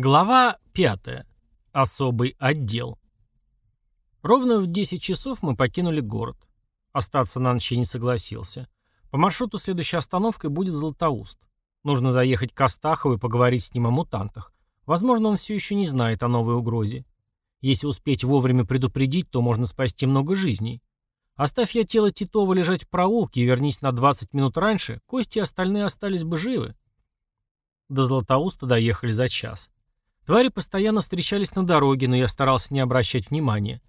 Глава 5. Особый отдел. Ровно в 10 часов мы покинули город. Остаться на ночь я не согласился. По маршруту следующей остановкой будет Златоуст. Нужно заехать к Астахову и поговорить с ним о мутантах. Возможно, он все еще не знает о новой угрозе. Если успеть вовремя предупредить, то можно спасти много жизней. Оставь я тело Титова лежать в проулке и вернись на 20 минут раньше, кости и остальные остались бы живы. До Златоуста доехали за час. Твари постоянно встречались на дороге, но я старался не обращать внимания.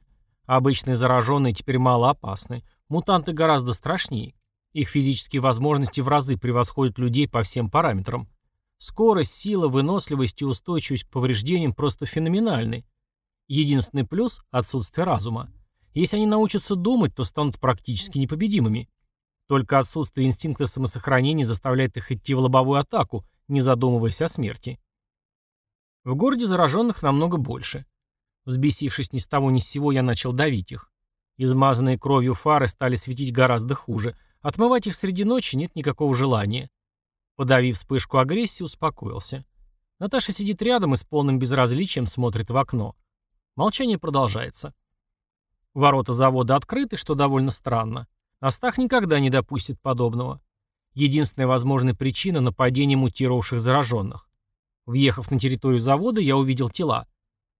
Обычные зараженные теперь мало опасны. Мутанты гораздо страшнее. Их физические возможности в разы превосходят людей по всем параметрам. Скорость, сила, выносливость и устойчивость к повреждениям просто феноменальны. Единственный плюс – отсутствие разума. Если они научатся думать, то станут практически непобедимыми. Только отсутствие инстинкта самосохранения заставляет их идти в лобовую атаку, не задумываясь о смерти. В городе зараженных намного больше. Взбесившись ни с того ни с сего, я начал давить их. Измазанные кровью фары стали светить гораздо хуже. Отмывать их среди ночи нет никакого желания. Подавив вспышку агрессии, успокоился. Наташа сидит рядом и с полным безразличием смотрит в окно. Молчание продолжается. Ворота завода открыты, что довольно странно. Астах никогда не допустит подобного. Единственная возможная причина – нападение мутировавших зараженных. Въехав на территорию завода, я увидел тела.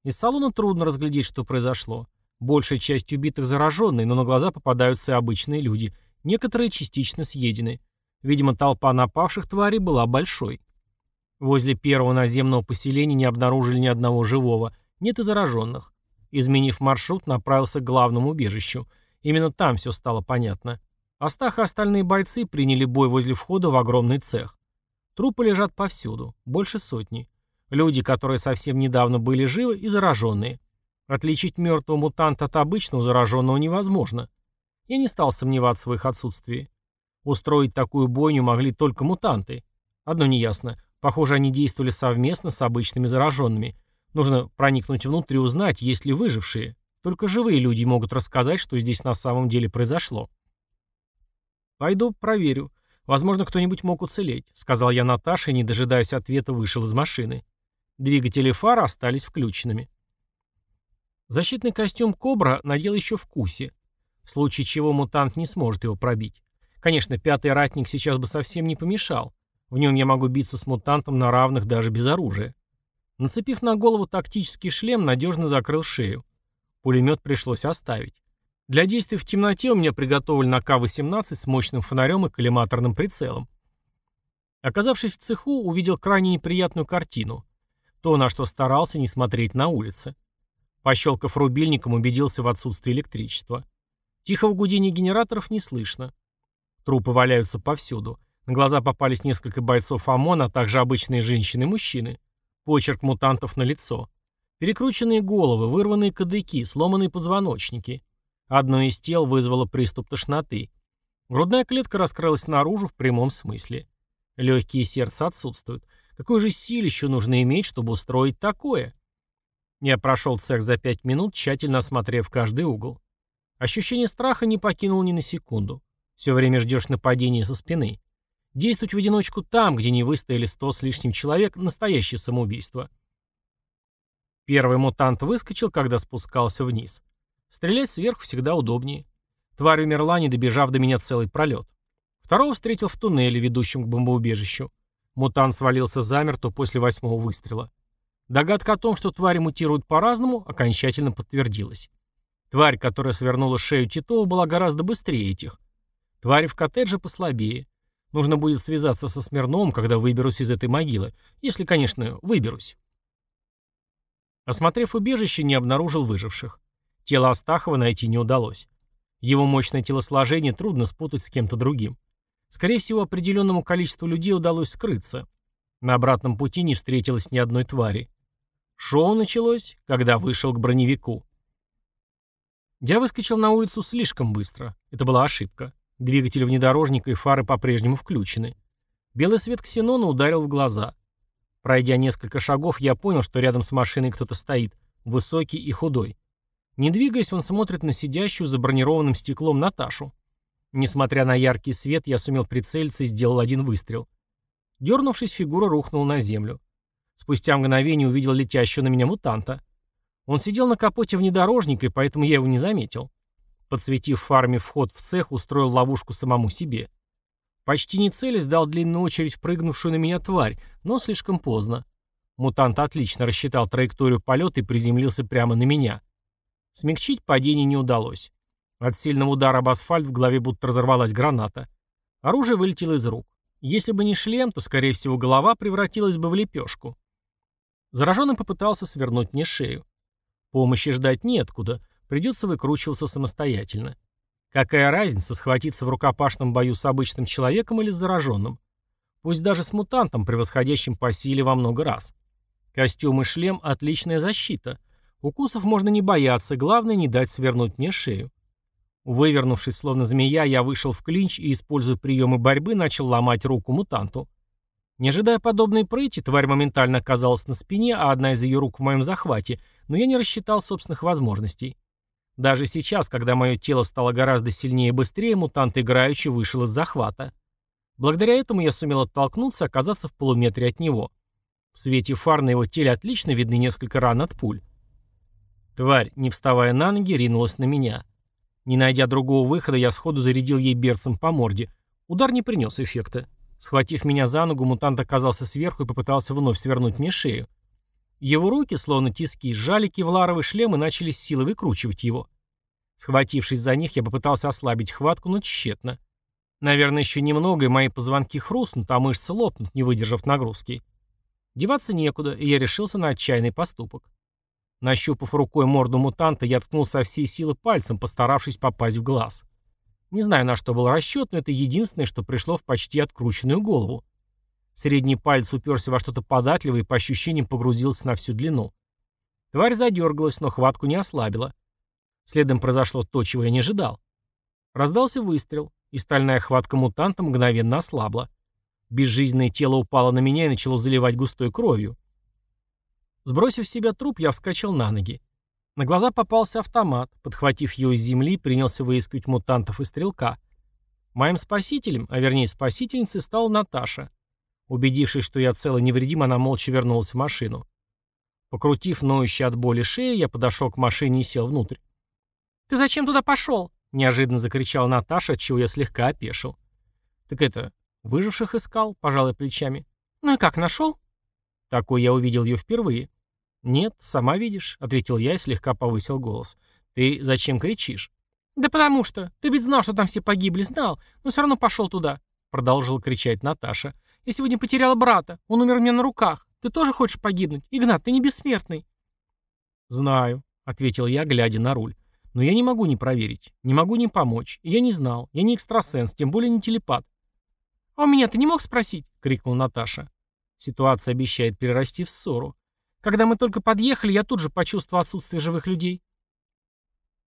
Из салона трудно разглядеть, что произошло. Большая часть убитых зараженные, но на глаза попадаются и обычные люди. Некоторые частично съедены. Видимо, толпа напавших тварей была большой. Возле первого наземного поселения не обнаружили ни одного живого, нет и зараженных. Изменив маршрут, направился к главному убежищу. Именно там все стало понятно. Астах и остальные бойцы приняли бой возле входа в огромный цех. Трупы лежат повсюду, больше сотни. Люди, которые совсем недавно были живы и зараженные. Отличить мертвого мутанта от обычного зараженного невозможно. Я не стал сомневаться в их отсутствии. Устроить такую бойню могли только мутанты. Одно неясно. Похоже, они действовали совместно с обычными зараженными. Нужно проникнуть внутрь и узнать, есть ли выжившие. Только живые люди могут рассказать, что здесь на самом деле произошло. Пойду проверю. «Возможно, кто-нибудь мог уцелеть», — сказал я Наташе, не дожидаясь ответа, вышел из машины. Двигатели фара остались включенными. Защитный костюм «Кобра» надел еще в кусе, в случае чего мутант не сможет его пробить. Конечно, пятый ратник сейчас бы совсем не помешал. В нем я могу биться с мутантом на равных даже без оружия. Нацепив на голову тактический шлем, надежно закрыл шею. Пулемет пришлось оставить. Для действий в темноте у меня приготовлен АК-18 с мощным фонарем и коллиматорным прицелом. Оказавшись в цеху, увидел крайне неприятную картину. То, на что старался не смотреть на улице. Пощелкав рубильником, убедился в отсутствии электричества. Тихого гудения генераторов не слышно. Трупы валяются повсюду. На глаза попались несколько бойцов ОМОН, а также обычные женщины и мужчины. Почерк мутантов на лицо. Перекрученные головы, вырванные кадыки, сломанные позвоночники. Одно из тел вызвало приступ тошноты. Грудная клетка раскрылась наружу в прямом смысле. Легкие сердца отсутствуют. Какой же силище нужно иметь, чтобы устроить такое? Я прошел цех за пять минут, тщательно осмотрев каждый угол. Ощущение страха не покинуло ни на секунду. Все время ждешь нападения со спины. Действовать в одиночку там, где не выстояли сто с лишним человек, настоящее самоубийство. Первый мутант выскочил, когда спускался вниз. Стрелять сверху всегда удобнее. Тварь умерла, не добежав до меня целый пролет. Второго встретил в туннеле, ведущем к бомбоубежищу. Мутант свалился замертво после восьмого выстрела. Догадка о том, что твари мутируют по-разному, окончательно подтвердилась. Тварь, которая свернула шею Титова, была гораздо быстрее этих. Твари в коттедже послабее. Нужно будет связаться со Смирновым, когда выберусь из этой могилы. Если, конечно, выберусь. Осмотрев убежище, не обнаружил выживших. Тело Астахова найти не удалось. Его мощное телосложение трудно спутать с кем-то другим. Скорее всего, определенному количеству людей удалось скрыться. На обратном пути не встретилось ни одной твари. Шоу началось, когда вышел к броневику. Я выскочил на улицу слишком быстро. Это была ошибка. Двигатель внедорожника и фары по-прежнему включены. Белый свет ксенона ударил в глаза. Пройдя несколько шагов, я понял, что рядом с машиной кто-то стоит, высокий и худой. Не двигаясь, он смотрит на сидящую за бронированным стеклом Наташу. Несмотря на яркий свет, я сумел прицелиться и сделал один выстрел. Дернувшись, фигура рухнула на землю. Спустя мгновение увидел летящего на меня мутанта. Он сидел на капоте внедорожника, и поэтому я его не заметил. Подсветив фарме вход в цех, устроил ловушку самому себе. Почти не целясь, дал длинную очередь в прыгнувшую на меня тварь, но слишком поздно. Мутант отлично рассчитал траекторию полета и приземлился прямо на меня. Смягчить падение не удалось. От сильного удара об асфальт в голове будто разорвалась граната. Оружие вылетело из рук. Если бы не шлем, то, скорее всего, голова превратилась бы в лепешку. Зараженный попытался свернуть мне шею. Помощи ждать неоткуда, придется выкручиваться самостоятельно. Какая разница, схватиться в рукопашном бою с обычным человеком или с зараженным? Пусть даже с мутантом, превосходящим по силе во много раз. Костюм и шлем – отличная защита. Укусов можно не бояться, главное не дать свернуть мне шею. Вывернувшись, словно змея, я вышел в клинч и, используя приемы борьбы, начал ломать руку мутанту. Не ожидая подобной прыти, тварь моментально оказалась на спине, а одна из ее рук в моем захвате, но я не рассчитал собственных возможностей. Даже сейчас, когда мое тело стало гораздо сильнее и быстрее, мутант играючи вышел из захвата. Благодаря этому я сумел оттолкнуться оказаться в полуметре от него. В свете фар на его теле отлично видны несколько ран от пуль. Тварь, не вставая на ноги, ринулась на меня. Не найдя другого выхода, я сходу зарядил ей берцем по морде. Удар не принес эффекта. Схватив меня за ногу, мутант оказался сверху и попытался вновь свернуть мне шею. Его руки, словно тиски, сжали кевларовый шлем и начали с силой выкручивать его. Схватившись за них, я попытался ослабить хватку, но тщетно. Наверное, еще немного, и мои позвонки хрустнут, а мышцы лопнут, не выдержав нагрузки. Деваться некуда, и я решился на отчаянный поступок. Нащупав рукой морду мутанта, я ткнул со всей силы пальцем, постаравшись попасть в глаз. Не знаю, на что был расчет, но это единственное, что пришло в почти открученную голову. Средний палец уперся во что-то податливое и по ощущениям погрузился на всю длину. Тварь задергалась, но хватку не ослабила. Следом произошло то, чего я не ожидал. Раздался выстрел, и стальная хватка мутанта мгновенно ослабла. Безжизненное тело упало на меня и начало заливать густой кровью. Сбросив с себя труп, я вскочил на ноги. На глаза попался автомат. Подхватив его из земли, принялся выискивать мутантов и стрелка. Моим спасителем, а вернее спасительницей, стала Наташа. Убедившись, что я цел и невредим, она молча вернулась в машину. Покрутив ноющий от боли шею, я подошел к машине и сел внутрь. «Ты зачем туда пошел?» — неожиданно закричала Наташа, от чего я слегка опешил. «Так это, выживших искал?» — пожалуй плечами. «Ну и как, нашел?» Такой я увидел ее впервые. «Нет, сама видишь», — ответил я и слегка повысил голос. «Ты зачем кричишь?» «Да потому что. Ты ведь знал, что там все погибли, знал, но все равно пошел туда», — продолжила кричать Наташа. «Я сегодня потеряла брата. Он умер у меня на руках. Ты тоже хочешь погибнуть? Игнат, ты не бессмертный». «Знаю», — ответил я, глядя на руль. «Но я не могу не проверить, не могу не помочь. Я не знал, я не экстрасенс, тем более не телепат». «А у меня ты не мог спросить?» — крикнул Наташа. Ситуация обещает перерасти в ссору. Когда мы только подъехали, я тут же почувствовал отсутствие живых людей.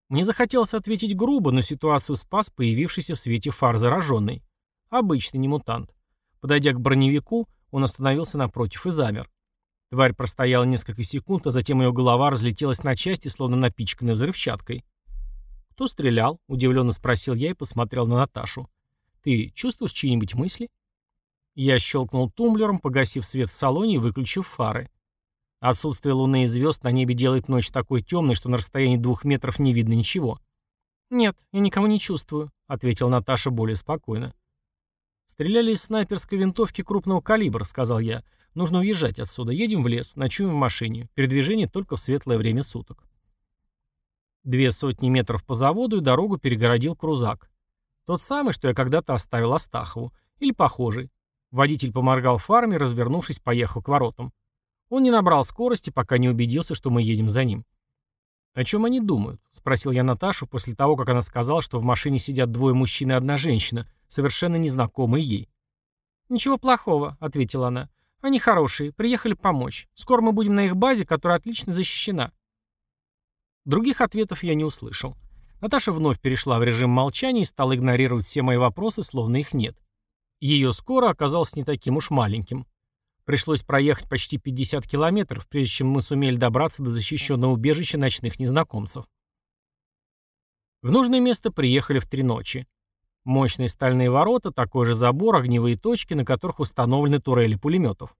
Мне захотелось ответить грубо, но ситуацию спас появившийся в свете фар зараженный. Обычный не мутант. Подойдя к броневику, он остановился напротив и замер. Тварь простояла несколько секунд, а затем ее голова разлетелась на части, словно напичканная взрывчаткой. «Кто стрелял?» — удивленно спросил я и посмотрел на Наташу. «Ты чувствуешь чьи-нибудь мысли?» Я щелкнул тумблером, погасив свет в салоне и выключив фары. Отсутствие луны и звезд на небе делает ночь такой темной, что на расстоянии двух метров не видно ничего. «Нет, я никого не чувствую», — ответила Наташа более спокойно. «Стреляли из снайперской винтовки крупного калибра», — сказал я. «Нужно уезжать отсюда. Едем в лес, ночуем в машине. Передвижение только в светлое время суток». Две сотни метров по заводу и дорогу перегородил крузак. Тот самый, что я когда-то оставил Астахову. Или похожий. Водитель поморгал фарами, развернувшись, поехал к воротам. Он не набрал скорости, пока не убедился, что мы едем за ним. «О чем они думают?» — спросил я Наташу после того, как она сказала, что в машине сидят двое мужчин и одна женщина, совершенно незнакомые ей. «Ничего плохого», — ответила она. «Они хорошие, приехали помочь. Скоро мы будем на их базе, которая отлично защищена». Других ответов я не услышал. Наташа вновь перешла в режим молчания и стала игнорировать все мои вопросы, словно их нет. Ее скоро оказалось не таким уж маленьким. Пришлось проехать почти 50 километров, прежде чем мы сумели добраться до защищенного убежища ночных незнакомцев. В нужное место приехали в три ночи. Мощные стальные ворота, такой же забор, огневые точки, на которых установлены турели пулеметов.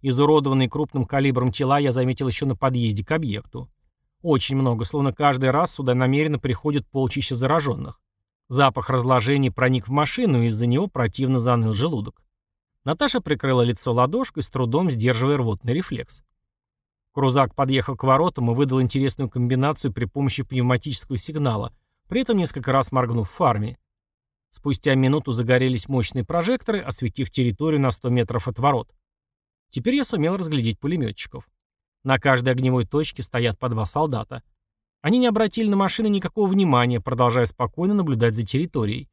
Изуродованные крупным калибром тела я заметил еще на подъезде к объекту. Очень много, словно каждый раз сюда намеренно приходят полчища зараженных. Запах разложений проник в машину, и из-за него противно заныл желудок. Наташа прикрыла лицо ладошкой, с трудом сдерживая рвотный рефлекс. Крузак подъехал к воротам и выдал интересную комбинацию при помощи пневматического сигнала, при этом несколько раз моргнув фарме. Спустя минуту загорелись мощные прожекторы, осветив территорию на 100 метров от ворот. Теперь я сумел разглядеть пулеметчиков. На каждой огневой точке стоят по два солдата. Они не обратили на машины никакого внимания, продолжая спокойно наблюдать за территорией.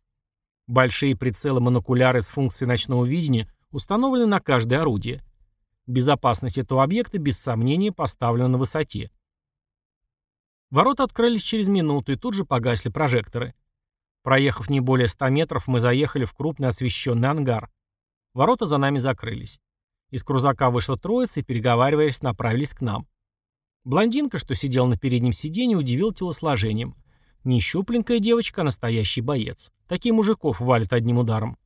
Большие прицелы-монокуляры с функцией ночного видения установлены на каждое орудие. Безопасность этого объекта без сомнения поставлена на высоте. Ворота открылись через минуту и тут же погасли прожекторы. Проехав не более 100 метров, мы заехали в крупный освещенный ангар. Ворота за нами закрылись. Из крузака вышла троица и, переговариваясь, направились к нам. Блондинка, что сидела на переднем сиденье, удивил телосложением. Не щупленькая девочка, а настоящий боец. Такие мужиков валят одним ударом.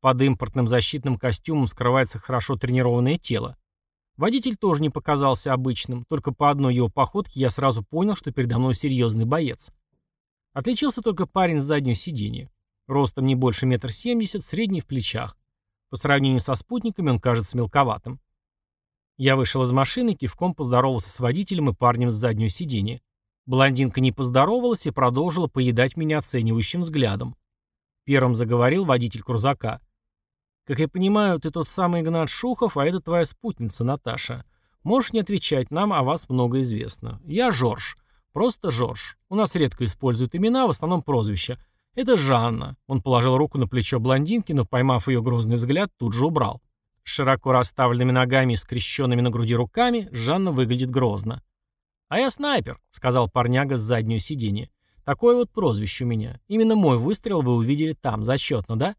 Под импортным защитным костюмом скрывается хорошо тренированное тело. Водитель тоже не показался обычным, только по одной его походке я сразу понял, что передо мной серьезный боец. Отличился только парень с заднего сиденья. Ростом не больше метр семьдесят, средний в плечах. По сравнению со спутниками он кажется мелковатым. Я вышел из машины, кивком поздоровался с водителем и парнем с заднего сиденья. Блондинка не поздоровалась и продолжила поедать меня оценивающим взглядом. Первым заговорил водитель крузака. Как я понимаю, ты тот самый Игнат Шухов, а это твоя спутница Наташа. Можешь не отвечать, нам о вас много известно. Я Жорж. Просто Жорж. У нас редко используют имена, в основном прозвища. Это Жанна. Он положил руку на плечо блондинки, но, поймав ее грозный взгляд, тут же убрал. С широко расставленными ногами и скрещенными на груди руками Жанна выглядит грозно. «А я снайпер», — сказал парняга с заднего сиденья. «Такое вот прозвище у меня. Именно мой выстрел вы увидели там, зачетно, да?»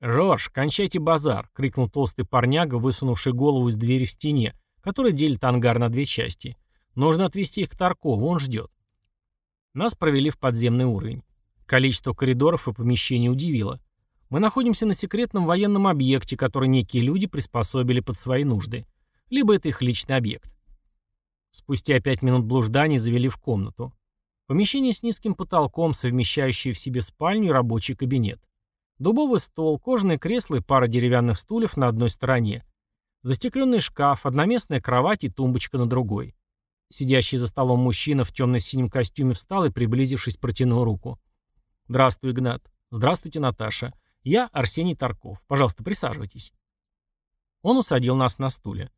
«Жорж, кончайте базар!» — крикнул толстый парняга, высунувший голову из двери в стене, которая делит ангар на две части. «Нужно отвезти их к Таркову, он ждет». Нас провели в подземный уровень. Количество коридоров и помещений удивило. Мы находимся на секретном военном объекте, который некие люди приспособили под свои нужды. Либо это их личный объект. Спустя пять минут блужданий завели в комнату. Помещение с низким потолком, совмещающее в себе спальню и рабочий кабинет. Дубовый стол, кожаное кресло и пара деревянных стульев на одной стороне. Застекленный шкаф, одноместная кровать и тумбочка на другой. Сидящий за столом мужчина в темно-синем костюме встал и, приблизившись, протянул руку. «Здравствуй, Игнат. Здравствуйте, Наташа. Я Арсений Тарков. Пожалуйста, присаживайтесь». Он усадил нас на стуле.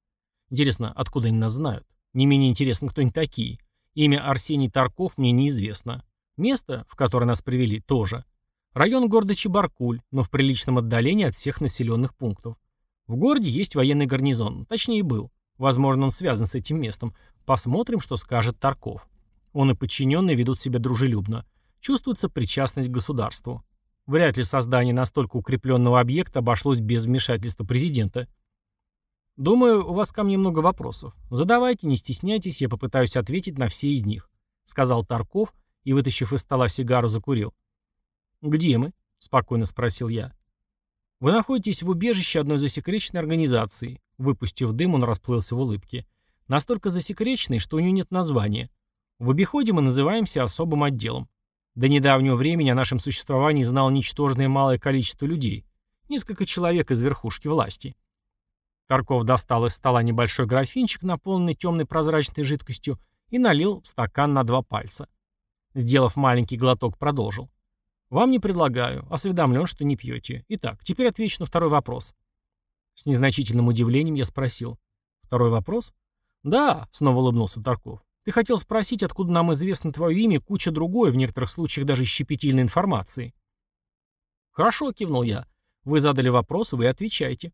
Интересно, откуда они нас знают? Не менее интересно, кто они такие. Имя Арсений Тарков мне неизвестно. Место, в которое нас привели, тоже. Район города Чебаркуль, но в приличном отдалении от всех населенных пунктов. В городе есть военный гарнизон, точнее был. Возможно, он связан с этим местом. Посмотрим, что скажет Тарков. Он и подчиненные ведут себя дружелюбно. Чувствуется причастность к государству. Вряд ли создание настолько укрепленного объекта обошлось без вмешательства президента. «Думаю, у вас ко мне много вопросов. Задавайте, не стесняйтесь, я попытаюсь ответить на все из них», — сказал Тарков и, вытащив из стола сигару, закурил. «Где мы?» — спокойно спросил я. «Вы находитесь в убежище одной засекреченной организации». Выпустив дым, он расплылся в улыбке. «Настолько засекреченной, что у нее нет названия. В обиходе мы называемся особым отделом. До недавнего времени о нашем существовании знало ничтожное малое количество людей. Несколько человек из верхушки власти». Тарков достал из стола небольшой графинчик, наполненный темной прозрачной жидкостью, и налил в стакан на два пальца. Сделав маленький глоток, продолжил. Вам не предлагаю. Осведомлен, что не пьете. Итак, теперь отвечу на второй вопрос. С незначительным удивлением я спросил. Второй вопрос? Да, снова улыбнулся Тарков. Ты хотел спросить, откуда нам известно твое имя, куча другой, в некоторых случаях даже щепетильной информации. Хорошо, кивнул я. Вы задали вопрос, вы отвечайте.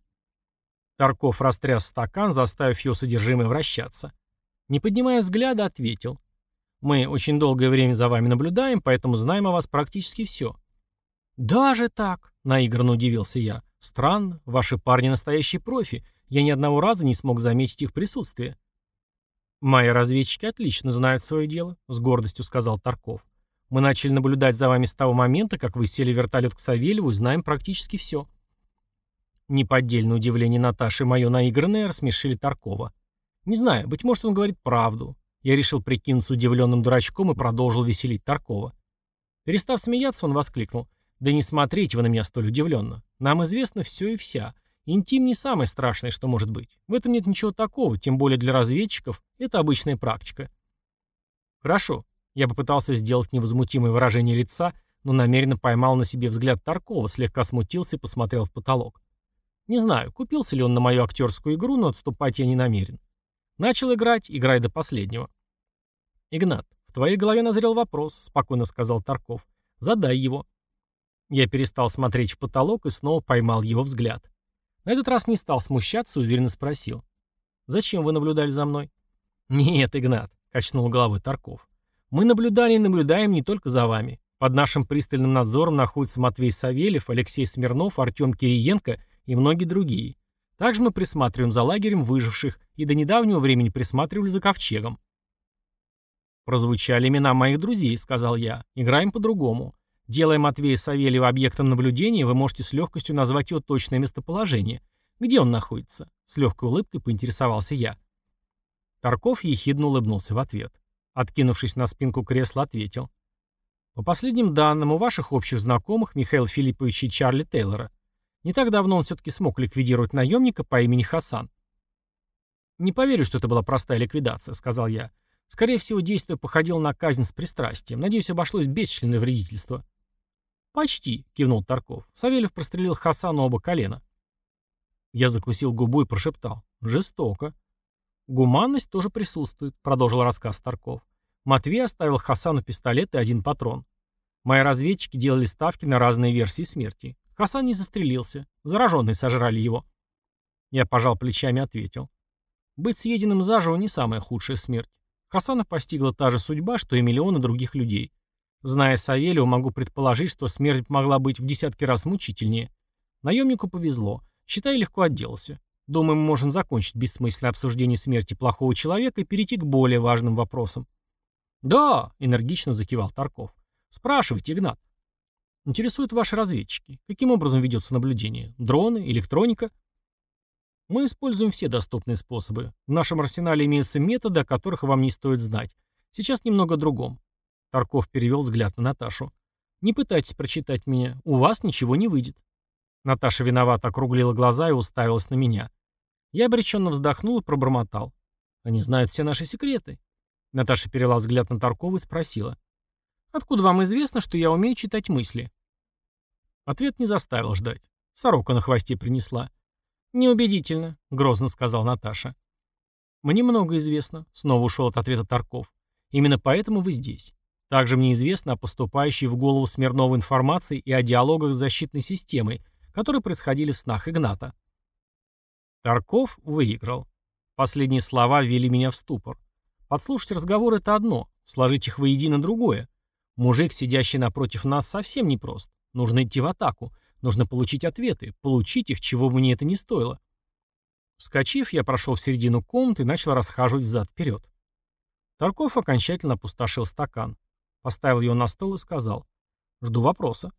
Тарков растряс стакан, заставив его содержимое вращаться. Не поднимая взгляда, ответил. Мы очень долгое время за вами наблюдаем, поэтому знаем о вас практически все». «Даже так?» — наигранно удивился я. «Странно. Ваши парни настоящие профи. Я ни одного раза не смог заметить их присутствие». «Мои разведчики отлично знают свое дело», — с гордостью сказал Тарков. «Мы начали наблюдать за вами с того момента, как вы сели в вертолет к Савельеву и знаем практически все». Неподдельное удивление Наташи и мое наигранное рассмешили Таркова. Не знаю, быть может, он говорит правду. Я решил прикинуться удивленным дурачком и продолжил веселить Таркова. Перестав смеяться, он воскликнул. «Да не смотрите вы на меня столь удивленно. Нам известно все и вся. Интим не самое страшное, что может быть. В этом нет ничего такого, тем более для разведчиков. Это обычная практика». «Хорошо». Я попытался сделать невозмутимое выражение лица, но намеренно поймал на себе взгляд Таркова, слегка смутился и посмотрел в потолок. Не знаю, купился ли он на мою актерскую игру, но отступать я не намерен. Начал играть, играй до последнего. «Игнат, в твоей голове назрел вопрос», — спокойно сказал Тарков. «Задай его». Я перестал смотреть в потолок и снова поймал его взгляд. На этот раз не стал смущаться и уверенно спросил. «Зачем вы наблюдали за мной?» «Нет, Игнат», — качнул головой Тарков. «Мы наблюдали и наблюдаем не только за вами. Под нашим пристальным надзором находятся Матвей Савельев, Алексей Смирнов, Артем Кириенко и многие другие. Также мы присматриваем за лагерем выживших и до недавнего времени присматривали за ковчегом. «Прозвучали имена моих друзей», — сказал я. «Играем по-другому. Делая Матвея Савельева объектом наблюдения, вы можете с легкостью назвать его точное местоположение. Где он находится?» С легкой улыбкой поинтересовался я. Тарков ехидно улыбнулся в ответ. Откинувшись на спинку кресла, ответил. «По последним данным, у ваших общих знакомых Михаила Филипповича и Чарли Тейлора не так давно он все-таки смог ликвидировать наемника по имени Хасан. «Не поверю, что это была простая ликвидация», — сказал я. «Скорее всего, действие походило на казнь с пристрастием. Надеюсь, обошлось без членное вредительство». «Почти», — кивнул Тарков. Савельев прострелил Хасану оба колена. Я закусил губу и прошептал. «Жестоко». «Гуманность тоже присутствует», — продолжил рассказ Тарков. Матвей оставил Хасану пистолет и один патрон. Мои разведчики делали ставки на разные версии смерти. Хасан не застрелился. Зараженные сожрали его. Я пожал плечами и ответил. Быть съеденным заживо не самая худшая смерть. Хасана постигла та же судьба, что и миллионы других людей. Зная Савелио, могу предположить, что смерть могла быть в десятки раз мучительнее. Наемнику повезло. Считай, легко отделался. Думаю, мы можем закончить бессмысленное обсуждение смерти плохого человека и перейти к более важным вопросам. «Да», — энергично закивал Тарков. «Спрашивайте, Игнат». Интересуют ваши разведчики. Каким образом ведется наблюдение? Дроны? Электроника? Мы используем все доступные способы. В нашем арсенале имеются методы, о которых вам не стоит знать. Сейчас немного о другом. Тарков перевел взгляд на Наташу. Не пытайтесь прочитать меня. У вас ничего не выйдет. Наташа виновато округлила глаза и уставилась на меня. Я обреченно вздохнул и пробормотал. Они знают все наши секреты. Наташа перевела взгляд на Таркова и спросила. Откуда вам известно, что я умею читать мысли? Ответ не заставил ждать. Сорока на хвосте принесла. «Неубедительно», — грозно сказал Наташа. «Мне много известно», — снова ушел от ответа Тарков. «Именно поэтому вы здесь. Также мне известно о поступающей в голову Смирнова информации и о диалогах с защитной системой, которые происходили в снах Игната». Тарков выиграл. Последние слова ввели меня в ступор. Подслушать разговор — это одно, сложить их воедино — другое. Мужик, сидящий напротив нас, совсем непрост. Нужно идти в атаку. Нужно получить ответы. Получить их, чего бы мне это ни стоило. Вскочив, я прошел в середину комнаты и начал расхаживать взад-вперед. Тарков окончательно опустошил стакан. Поставил его на стол и сказал. «Жду вопроса».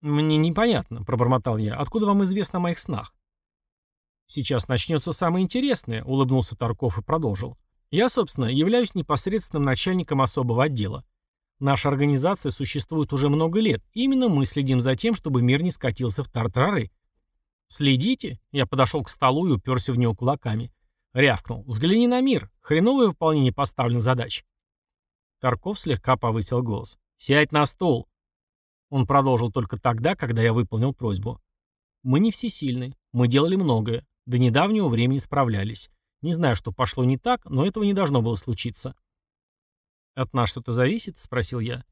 «Мне непонятно», — пробормотал я. «Откуда вам известно о моих снах?» «Сейчас начнется самое интересное», — улыбнулся Тарков и продолжил. «Я, собственно, являюсь непосредственным начальником особого отдела. Наша организация существует уже много лет, и именно мы следим за тем, чтобы мир не скатился в тартарары. «Следите?» Я подошел к столу и уперся в него кулаками. Рявкнул. «Взгляни на мир. Хреновое выполнение поставленных задач». Тарков слегка повысил голос. «Сядь на стол!» Он продолжил только тогда, когда я выполнил просьбу. «Мы не всесильны. Мы делали многое. До недавнего времени справлялись. Не знаю, что пошло не так, но этого не должно было случиться. «От нас что-то зависит?» — спросил я.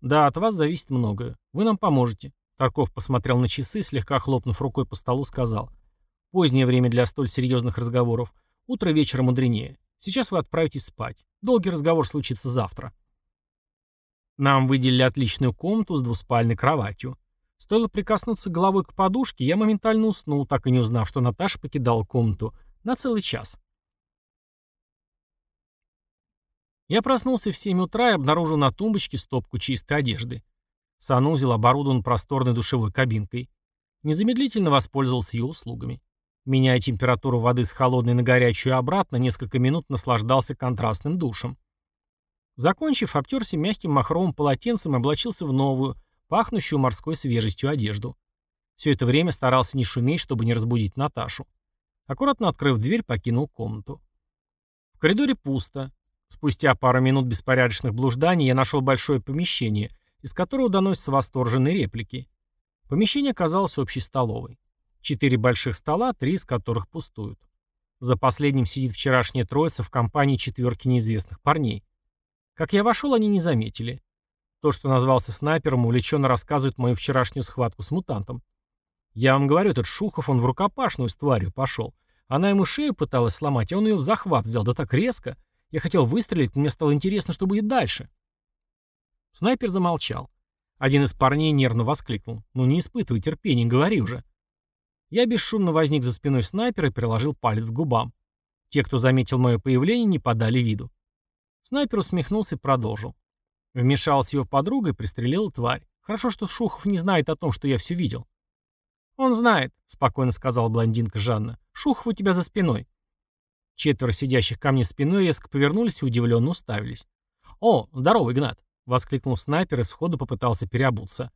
«Да, от вас зависит многое. Вы нам поможете». Тарков посмотрел на часы, слегка хлопнув рукой по столу, сказал. «Позднее время для столь серьезных разговоров. Утро вечера мудренее. Сейчас вы отправитесь спать. Долгий разговор случится завтра». Нам выделили отличную комнату с двуспальной кроватью. Стоило прикоснуться головой к подушке, я моментально уснул, так и не узнав, что Наташа покидала комнату на целый час. Я проснулся в 7 утра и обнаружил на тумбочке стопку чистой одежды. Санузел оборудован просторной душевой кабинкой. Незамедлительно воспользовался ее услугами. Меняя температуру воды с холодной на горячую и обратно, несколько минут наслаждался контрастным душем. Закончив, обтерся мягким махровым полотенцем и облачился в новую, пахнущую морской свежестью одежду. Все это время старался не шуметь, чтобы не разбудить Наташу. Аккуратно открыв дверь, покинул комнату. В коридоре пусто. Спустя пару минут беспорядочных блужданий я нашел большое помещение, из которого доносятся восторженные реплики. Помещение оказалось общей столовой. Четыре больших стола, три из которых пустуют. За последним сидит вчерашняя троица в компании четверки неизвестных парней. Как я вошел, они не заметили. То, что назвался снайпером, увлеченно рассказывает мою вчерашнюю схватку с мутантом. Я вам говорю, этот Шухов, он в рукопашную с тварью пошел. Она ему шею пыталась сломать, а он ее в захват взял, да так резко. Я хотел выстрелить, но мне стало интересно, что будет дальше. Снайпер замолчал. Один из парней нервно воскликнул. «Ну не испытывай терпения, говори уже». Я бесшумно возник за спиной снайпера и приложил палец к губам. Те, кто заметил мое появление, не подали виду. Снайпер усмехнулся и продолжил. Вмешалась его подруга и пристрелила тварь. Хорошо, что Шухов не знает о том, что я все видел. «Он знает», — спокойно сказала блондинка Жанна. «Шухов у тебя за спиной». Четверо сидящих ко мне спиной резко повернулись и удивленно уставились. «О, здорово, Игнат!» — воскликнул снайпер и сходу попытался переобуться.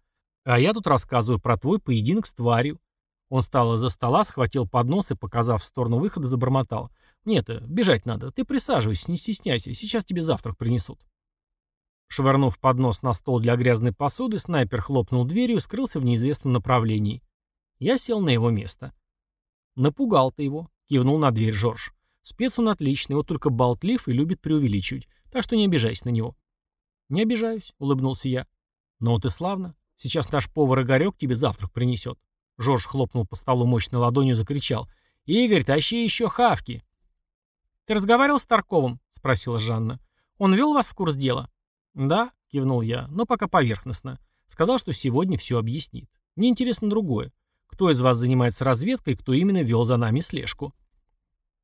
«А я тут рассказываю про твой поединок с тварью». Он встал из-за стола, схватил поднос и, показав в сторону выхода, забормотал. «Нет, бежать надо. Ты присаживайся, не стесняйся. Сейчас тебе завтрак принесут». Швырнув поднос на стол для грязной посуды, снайпер хлопнул дверью и скрылся в неизвестном направлении. Я сел на его место. «Напугал ты его», — кивнул на дверь Жорж. «Спец он отличный, вот только болтлив и любит преувеличивать, так что не обижайся на него». «Не обижаюсь», — улыбнулся я. «Ну вот и славно. Сейчас наш повар Игорек тебе завтрак принесет». Жорж хлопнул по столу мощной ладонью и закричал. «Игорь, тащи еще хавки!» «Ты разговаривал с Тарковым?» — спросила Жанна. «Он вел вас в курс дела?» «Да», — кивнул я, — «но пока поверхностно. Сказал, что сегодня все объяснит. Мне интересно другое. Кто из вас занимается разведкой, кто именно вел за нами слежку?»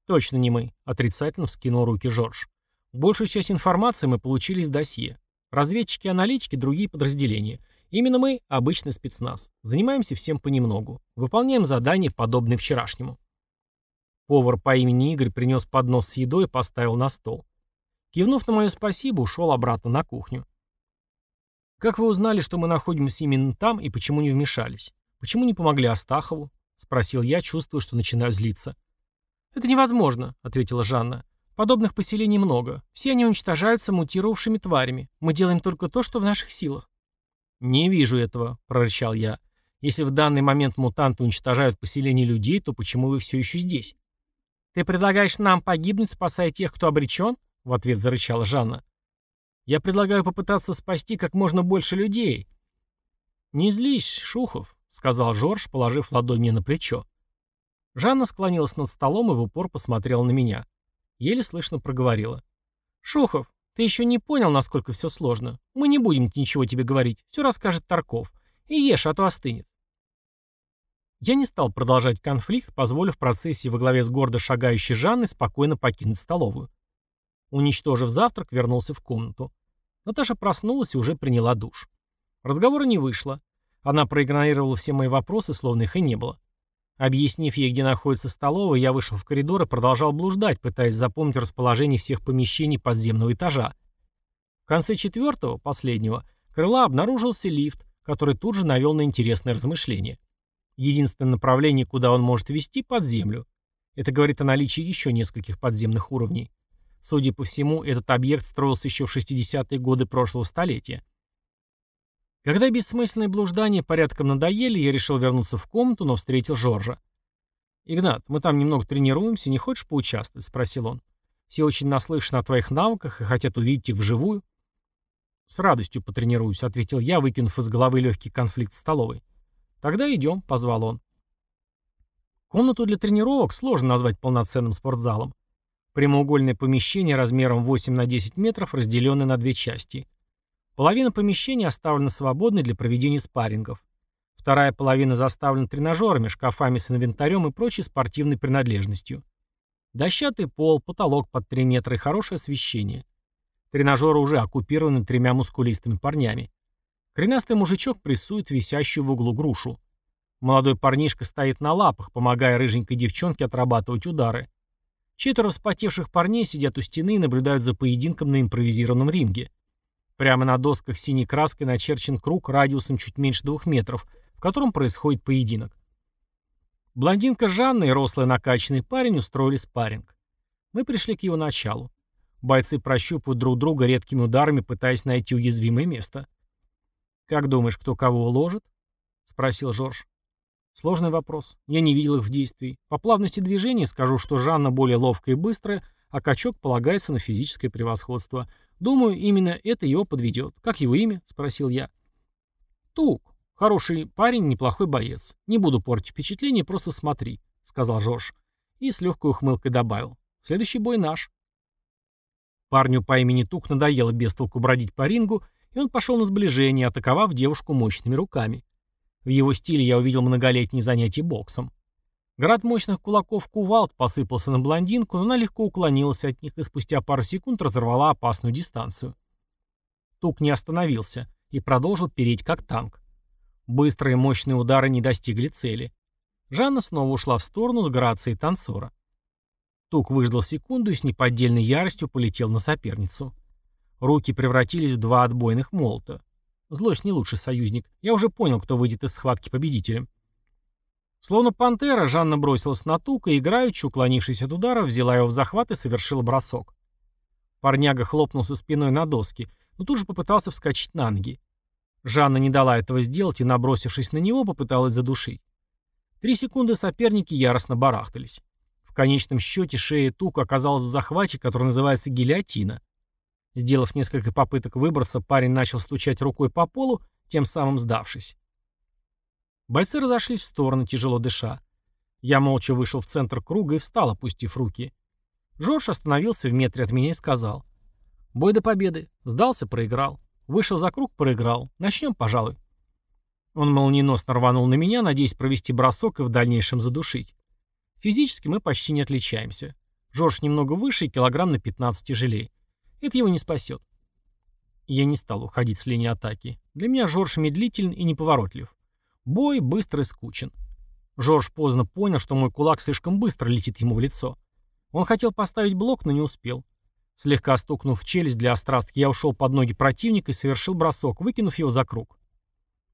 «Точно не мы», — отрицательно вскинул руки Жорж. «Большую часть информации мы получили из досье. Разведчики аналитики — другие подразделения. Именно мы — обычный спецназ. Занимаемся всем понемногу. Выполняем задания, подобные вчерашнему». Повар по имени Игорь принес поднос с едой и поставил на стол. Кивнув на мое спасибо, ушел обратно на кухню. «Как вы узнали, что мы находимся именно там и почему не вмешались?» «Почему не помогли Астахову?» — спросил я, чувствуя, что начинаю злиться. «Это невозможно», — ответила Жанна. «Подобных поселений много. Все они уничтожаются мутировавшими тварями. Мы делаем только то, что в наших силах». «Не вижу этого», — прорычал я. «Если в данный момент мутанты уничтожают поселение людей, то почему вы все еще здесь?» «Ты предлагаешь нам погибнуть, спасая тех, кто обречен?» — в ответ зарычала Жанна. «Я предлагаю попытаться спасти как можно больше людей». «Не злись, Шухов. — сказал Жорж, положив ладонь мне на плечо. Жанна склонилась над столом и в упор посмотрела на меня. Еле слышно проговорила. «Шухов, ты еще не понял, насколько все сложно. Мы не будем ничего тебе говорить. Все расскажет Тарков. И ешь, а то остынет». Я не стал продолжать конфликт, позволив процессии во главе с гордо шагающей Жанной спокойно покинуть столовую. Уничтожив завтрак, вернулся в комнату. Наташа проснулась и уже приняла душ. Разговора не вышло. Она проигнорировала все мои вопросы, словно их и не было. Объяснив ей, где находится столовая, я вышел в коридор и продолжал блуждать, пытаясь запомнить расположение всех помещений подземного этажа. В конце четвертого, последнего, крыла обнаружился лифт, который тут же навел на интересное размышление. Единственное направление, куда он может вести, под землю. Это говорит о наличии еще нескольких подземных уровней. Судя по всему, этот объект строился еще в 60-е годы прошлого столетия. Когда бессмысленные блуждания порядком надоели, я решил вернуться в комнату, но встретил Жоржа. «Игнат, мы там немного тренируемся, не хочешь поучаствовать?» — спросил он. «Все очень наслышаны о твоих навыках и хотят увидеть их вживую». «С радостью потренируюсь», — ответил я, выкинув из головы легкий конфликт в столовой. «Тогда идем», — позвал он. Комнату для тренировок сложно назвать полноценным спортзалом. Прямоугольное помещение размером 8 на 10 метров, разделенное на две части. Половина помещения оставлена свободной для проведения спаррингов. Вторая половина заставлена тренажерами, шкафами с инвентарем и прочей спортивной принадлежностью. Дощатый пол, потолок под 3 метра и хорошее освещение. Тренажеры уже оккупированы тремя мускулистыми парнями. Коренастый мужичок прессует висящую в углу грушу. Молодой парнишка стоит на лапах, помогая рыженькой девчонке отрабатывать удары. Четверо вспотевших парней сидят у стены и наблюдают за поединком на импровизированном ринге. Прямо на досках синей краской начерчен круг радиусом чуть меньше двух метров, в котором происходит поединок. Блондинка Жанна и рослый накачанный парень устроили спарринг. Мы пришли к его началу. Бойцы прощупывают друг друга редкими ударами, пытаясь найти уязвимое место. «Как думаешь, кто кого уложит?» — спросил Жорж. Сложный вопрос. Я не видел их в действии. По плавности движения скажу, что Жанна более ловкая и быстрая, а качок полагается на физическое превосходство. Думаю, именно это его подведет. Как его имя? Спросил я. Тук. Хороший парень, неплохой боец. Не буду портить впечатление, просто смотри, сказал Жорж. И с легкой ухмылкой добавил. Следующий бой наш. Парню по имени Тук надоело без толку бродить по рингу, и он пошел на сближение, атаковав девушку мощными руками. В его стиле я увидел многолетние занятия боксом. Град мощных кулаков кувалд посыпался на блондинку, но она легко уклонилась от них и спустя пару секунд разорвала опасную дистанцию. Тук не остановился и продолжил переть как танк. Быстрые мощные удары не достигли цели. Жанна снова ушла в сторону с грацией танцора. Тук выждал секунду и с неподдельной яростью полетел на соперницу. Руки превратились в два отбойных молота. Злость не лучший союзник. Я уже понял, кто выйдет из схватки победителем. Словно пантера, Жанна бросилась на тука и, играючи, уклонившись от удара, взяла его в захват и совершила бросок. Парняга хлопнулся спиной на доски, но тут же попытался вскочить на ноги. Жанна не дала этого сделать и, набросившись на него, попыталась задушить. Три секунды соперники яростно барахтались. В конечном счете шея тука оказалась в захвате, который называется гильотина. Сделав несколько попыток выбраться, парень начал стучать рукой по полу, тем самым сдавшись. Бойцы разошлись в стороны, тяжело дыша. Я молча вышел в центр круга и встал, опустив руки. Жорж остановился в метре от меня и сказал. «Бой до победы. Сдался, проиграл. Вышел за круг, проиграл. Начнем, пожалуй». Он молниеносно рванул на меня, надеясь провести бросок и в дальнейшем задушить. Физически мы почти не отличаемся. Жорж немного выше и килограмм на 15 тяжелее. Это его не спасет. Я не стал уходить с линии атаки. Для меня Жорж медлителен и неповоротлив. Бой быстро и скучен. Жорж поздно понял, что мой кулак слишком быстро летит ему в лицо. Он хотел поставить блок, но не успел. Слегка стукнув в челюсть для острастки, я ушел под ноги противника и совершил бросок, выкинув его за круг.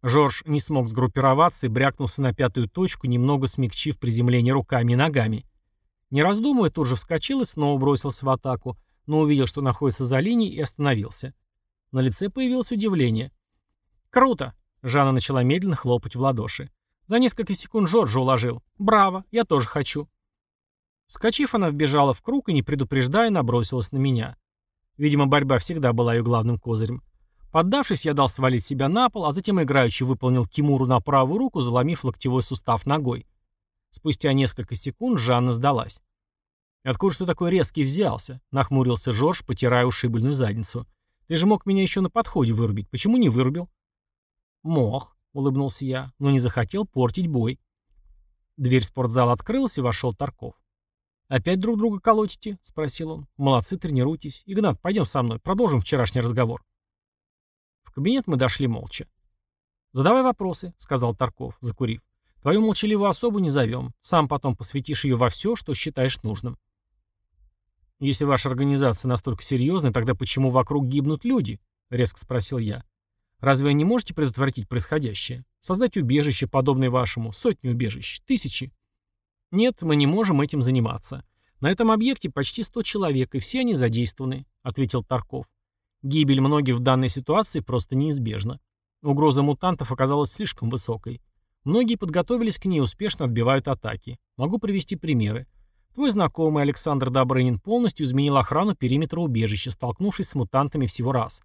Жорж не смог сгруппироваться и брякнулся на пятую точку, немного смягчив приземление руками и ногами. Не раздумывая, тут же вскочил и снова бросился в атаку, но увидел, что находится за линией, и остановился. На лице появилось удивление. «Круто!» — Жанна начала медленно хлопать в ладоши. За несколько секунд Жоржа уложил. «Браво! Я тоже хочу!» Вскочив, она вбежала в круг и, не предупреждая, набросилась на меня. Видимо, борьба всегда была ее главным козырем. Поддавшись, я дал свалить себя на пол, а затем играючи выполнил Кимуру на правую руку, заломив локтевой сустав ногой. Спустя несколько секунд Жанна сдалась. «Откуда что такой резкий взялся?» — нахмурился Жорж, потирая ушибленную задницу. «Ты же мог меня еще на подходе вырубить. Почему не вырубил?» «Мог», — улыбнулся я, но не захотел портить бой. Дверь спортзала открылась, и вошел Тарков. «Опять друг друга колотите?» — спросил он. «Молодцы, тренируйтесь. Игнат, пойдем со мной, продолжим вчерашний разговор». В кабинет мы дошли молча. «Задавай вопросы», — сказал Тарков, закурив. «Твою молчаливую особу не зовем. Сам потом посвятишь ее во все, что считаешь нужным». «Если ваша организация настолько серьезная, тогда почему вокруг гибнут люди?» — резко спросил я. «Разве вы не можете предотвратить происходящее? Создать убежище, подобное вашему, сотни убежищ, тысячи?» «Нет, мы не можем этим заниматься. На этом объекте почти 100 человек, и все они задействованы», — ответил Тарков. «Гибель многих в данной ситуации просто неизбежна. Угроза мутантов оказалась слишком высокой. Многие подготовились к ней успешно отбивают атаки. Могу привести примеры. Твой знакомый Александр Добрынин полностью изменил охрану периметра убежища, столкнувшись с мутантами всего раз.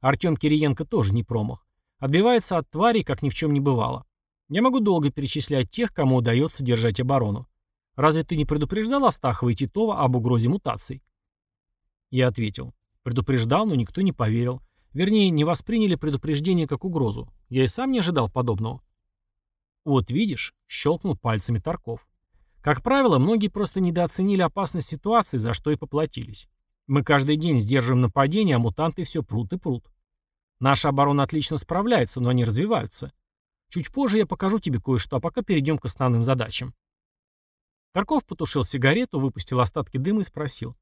Артем Кириенко тоже не промах. Отбивается от тварей, как ни в чем не бывало. Я могу долго перечислять тех, кому удается держать оборону. Разве ты не предупреждал Астахова и Титова об угрозе мутаций? Я ответил. Предупреждал, но никто не поверил. Вернее, не восприняли предупреждение как угрозу. Я и сам не ожидал подобного. Вот видишь, щелкнул пальцами Тарков. Как правило, многие просто недооценили опасность ситуации, за что и поплатились. Мы каждый день сдерживаем нападения, а мутанты все прут и прут. Наша оборона отлично справляется, но они развиваются. Чуть позже я покажу тебе кое-что, а пока перейдем к основным задачам. Тарков потушил сигарету, выпустил остатки дыма и спросил.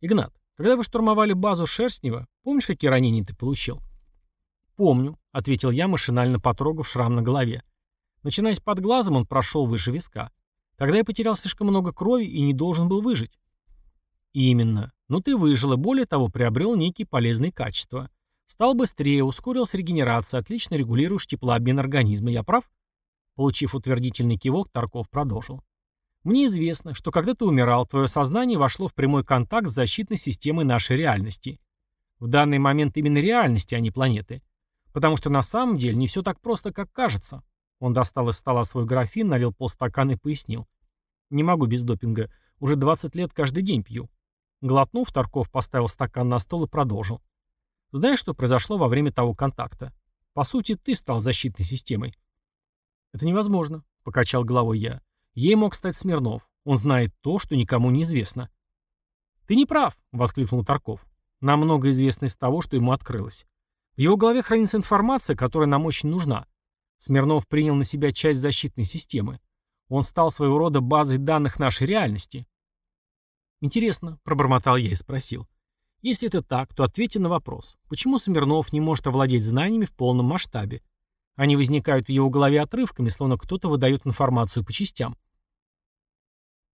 «Игнат, когда вы штурмовали базу Шерстнева, помнишь, какие ранения ты получил?» «Помню», — ответил я, машинально потрогав шрам на голове. Начинаясь под глазом, он прошел выше виска. Тогда я потерял слишком много крови и не должен был выжить. Именно. Но ты выжил и, более того, приобрел некие полезные качества. Стал быстрее, ускорилась регенерация, отлично регулируешь теплообмен организма. Я прав? Получив утвердительный кивок, Тарков продолжил. Мне известно, что когда ты умирал, твое сознание вошло в прямой контакт с защитной системой нашей реальности. В данный момент именно реальности, а не планеты. Потому что на самом деле не все так просто, как кажется. Он достал из стола свой графин, налил полстакана и пояснил. Не могу без допинга. Уже 20 лет каждый день пью. Глотнув, Тарков поставил стакан на стол и продолжил. Знаешь, что произошло во время того контакта? По сути, ты стал защитной системой. Это невозможно, покачал головой я. Ей мог стать Смирнов. Он знает то, что никому не известно. Ты не прав, воскликнул Тарков. Нам много известно из того, что ему открылось. В его голове хранится информация, которая нам очень нужна. Смирнов принял на себя часть защитной системы. Он стал своего рода базой данных нашей реальности. «Интересно», — пробормотал я и спросил. «Если это так, то ответьте на вопрос, почему Смирнов не может овладеть знаниями в полном масштабе? Они возникают в его голове отрывками, словно кто-то выдает информацию по частям».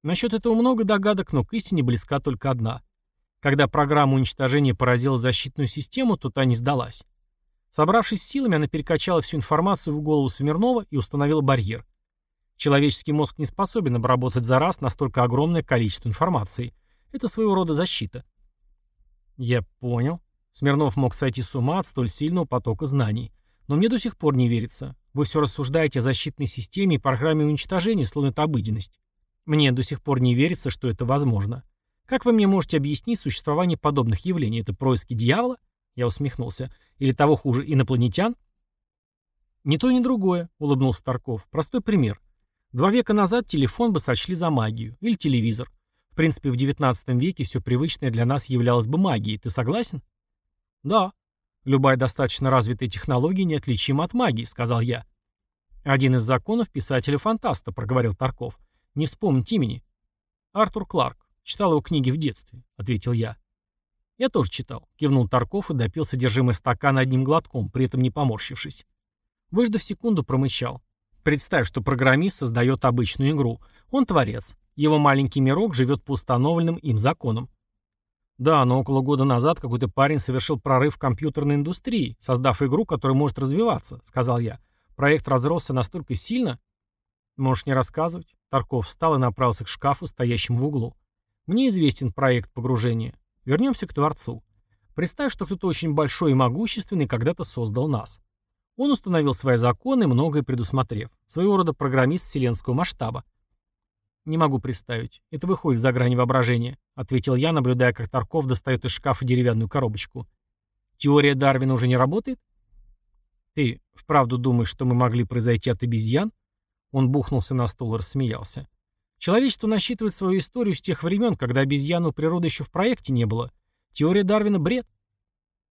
Насчет этого много догадок, но к истине близка только одна. Когда программа уничтожения поразила защитную систему, то та не сдалась. Собравшись силами, она перекачала всю информацию в голову Смирнова и установила барьер. Человеческий мозг не способен обработать за раз настолько огромное количество информации. Это своего рода защита. Я понял. Смирнов мог сойти с ума от столь сильного потока знаний. Но мне до сих пор не верится. Вы все рассуждаете о защитной системе и программе уничтожения, словно это обыденность. Мне до сих пор не верится, что это возможно. Как вы мне можете объяснить существование подобных явлений? Это происки дьявола? Я усмехнулся. Или того хуже, инопланетян? Ни то, ни другое, улыбнулся Тарков. Простой пример. Два века назад телефон бы сочли за магию. Или телевизор. В принципе, в 19 веке все привычное для нас являлось бы магией. Ты согласен? Да. Любая достаточно развитая технология неотличима от магии, сказал я. Один из законов писателя-фантаста, проговорил Тарков. Не вспомнить имени. Артур Кларк. Читал его книги в детстве, ответил я. Я тоже читал, кивнул Тарков и допил содержимое стакана одним глотком, при этом не поморщившись. Выждав секунду, промычал. Представь, что программист создает обычную игру. Он творец. Его маленький мирок живет по установленным им законам. Да, но около года назад какой-то парень совершил прорыв в компьютерной индустрии, создав игру, которая может развиваться, сказал я. Проект разросся настолько сильно... Можешь не рассказывать? Тарков встал и направился к шкафу, стоящему в углу. Мне известен проект погружения. Вернемся к Творцу. Представь, что кто-то очень большой и могущественный когда-то создал нас. Он установил свои законы, многое предусмотрев. Своего рода программист вселенского масштаба. «Не могу представить. Это выходит за грани воображения», — ответил я, наблюдая, как Тарков достает из шкафа деревянную коробочку. «Теория Дарвина уже не работает?» «Ты вправду думаешь, что мы могли произойти от обезьян?» Он бухнулся на стол и рассмеялся. «Человечество насчитывает свою историю с тех времен, когда обезьяны у природы еще в проекте не было. Теория Дарвина — бред.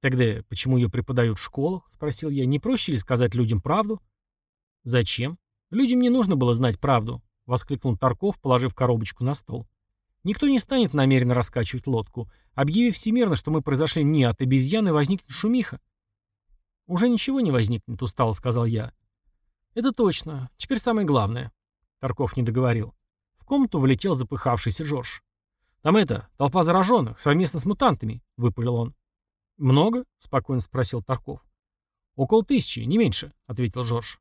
«Тогда почему ее преподают в школах?» — спросил я. «Не проще ли сказать людям правду?» «Зачем? Людям не нужно было знать правду», — воскликнул Тарков, положив коробочку на стол. «Никто не станет намеренно раскачивать лодку. Объявив всемирно, что мы произошли не от обезьяны, возникнет шумиха». «Уже ничего не возникнет», — устало сказал я. «Это точно. Теперь самое главное». Тарков не договорил. В комнату влетел запыхавшийся Жорж. «Там это, толпа зараженных, совместно с мутантами», — выпалил он. «Много?» — спокойно спросил Тарков. «Около тысячи, не меньше», — ответил Жорж.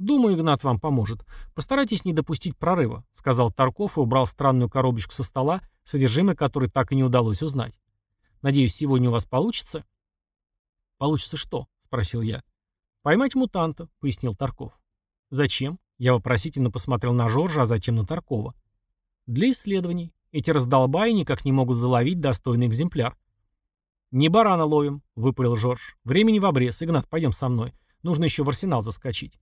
«Думаю, Игнат вам поможет. Постарайтесь не допустить прорыва», — сказал Тарков и убрал странную коробочку со стола, содержимое которой так и не удалось узнать. «Надеюсь, сегодня у вас получится?» «Получится что?» — спросил я. «Поймать мутанта», — пояснил Тарков. «Зачем?» — я вопросительно посмотрел на Жоржа, а затем на Таркова. «Для исследований. Эти раздолбаи никак не могут заловить достойный экземпляр. «Не барана ловим», — выпалил Жорж. «Времени в обрез. Игнат, пойдем со мной. Нужно еще в арсенал заскочить».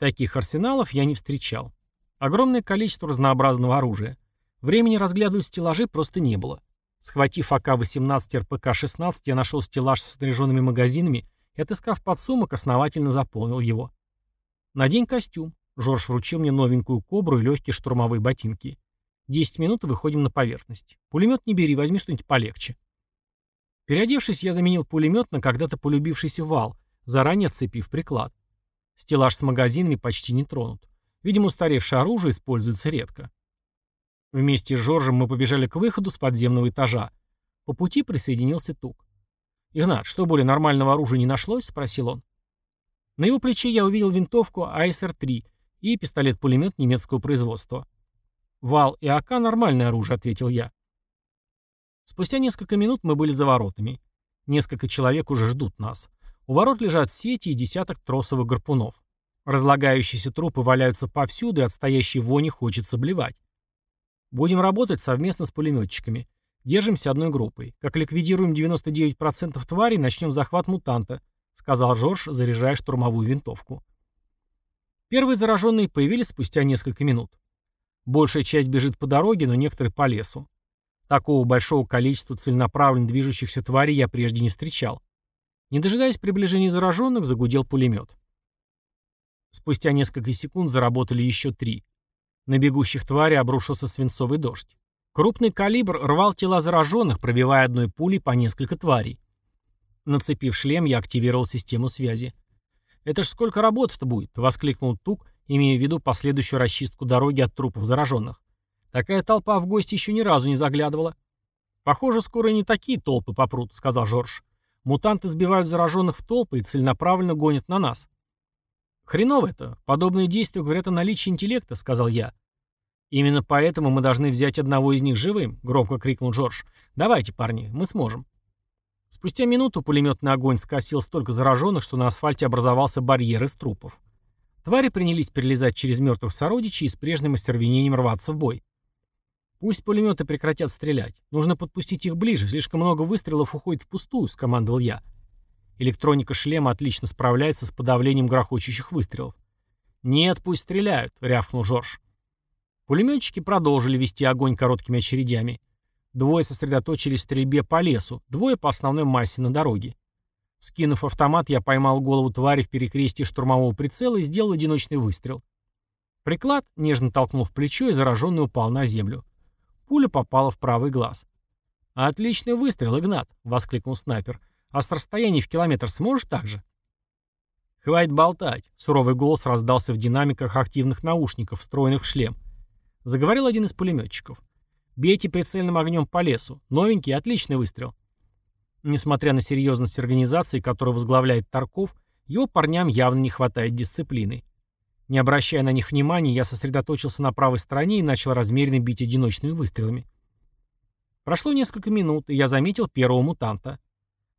Таких арсеналов я не встречал. Огромное количество разнообразного оружия. Времени разглядывать стеллажи просто не было. Схватив АК-18 РПК-16, я нашел стеллаж со снаряженными магазинами и, отыскав подсумок, основательно заполнил его. «Надень костюм». Жорж вручил мне новенькую кобру и легкие штурмовые ботинки. «Десять минут и выходим на поверхность. Пулемет не бери, возьми что-нибудь полегче». Переодевшись, я заменил пулемет на когда-то полюбившийся вал, заранее отцепив приклад. Стеллаж с магазинами почти не тронут. Видимо, устаревшее оружие используется редко. Вместе с Жоржем мы побежали к выходу с подземного этажа. По пути присоединился Тук. «Игнат, что более нормального оружия не нашлось?» — спросил он. На его плече я увидел винтовку АСР-3 и пистолет-пулемет немецкого производства. «Вал и АК — нормальное оружие», — ответил я. Спустя несколько минут мы были за воротами. Несколько человек уже ждут нас. У ворот лежат сети и десяток тросовых гарпунов. Разлагающиеся трупы валяются повсюду, и от стоящей вони хочется блевать. Будем работать совместно с пулеметчиками. Держимся одной группой. Как ликвидируем 99% тварей, начнем захват мутанта, сказал Жорж, заряжая штурмовую винтовку. Первые зараженные появились спустя несколько минут. Большая часть бежит по дороге, но некоторые по лесу. Такого большого количества целенаправленно движущихся тварей я прежде не встречал. Не дожидаясь приближения зараженных, загудел пулемет. Спустя несколько секунд заработали еще три. На бегущих тварей обрушился свинцовый дождь. Крупный калибр рвал тела зараженных, пробивая одной пулей по несколько тварей. Нацепив шлем, я активировал систему связи. «Это ж сколько работы-то будет!» — воскликнул Тук, имея в виду последующую расчистку дороги от трупов зараженных. «Такая толпа в гости еще ни разу не заглядывала». «Похоже, скоро не такие толпы попрут», — сказал Жорж. «Мутанты сбивают зараженных в толпы и целенаправленно гонят на нас». «Хреново это. Подобные действия говорят о наличии интеллекта», — сказал я. «Именно поэтому мы должны взять одного из них живым», — громко крикнул Джордж. «Давайте, парни, мы сможем». Спустя минуту пулеметный огонь скосил столько зараженных, что на асфальте образовался барьер из трупов. Твари принялись перелезать через мертвых сородичей и с прежним остервенением рваться в бой. «Пусть пулеметы прекратят стрелять. Нужно подпустить их ближе, слишком много выстрелов уходит впустую», — скомандовал я. Электроника шлема отлично справляется с подавлением грохочущих выстрелов. «Нет, пусть стреляют», — рявкнул Жорж. Пулеметчики продолжили вести огонь короткими очередями. Двое сосредоточились в стрельбе по лесу, двое по основной массе на дороге. Скинув автомат, я поймал голову твари в перекрестии штурмового прицела и сделал одиночный выстрел. Приклад, нежно толкнул в плечо, и зараженный упал на землю. Пуля попала в правый глаз. «Отличный выстрел, Игнат!» — воскликнул снайпер. «А с расстояния в километр сможешь так же?» «Хватит болтать!» — суровый голос раздался в динамиках активных наушников, встроенных в шлем. Заговорил один из пулеметчиков. «Бейте прицельным огнем по лесу. Новенький, отличный выстрел». Несмотря на серьезность организации, которую возглавляет Тарков, его парням явно не хватает дисциплины. Не обращая на них внимания, я сосредоточился на правой стороне и начал размеренно бить одиночными выстрелами. Прошло несколько минут, и я заметил первого мутанта.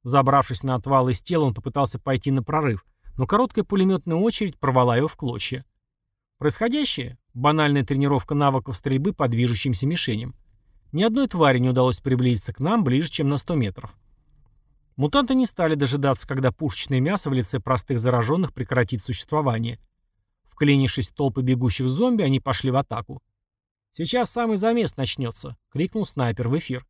Забравшись на отвал из тела, он попытался пойти на прорыв, но короткая пулеметная очередь порвала его в клочья. Происходящее — банальная тренировка навыков стрельбы по движущимся мишеням. Ни одной твари не удалось приблизиться к нам ближе, чем на 100 метров. Мутанты не стали дожидаться, когда пушечное мясо в лице простых зараженных прекратит существование. Вклинившись в толпы бегущих зомби, они пошли в атаку. «Сейчас самый замес начнется!» — крикнул снайпер в эфир.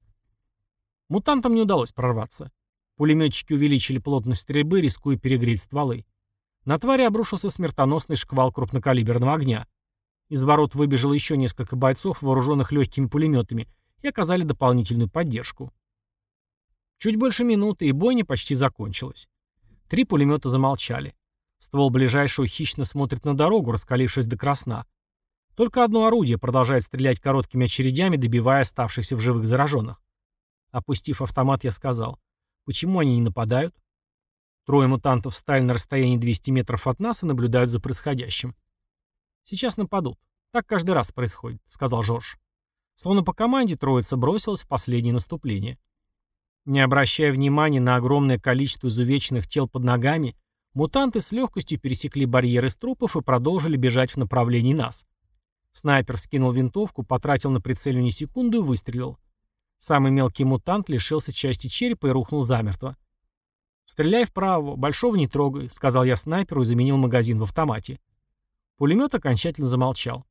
Мутантам не удалось прорваться. Пулеметчики увеличили плотность стрельбы, рискуя перегреть стволы. На твари обрушился смертоносный шквал крупнокалиберного огня. Из ворот выбежало еще несколько бойцов, вооруженных легкими пулеметами, и оказали дополнительную поддержку. Чуть больше минуты, и бойня почти закончилась. Три пулемета замолчали. Ствол ближайшего хищно смотрит на дорогу, раскалившись до красна. Только одно орудие продолжает стрелять короткими очередями, добивая оставшихся в живых зараженных. Опустив автомат, я сказал, почему они не нападают? Трое мутантов встали на расстоянии 200 метров от нас и наблюдают за происходящим. «Сейчас нападут. Так каждый раз происходит», — сказал Жорж. Словно по команде троица бросилась в последнее наступление. Не обращая внимания на огромное количество изувеченных тел под ногами, мутанты с легкостью пересекли барьеры из трупов и продолжили бежать в направлении нас. Снайпер скинул винтовку, потратил на прицеливание секунду и выстрелил. Самый мелкий мутант лишился части черепа и рухнул замертво. «Стреляй вправо, большого не трогай», — сказал я снайперу и заменил магазин в автомате. Пулемет окончательно замолчал.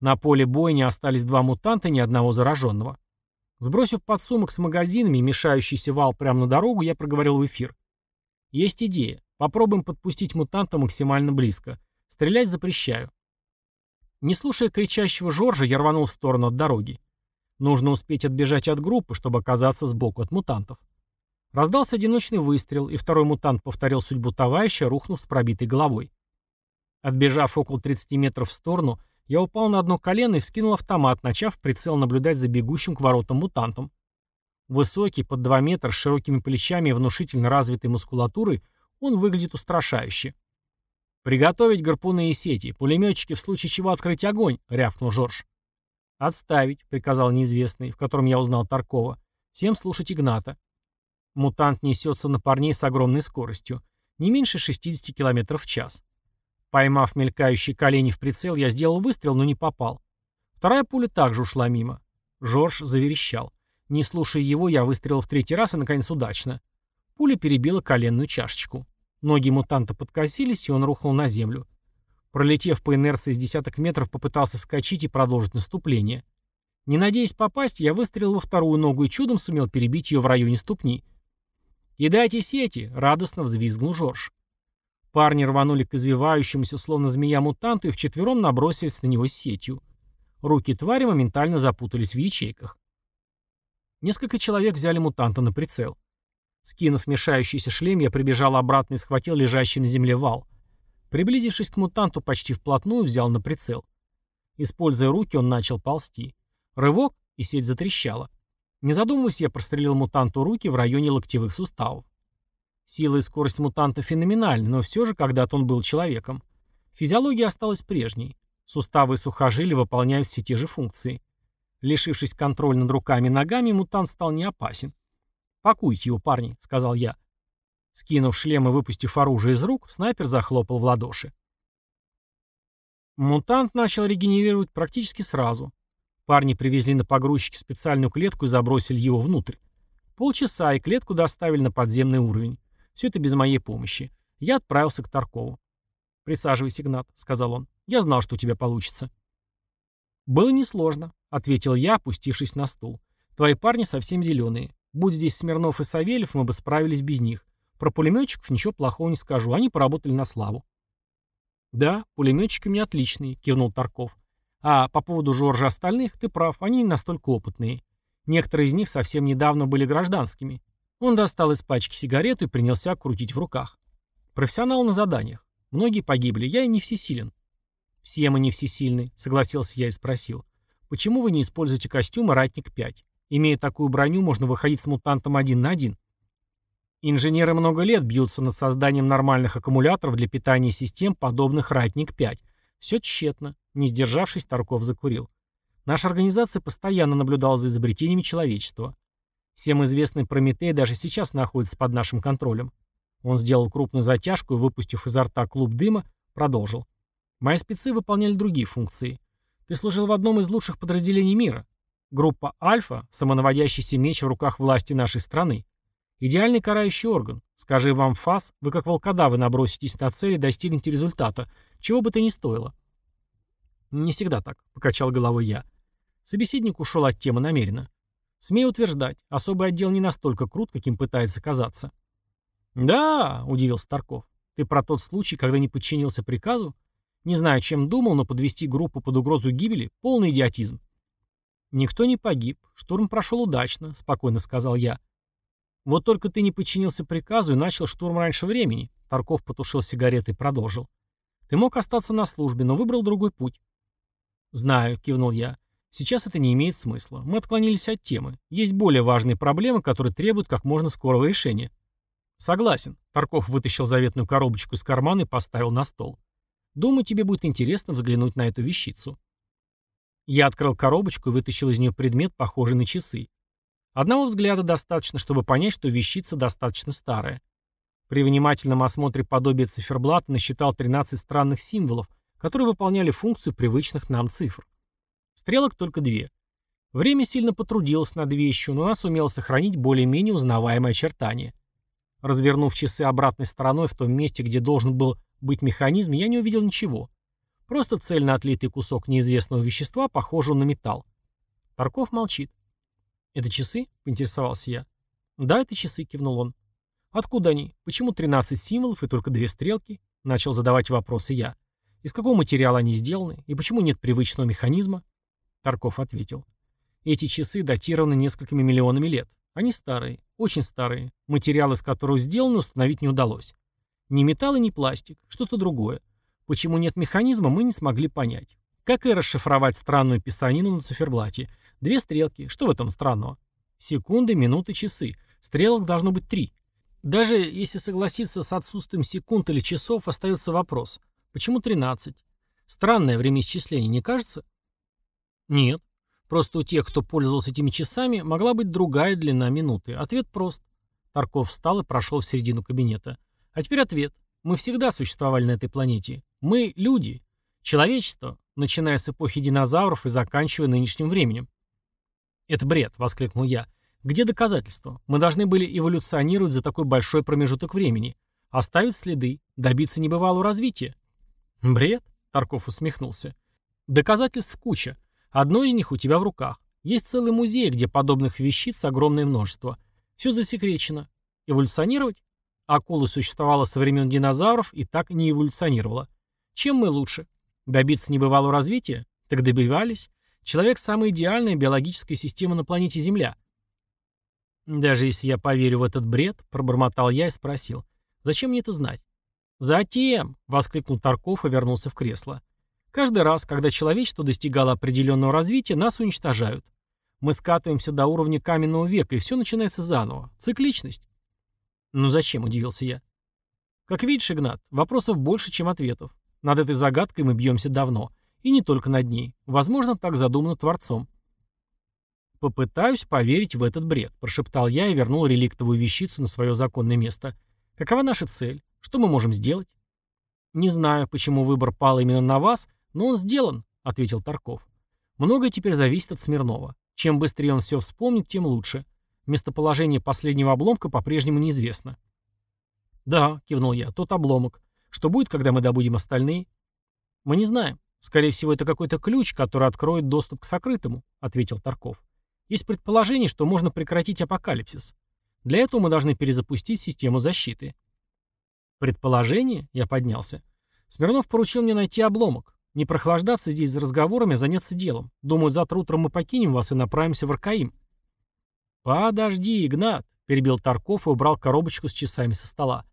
На поле боя не остались два мутанта и ни одного зараженного. Сбросив подсумок с магазинами и мешающийся вал прямо на дорогу, я проговорил в эфир. «Есть идея. Попробуем подпустить мутанта максимально близко. Стрелять запрещаю. Не слушая кричащего Жоржа, я рванул в сторону от дороги. Нужно успеть отбежать от группы, чтобы оказаться сбоку от мутантов. Раздался одиночный выстрел, и второй мутант повторил судьбу товарища, рухнув с пробитой головой. Отбежав около 30 метров в сторону, я упал на одно колено и вскинул автомат, начав прицел наблюдать за бегущим к воротам мутантом. Высокий, под 2 метра, с широкими плечами и внушительно развитой мускулатурой, он выглядит устрашающе. «Приготовить гарпуны и сети, пулеметчики в случае чего открыть огонь», — рявкнул Жорж. «Отставить», — приказал неизвестный, в котором я узнал Таркова. «Всем слушать Игната». Мутант несется на парней с огромной скоростью, не меньше 60 км в час. Поймав мелькающие колени в прицел, я сделал выстрел, но не попал. Вторая пуля также ушла мимо. Жорж заверещал. Не слушая его, я выстрелил в третий раз и, наконец, удачно. Пуля перебила коленную чашечку. Ноги мутанта подкосились, и он рухнул на землю. Пролетев по инерции с десяток метров, попытался вскочить и продолжить наступление. Не надеясь попасть, я выстрелил во вторую ногу и чудом сумел перебить ее в районе ступни. «Кидайте сети!» — радостно взвизгнул Жорж. Парни рванули к извивающемуся, словно змея мутанту, и вчетвером набросились на него сетью. Руки твари моментально запутались в ячейках. Несколько человек взяли мутанта на прицел. Скинув мешающийся шлем, я прибежал обратно и схватил лежащий на земле вал. Приблизившись к мутанту почти вплотную, взял на прицел. Используя руки, он начал ползти. Рывок, и сеть затрещала. Не задумываясь, я прострелил мутанту руки в районе локтевых суставов. Сила и скорость мутанта феноменальны, но все же когда-то он был человеком. Физиология осталась прежней. Суставы и сухожилия выполняют все те же функции. Лишившись контроля над руками и ногами, мутант стал не опасен. «Пакуйте его, парни», — сказал я. Скинув шлем и выпустив оружие из рук, снайпер захлопал в ладоши. Мутант начал регенерировать практически сразу. Парни привезли на погрузчике специальную клетку и забросили его внутрь. Полчаса, и клетку доставили на подземный уровень. Все это без моей помощи. Я отправился к Таркову. «Присаживайся, Игнат», — сказал он. «Я знал, что у тебя получится». «Было несложно», — ответил я, опустившись на стул. «Твои парни совсем зеленые. Будь здесь Смирнов и Савельев, мы бы справились без них. Про пулеметчиков ничего плохого не скажу, они поработали на славу». «Да, пулеметчики у меня отличные», — кивнул Тарков. «А по поводу Жоржа остальных, ты прав, они не настолько опытные. Некоторые из них совсем недавно были гражданскими. Он достал из пачки сигарету и принялся крутить в руках. Профессионал на заданиях. Многие погибли, я и не всесилен. Все мы не всесильны, согласился я и спросил. Почему вы не используете костюм «Ратник-5»? Имея такую броню, можно выходить с мутантом один на один. Инженеры много лет бьются над созданием нормальных аккумуляторов для питания систем, подобных «Ратник-5». Все тщетно. Не сдержавшись, Тарков закурил. Наша организация постоянно наблюдала за изобретениями человечества. Всем известный Прометей даже сейчас находится под нашим контролем. Он сделал крупную затяжку и, выпустив изо рта клуб дыма, продолжил. Мои спецы выполняли другие функции. Ты служил в одном из лучших подразделений мира. Группа «Альфа» — самонаводящийся меч в руках власти нашей страны. Идеальный карающий орган. Скажи вам ФАС, вы как волкодавы наброситесь на цель и достигнете результата, чего бы то ни стоило. Не всегда так, покачал головой я. Собеседник ушел от темы намеренно. Смею утверждать, особый отдел не настолько крут, каким пытается казаться. «Да», — удивился Тарков, — «ты про тот случай, когда не подчинился приказу? Не знаю, чем думал, но подвести группу под угрозу гибели — полный идиотизм». «Никто не погиб. Штурм прошел удачно», — спокойно сказал я. «Вот только ты не подчинился приказу и начал штурм раньше времени», — Тарков потушил сигарету и продолжил. «Ты мог остаться на службе, но выбрал другой путь». «Знаю», — кивнул я. Сейчас это не имеет смысла. Мы отклонились от темы. Есть более важные проблемы, которые требуют как можно скорого решения. Согласен. Тарков вытащил заветную коробочку из кармана и поставил на стол. Думаю, тебе будет интересно взглянуть на эту вещицу. Я открыл коробочку и вытащил из нее предмет, похожий на часы. Одного взгляда достаточно, чтобы понять, что вещица достаточно старая. При внимательном осмотре подобия циферблата насчитал 13 странных символов, которые выполняли функцию привычных нам цифр. Стрелок только две. Время сильно потрудилось над вещью, но она сумела сохранить более-менее узнаваемое очертание. Развернув часы обратной стороной в том месте, где должен был быть механизм, я не увидел ничего. Просто цельно отлитый кусок неизвестного вещества, похожего на металл. Тарков молчит. «Это часы?» — поинтересовался я. «Да, это часы», — кивнул он. «Откуда они? Почему 13 символов и только две стрелки?» — начал задавать вопросы я. Из какого материала они сделаны? И почему нет привычного механизма? Тарков ответил. Эти часы датированы несколькими миллионами лет. Они старые, очень старые. Материал, из которого сделаны, установить не удалось. Ни металл и ни пластик, что-то другое. Почему нет механизма, мы не смогли понять. Как и расшифровать странную писанину на циферблате? Две стрелки, что в этом странного? Секунды, минуты, часы. Стрелок должно быть три. Даже если согласиться с отсутствием секунд или часов, остается вопрос. Почему 13? Странное время исчисления, не кажется? Нет. Просто у тех, кто пользовался этими часами, могла быть другая длина минуты. Ответ прост. Тарков встал и прошел в середину кабинета. А теперь ответ. Мы всегда существовали на этой планете. Мы – люди. Человечество, начиная с эпохи динозавров и заканчивая нынешним временем. «Это бред», — воскликнул я. «Где доказательства? Мы должны были эволюционировать за такой большой промежуток времени. Оставить следы, добиться небывалого развития». «Бред?» — Тарков усмехнулся. «Доказательств куча. Одно из них у тебя в руках. Есть целый музей, где подобных вещиц огромное множество. Все засекречено. Эволюционировать? Акула существовала со времен динозавров и так не эволюционировала. Чем мы лучше? Добиться небывалого развития? Так добивались. Человек – самая идеальная биологическая система на планете Земля. Даже если я поверю в этот бред, пробормотал я и спросил, зачем мне это знать? «Затем!» — воскликнул Тарков и вернулся в кресло. «Каждый раз, когда человечество достигало определенного развития, нас уничтожают. Мы скатываемся до уровня каменного века, и все начинается заново. Цикличность». «Ну зачем?» — удивился я. «Как видишь, Игнат, вопросов больше, чем ответов. Над этой загадкой мы бьемся давно. И не только над ней. Возможно, так задумано Творцом. «Попытаюсь поверить в этот бред», – прошептал я и вернул реликтовую вещицу на свое законное место. «Какова наша цель? Что мы можем сделать?» «Не знаю, почему выбор пал именно на вас, но он сделан», — ответил Тарков. «Многое теперь зависит от Смирнова. Чем быстрее он все вспомнит, тем лучше. Местоположение последнего обломка по-прежнему неизвестно». «Да», — кивнул я, — «тот обломок. Что будет, когда мы добудем остальные?» «Мы не знаем. «Скорее всего, это какой-то ключ, который откроет доступ к сокрытому», — ответил Тарков. «Есть предположение, что можно прекратить апокалипсис. Для этого мы должны перезапустить систему защиты». «Предположение?» — я поднялся. «Смирнов поручил мне найти обломок. Не прохлаждаться здесь за разговорами, а заняться делом. Думаю, завтра утром мы покинем вас и направимся в Аркаим». «Подожди, Игнат», — перебил Тарков и убрал коробочку с часами со стола.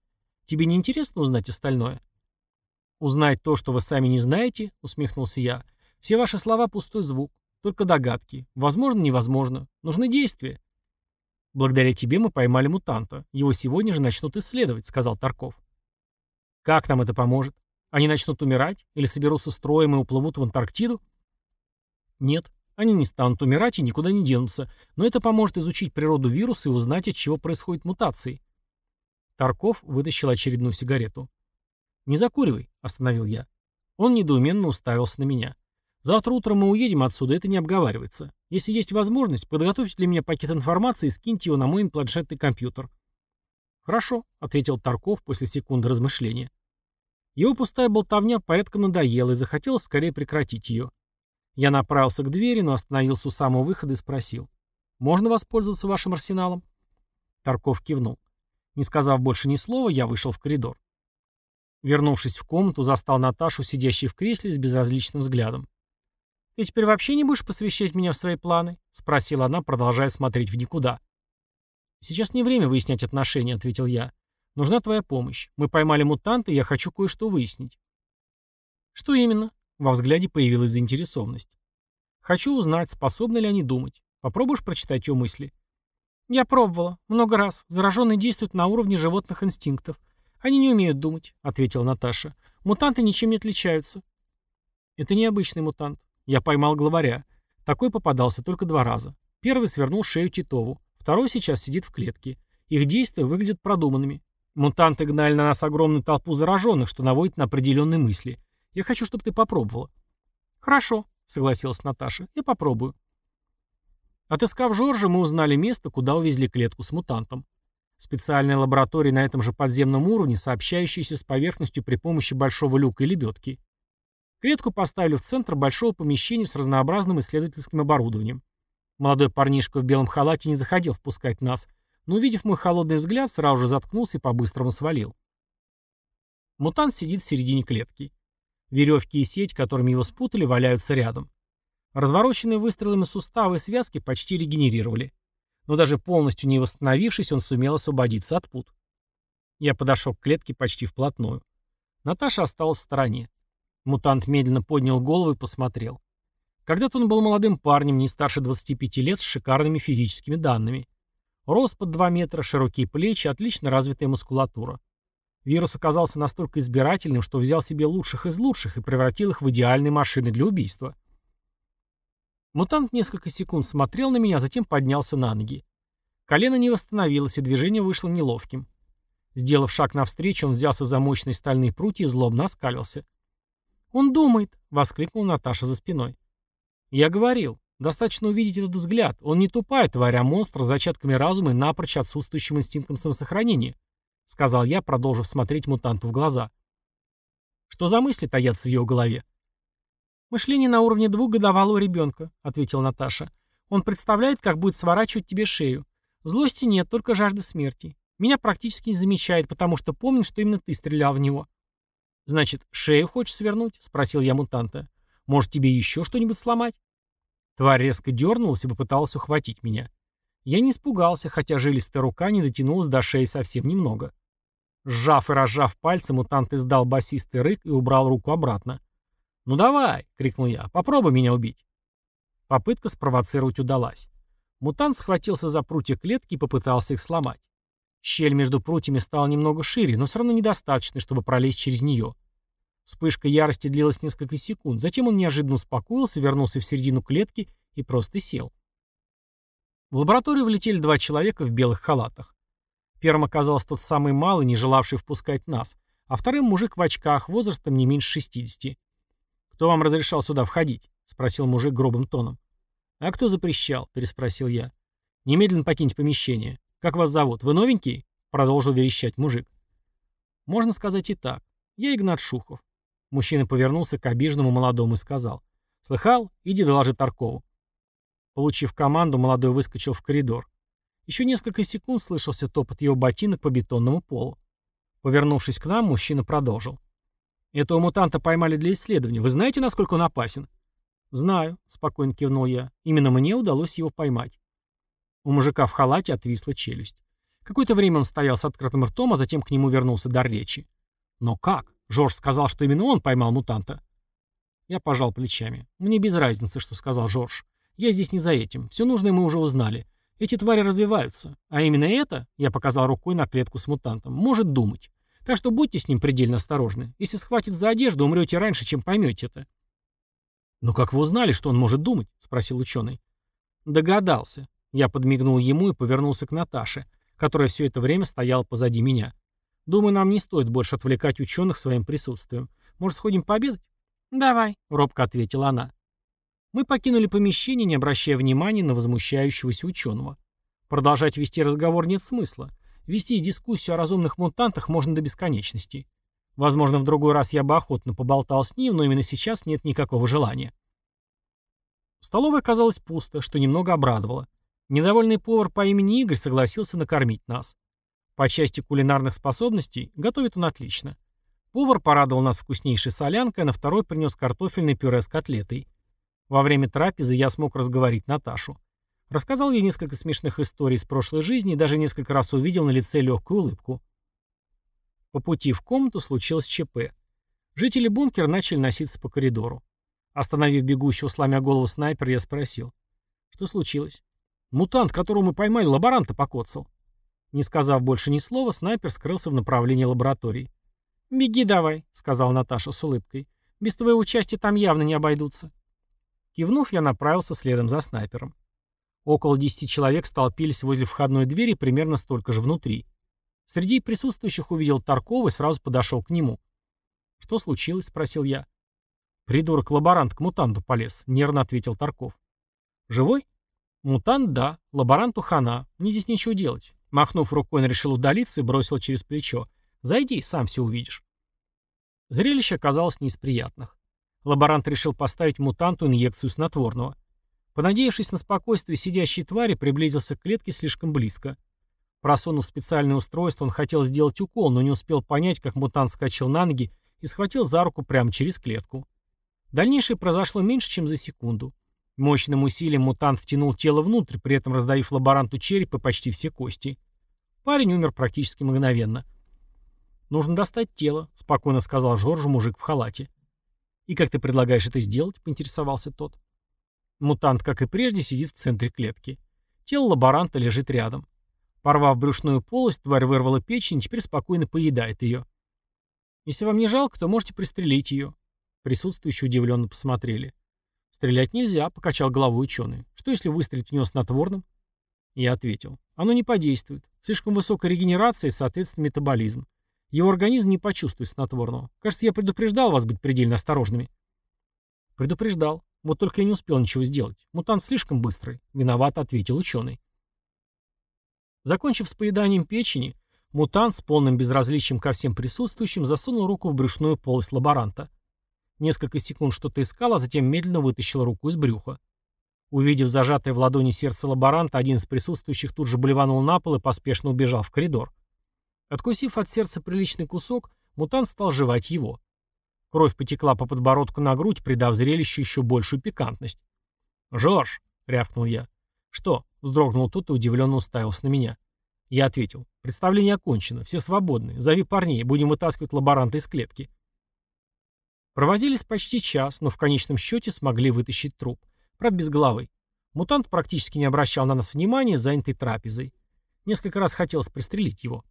«Тебе не интересно узнать остальное?» «Узнать то, что вы сами не знаете?» — усмехнулся я. «Все ваши слова — пустой звук. Только догадки. Возможно, невозможно. Нужны действия». «Благодаря тебе мы поймали мутанта. Его сегодня же начнут исследовать», — сказал Тарков. «Как нам это поможет? Они начнут умирать? Или соберутся строем и уплывут в Антарктиду?» «Нет, они не станут умирать и никуда не денутся, но это поможет изучить природу вируса и узнать, от чего происходят мутации». Тарков вытащил очередную сигарету. «Не закуривай», — остановил я. Он недоуменно уставился на меня. «Завтра утром мы уедем отсюда, это не обговаривается. Если есть возможность, подготовьте для меня пакет информации и скиньте его на мой планшетный компьютер». «Хорошо», — ответил Тарков после секунды размышления. Его пустая болтовня порядком надоела и захотелось скорее прекратить ее. Я направился к двери, но остановился у самого выхода и спросил. «Можно воспользоваться вашим арсеналом?» Тарков кивнул. Не сказав больше ни слова, я вышел в коридор. Вернувшись в комнату, застал Наташу, сидящей в кресле с безразличным взглядом. «Ты теперь вообще не будешь посвящать меня в свои планы?» — спросила она, продолжая смотреть в никуда. «Сейчас не время выяснять отношения», — ответил я. «Нужна твоя помощь. Мы поймали мутанта, и я хочу кое-что выяснить». «Что именно?» — во взгляде появилась заинтересованность. «Хочу узнать, способны ли они думать. Попробуешь прочитать ее мысли?» «Я пробовала. Много раз. Зараженные действуют на уровне животных инстинктов. «Они не умеют думать», — ответила Наташа. «Мутанты ничем не отличаются». «Это необычный мутант. Я поймал главаря. Такой попадался только два раза. Первый свернул шею Титову. Второй сейчас сидит в клетке. Их действия выглядят продуманными. Мутанты гнали на нас огромную толпу зараженных, что наводит на определенные мысли. Я хочу, чтобы ты попробовала». «Хорошо», — согласилась Наташа. «Я попробую». Отыскав Жоржа, мы узнали место, куда увезли клетку с мутантом. Специальная лаборатория на этом же подземном уровне, сообщающаяся с поверхностью при помощи большого люка и лебедки. Клетку поставили в центр большого помещения с разнообразным исследовательским оборудованием. Молодой парнишка в белом халате не заходил впускать нас, но, увидев мой холодный взгляд, сразу же заткнулся и по-быстрому свалил. Мутант сидит в середине клетки. Веревки и сеть, которыми его спутали, валяются рядом. Развороченные выстрелами суставы и связки почти регенерировали. Но даже полностью не восстановившись, он сумел освободиться от пут. Я подошел к клетке почти вплотную. Наташа осталась в стороне. Мутант медленно поднял голову и посмотрел. Когда-то он был молодым парнем, не старше 25 лет, с шикарными физическими данными. Рост под 2 метра, широкие плечи, отлично развитая мускулатура. Вирус оказался настолько избирательным, что взял себе лучших из лучших и превратил их в идеальные машины для убийства. Мутант несколько секунд смотрел на меня, затем поднялся на ноги. Колено не восстановилось, и движение вышло неловким. Сделав шаг навстречу, он взялся за мощные стальные прутья и злобно оскалился. «Он думает!» — воскликнул Наташа за спиной. «Я говорил. Достаточно увидеть этот взгляд. Он не тупая тварь, а монстр с зачатками разума и напрочь отсутствующим инстинктом самосохранения», — сказал я, продолжив смотреть мутанту в глаза. «Что за мысли таятся в его голове?» «Мышление на уровне двухгодовалого ребенка», — ответила Наташа. «Он представляет, как будет сворачивать тебе шею. Злости нет, только жажда смерти. Меня практически не замечает, потому что помнит, что именно ты стрелял в него». «Значит, шею хочешь свернуть?» — спросил я мутанта. «Может, тебе еще что-нибудь сломать?» Тварь резко дернулась и попыталась ухватить меня. Я не испугался, хотя жилистая рука не дотянулась до шеи совсем немного. Сжав и разжав пальцы, мутант издал басистый рык и убрал руку обратно. «Ну давай!» — крикнул я. «Попробуй меня убить!» Попытка спровоцировать удалась. Мутант схватился за прутья клетки и попытался их сломать. Щель между прутьями стала немного шире, но все равно недостаточно, чтобы пролезть через нее. Вспышка ярости длилась несколько секунд, затем он неожиданно успокоился, вернулся в середину клетки и просто сел. В лабораторию влетели два человека в белых халатах. Первым оказался тот самый малый, не желавший впускать нас, а вторым мужик в очках, возрастом не меньше 60. «Кто вам разрешал сюда входить?» — спросил мужик грубым тоном. «А кто запрещал?» — переспросил я. «Немедленно покиньте помещение. Как вас зовут? Вы новенький?» — продолжил верещать мужик. «Можно сказать и так. Я Игнат Шухов. Мужчина повернулся к обиженному молодому и сказал. «Слыхал? Иди доложи Таркову». Получив команду, молодой выскочил в коридор. Еще несколько секунд слышался топот его ботинок по бетонному полу. Повернувшись к нам, мужчина продолжил. «Этого мутанта поймали для исследования. Вы знаете, насколько он опасен?» «Знаю», — спокойно кивнул я. «Именно мне удалось его поймать». У мужика в халате отвисла челюсть. Какое-то время он стоял с открытым ртом, а затем к нему вернулся дар речи. «Но как? Жорж сказал, что именно он поймал мутанта. Я пожал плечами. Мне без разницы, что сказал Жорж. Я здесь не за этим. Все нужное мы уже узнали. Эти твари развиваются. А именно это, я показал рукой на клетку с мутантом, может думать. Так что будьте с ним предельно осторожны. Если схватит за одежду, умрете раньше, чем поймете это. «Но как вы узнали, что он может думать?» — спросил ученый. «Догадался». Я подмигнул ему и повернулся к Наташе, которая все это время стояла позади меня. Думаю, нам не стоит больше отвлекать ученых своим присутствием. Может, сходим пообедать? Давай, робко ответила она. Мы покинули помещение, не обращая внимания на возмущающегося ученого. Продолжать вести разговор нет смысла. Вести дискуссию о разумных мутантах можно до бесконечности. Возможно, в другой раз я бы охотно поболтал с ним, но именно сейчас нет никакого желания. Столовая оказалась пусто, что немного обрадовало. Недовольный повар по имени Игорь согласился накормить нас. По части кулинарных способностей готовит он отлично. Повар порадовал нас вкуснейшей солянкой, а на второй принес картофельное пюре с котлетой. Во время трапезы я смог разговорить Наташу. Рассказал ей несколько смешных историй из прошлой жизни и даже несколько раз увидел на лице легкую улыбку. По пути в комнату случилось ЧП. Жители бункера начали носиться по коридору. Остановив бегущего, сломя голову снайпер, я спросил. Что случилось? Мутант, которого мы поймали, лаборанта покоцал. Не сказав больше ни слова, снайпер скрылся в направлении лаборатории. «Беги давай», — сказал Наташа с улыбкой. «Без твоего участия там явно не обойдутся». Кивнув, я направился следом за снайпером. Около десяти человек столпились возле входной двери, примерно столько же внутри. Среди присутствующих увидел Таркова и сразу подошел к нему. «Что случилось?» — спросил я. «Придурок-лаборант к мутанту полез», — нервно ответил Тарков. «Живой?» «Мутант, да. Лаборанту хана. Мне здесь нечего делать. Махнув рукой, он решил удалиться и бросил через плечо. «Зайди, сам все увидишь». Зрелище оказалось не из приятных. Лаборант решил поставить мутанту инъекцию снотворного. Понадеявшись на спокойствие сидящей твари, приблизился к клетке слишком близко. Просунув специальное устройство, он хотел сделать укол, но не успел понять, как мутант скачал на ноги и схватил за руку прямо через клетку. Дальнейшее произошло меньше, чем за секунду. Мощным усилием мутант втянул тело внутрь, при этом раздавив лаборанту череп и почти все кости. Парень умер практически мгновенно. «Нужно достать тело», — спокойно сказал Жоржу мужик в халате. «И как ты предлагаешь это сделать?» — поинтересовался тот. Мутант, как и прежде, сидит в центре клетки. Тело лаборанта лежит рядом. Порвав брюшную полость, тварь вырвала печень и теперь спокойно поедает ее. Если вам не жалко, то можете пристрелить ее. Присутствующие удивленно посмотрели. Стрелять нельзя, покачал головой ученый. Что если выстрелить в него снотворным? Я ответил. Оно не подействует. Слишком высокая регенерация и, соответственно, метаболизм. Его организм не почувствует снотворного. Кажется, я предупреждал вас быть предельно осторожными. Предупреждал. Вот только я не успел ничего сделать. Мутант слишком быстрый. Виноват, ответил ученый. Закончив с поеданием печени, мутант с полным безразличием ко всем присутствующим засунул руку в брюшную полость лаборанта. Несколько секунд что-то искал, а затем медленно вытащил руку из брюха. Увидев зажатое в ладони сердце лаборанта, один из присутствующих тут же блеванул на пол и поспешно убежал в коридор. Откусив от сердца приличный кусок, мутант стал жевать его. Кровь потекла по подбородку на грудь, придав зрелищу еще большую пикантность. «Жорж!» — рявкнул я. «Что?» — вздрогнул тот и удивленно уставился на меня. Я ответил. «Представление окончено. Все свободны. Зови парней. Будем вытаскивать лаборанта из клетки». Провозились почти час, но в конечном счете смогли вытащить труп. Правда, без головы. Мутант практически не обращал на нас внимания, занятый трапезой. Несколько раз хотелось пристрелить его.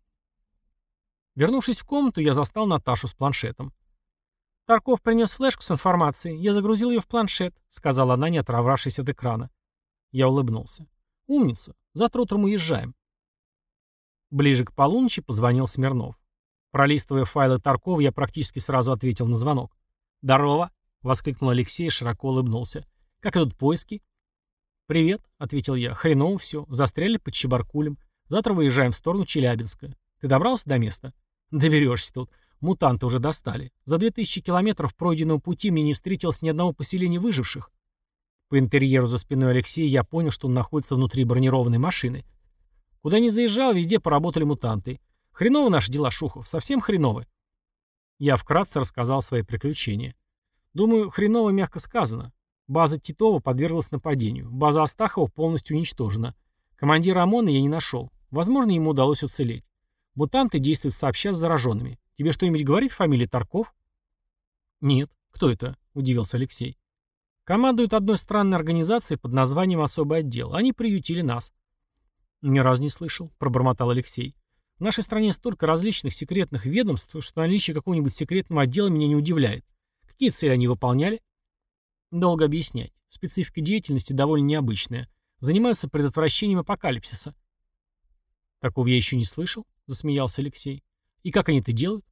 Вернувшись в комнату, я застал Наташу с планшетом. «Тарков принес флешку с информацией. Я загрузил ее в планшет», — сказала она, не оторвавшись от экрана. Я улыбнулся. «Умница. Завтра утром уезжаем». Ближе к полуночи позвонил Смирнов. Пролистывая файлы Таркова, я практически сразу ответил на звонок. «Здорово!» — воскликнул Алексей и широко улыбнулся. «Как идут поиски?» «Привет», — ответил я. «Хреново все. Застряли под Чебаркулем. Завтра выезжаем в сторону Челябинска. Ты добрался до места?» «Доберешься тут. Мутанты уже достали. За 2000 километров пройденного пути мне не встретилось ни одного поселения выживших. По интерьеру за спиной Алексея я понял, что он находится внутри бронированной машины. Куда ни заезжал, везде поработали мутанты. Хреново наши дела, Шухов, совсем хреновы. Я вкратце рассказал свои приключения. Думаю, хреново мягко сказано. База Титова подверглась нападению. База Астахова полностью уничтожена. Командира ОМОНа я не нашел. Возможно, ему удалось уцелеть. Мутанты действуют сообща с зараженными. Тебе что-нибудь говорит фамилия Тарков? Нет. Кто это? Удивился Алексей. Командует одной странной организацией под названием «Особый отдел». Они приютили нас. Ни разу не слышал, пробормотал Алексей. В нашей стране столько различных секретных ведомств, что наличие какого-нибудь секретного отдела меня не удивляет. Какие цели они выполняли? Долго объяснять. Специфика деятельности довольно необычная. Занимаются предотвращением апокалипсиса. Такого я еще не слышал, засмеялся Алексей. И как они это делают?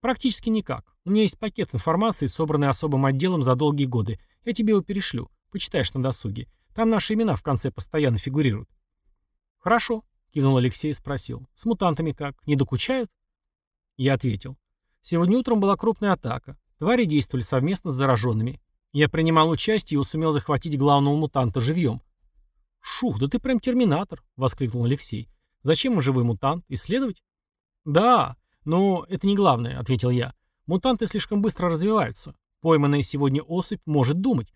Практически никак. У меня есть пакет информации, собранный особым отделом за долгие годы. Я тебе его перешлю. Почитаешь на досуге. Там наши имена в конце постоянно фигурируют. Хорошо, кивнул Алексей и спросил. С мутантами как? Не докучают? Я ответил. Сегодня утром была крупная атака. Твари действовали совместно с зараженными. Я принимал участие и сумел захватить главного мутанта живьем. «Шух, да ты прям терминатор!» — воскликнул Алексей. «Зачем им живой мутант? Исследовать?» «Да, но это не главное», — ответил я. «Мутанты слишком быстро развиваются. Пойманная сегодня особь может думать».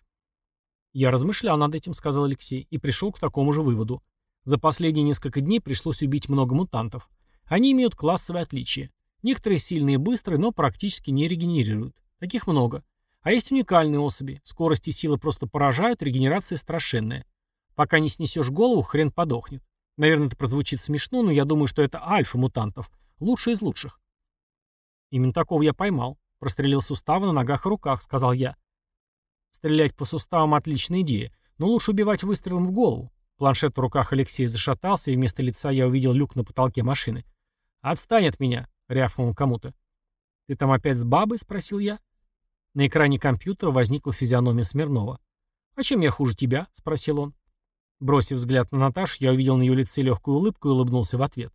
«Я размышлял над этим», — сказал Алексей, и пришел к такому же выводу. За последние несколько дней пришлось убить много мутантов. Они имеют классовые отличия. Некоторые сильные и быстрые, но практически не регенерируют. Таких много. А есть уникальные особи. Скорость и сила просто поражают, регенерация страшенная. Пока не снесешь голову, хрен подохнет. Наверное, это прозвучит смешно, но я думаю, что это альфа мутантов. Лучший из лучших. Именно такого я поймал. Прострелил суставы на ногах и руках, сказал я. Стрелять по суставам отличная идея, но лучше убивать выстрелом в голову. Планшет в руках Алексея зашатался, и вместо лица я увидел люк на потолке машины. «Отстань от меня!» — рявкнул кому-то. «Ты там опять с бабой?» — спросил я. На экране компьютера возникла физиономия Смирнова. «А чем я хуже тебя?» — спросил он. Бросив взгляд на Наташу, я увидел на ее лице легкую улыбку и улыбнулся в ответ.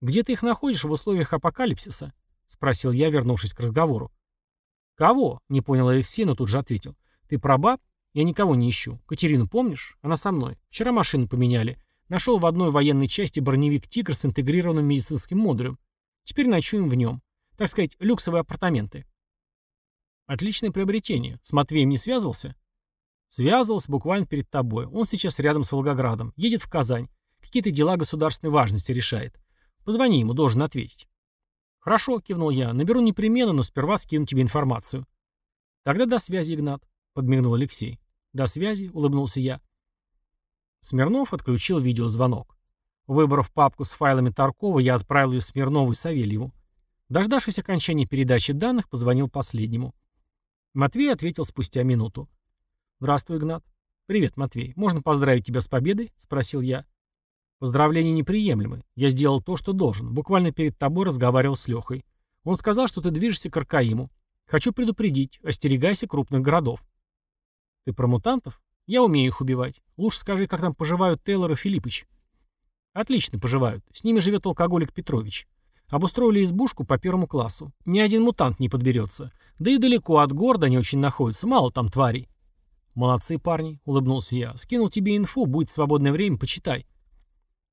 «Где ты их находишь в условиях апокалипсиса?» — спросил я, вернувшись к разговору. «Кого?» — не понял Алексей, но тут же ответил. «Ты про баб? Я никого не ищу. Катерину помнишь? Она со мной. Вчера машину поменяли. Нашел в одной военной части броневик «Тигр» с интегрированным медицинским модулем. Теперь ночуем в нем. Так сказать, люксовые апартаменты. Отличное приобретение. С Матвеем не связывался? Связывался буквально перед тобой. Он сейчас рядом с Волгоградом. Едет в Казань. Какие-то дела государственной важности решает. Позвони ему, должен ответить. Хорошо, кивнул я. Наберу непременно, но сперва скину тебе информацию. Тогда до связи, Игнат, подмигнул Алексей. До связи, улыбнулся я. Смирнов отключил видеозвонок. Выбрав папку с файлами Таркова, я отправил ее Смирнову и Савельеву. Дождавшись окончания передачи данных, позвонил последнему. Матвей ответил спустя минуту. «Здравствуй, Игнат». «Привет, Матвей. Можно поздравить тебя с победой?» — спросил я. «Поздравления неприемлемы. Я сделал то, что должен. Буквально перед тобой разговаривал с Лехой. Он сказал, что ты движешься к Аркаиму. Хочу предупредить. Остерегайся крупных городов». «Ты про мутантов? Я умею их убивать. Лучше скажи, как там поживают Тейлор и Филиппыч. Отлично поживают. С ними живет алкоголик Петрович. Обустроили избушку по первому классу. Ни один мутант не подберется. Да и далеко от города они очень находятся. Мало там тварей. Молодцы, парни, улыбнулся я. Скинул тебе инфу, будет свободное время, почитай.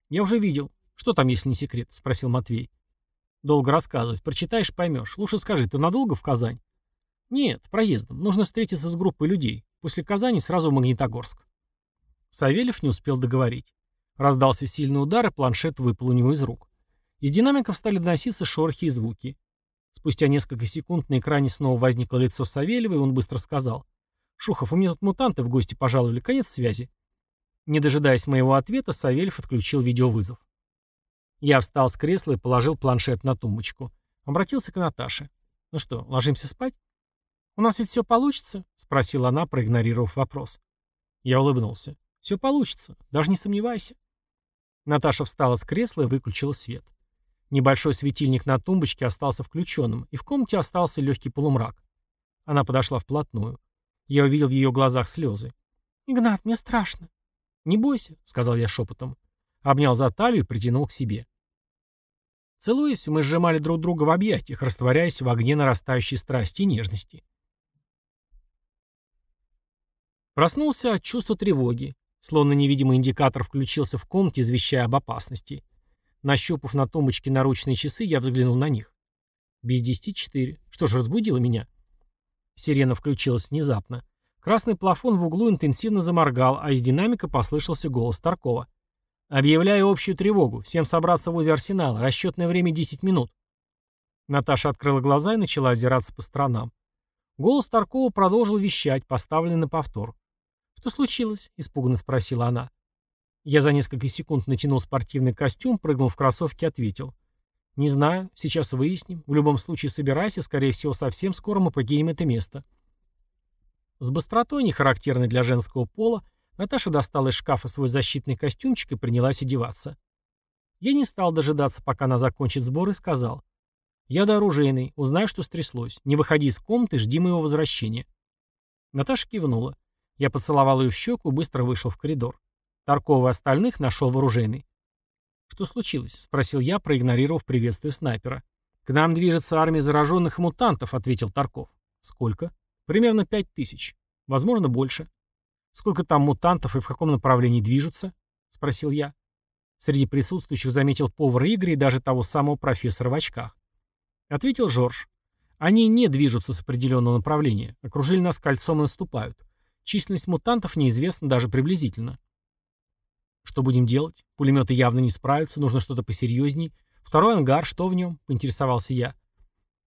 Я уже видел. Что там, если не секрет? Спросил Матвей. Долго рассказывать. Прочитаешь, поймешь. Лучше скажи, ты надолго в Казань? Нет, проездом. Нужно встретиться с группой людей. После Казани сразу в Магнитогорск. Савельев не успел договорить. Раздался сильный удар, и планшет выпал у него из рук. Из динамиков стали доноситься шорохи и звуки. Спустя несколько секунд на экране снова возникло лицо Савельева, и он быстро сказал. «Шухов, у меня тут мутанты в гости пожаловали. Конец связи». Не дожидаясь моего ответа, Савельев отключил видеовызов. Я встал с кресла и положил планшет на тумбочку. Обратился к Наташе. «Ну что, ложимся спать?» «У нас ведь все получится?» — спросила она, проигнорировав вопрос. Я улыбнулся. «Все получится. Даже не сомневайся». Наташа встала с кресла и выключила свет. Небольшой светильник на тумбочке остался включенным, и в комнате остался легкий полумрак. Она подошла вплотную. Я увидел в ее глазах слезы. «Игнат, мне страшно». «Не бойся», — сказал я шепотом. Обнял за талию и притянул к себе. Целуясь, мы сжимали друг друга в объятиях, растворяясь в огне нарастающей страсти и нежности. Проснулся от чувства тревоги. Словно невидимый индикатор включился в комнате, извещая об опасности. Нащупав на тумбочке наручные часы, я взглянул на них. Без десяти четыре. Что же разбудило меня? Сирена включилась внезапно. Красный плафон в углу интенсивно заморгал, а из динамика послышался голос Таркова. «Объявляю общую тревогу. Всем собраться возле арсенала. Расчетное время 10 минут». Наташа открыла глаза и начала озираться по сторонам. Голос Таркова продолжил вещать, поставленный на повтор. «Что случилось?» — испуганно спросила она. Я за несколько секунд натянул спортивный костюм, прыгнул в кроссовки и ответил. «Не знаю, сейчас выясним. В любом случае собирайся, скорее всего, совсем скоро мы покинем это место». С быстротой, не характерной для женского пола, Наташа достала из шкафа свой защитный костюмчик и принялась одеваться. Я не стал дожидаться, пока она закончит сбор, и сказал. «Я до. Узнаю, что стряслось. Не выходи из комнаты, жди моего возвращения». Наташа кивнула. Я поцеловал ее в щеку и быстро вышел в коридор. Таркова остальных нашел вооруженный. «Что случилось?» — спросил я, проигнорировав приветствие снайпера. «К нам движется армия зараженных мутантов», — ответил Тарков. «Сколько?» «Примерно пять тысяч. Возможно, больше». «Сколько там мутантов и в каком направлении движутся?» — спросил я. Среди присутствующих заметил повар Игоря и даже того самого профессора в очках. Ответил Жорж. «Они не движутся с определенного направления. Окружили нас кольцом и наступают. Численность мутантов неизвестна даже приблизительно. Что будем делать? Пулеметы явно не справятся, нужно что-то посерьезней. Второй ангар, что в нем? Поинтересовался я.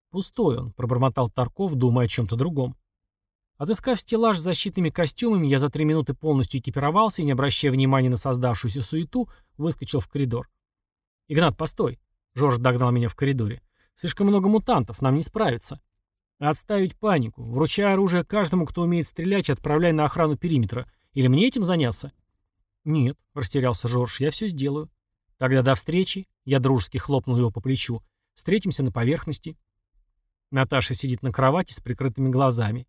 Пустой он, пробормотал Тарков, думая о чем-то другом. Отыскав стеллаж с защитными костюмами, я за три минуты полностью экипировался и, не обращая внимания на создавшуюся суету, выскочил в коридор. «Игнат, постой!» Жорж догнал меня в коридоре. «Слишком много мутантов, нам не справиться». Отставить панику. Вручай оружие каждому, кто умеет стрелять, отправляй на охрану периметра. Или мне этим заняться? Нет, растерялся Жорж, я все сделаю. Тогда до встречи. Я дружески хлопнул его по плечу. Встретимся на поверхности. Наташа сидит на кровати с прикрытыми глазами.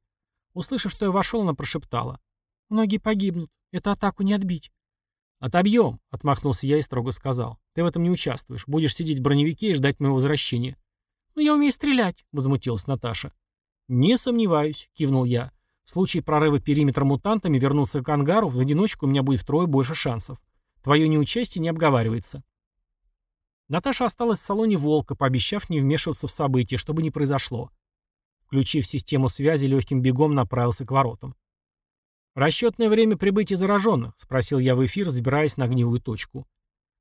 Услышав, что я вошел, она прошептала. «Многие погибнут. Эту атаку не отбить». «Отобьем», — отмахнулся я и строго сказал. «Ты в этом не участвуешь. Будешь сидеть в броневике и ждать моего возвращения». «Но я умею стрелять», — возмутилась Наташа. «Не сомневаюсь», — кивнул я. «В случае прорыва периметра мутантами вернуться к ангару, в одиночку у меня будет втрое больше шансов. Твое неучастие не обговаривается». Наташа осталась в салоне «Волка», пообещав не вмешиваться в события, чтобы не произошло. Включив систему связи, легким бегом направился к воротам. «Расчетное время прибытия зараженных?» — спросил я в эфир, забираясь на огневую точку.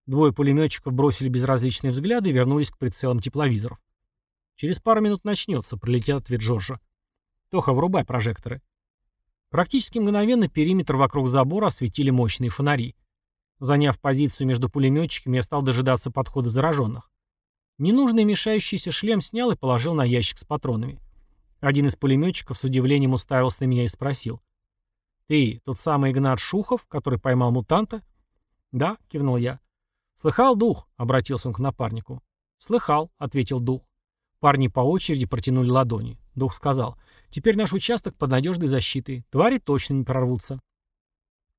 Двое пулеметчиков бросили безразличные взгляды и вернулись к прицелам тепловизоров. «Через пару минут начнется», — пролетел ответ Джорджа. «Тоха, врубай прожекторы». Практически мгновенно периметр вокруг забора осветили мощные фонари. Заняв позицию между пулеметчиками, я стал дожидаться подхода зараженных. Ненужный мешающийся шлем снял и положил на ящик с патронами. Один из пулеметчиков с удивлением уставился на меня и спросил. «Ты тот самый Игнат Шухов, который поймал мутанта?» «Да», — кивнул я. «Слыхал, дух?» — обратился он к напарнику. «Слыхал», — ответил дух. Парни по очереди протянули ладони. Дух сказал, «Теперь наш участок под надежной защитой. Твари точно не прорвутся».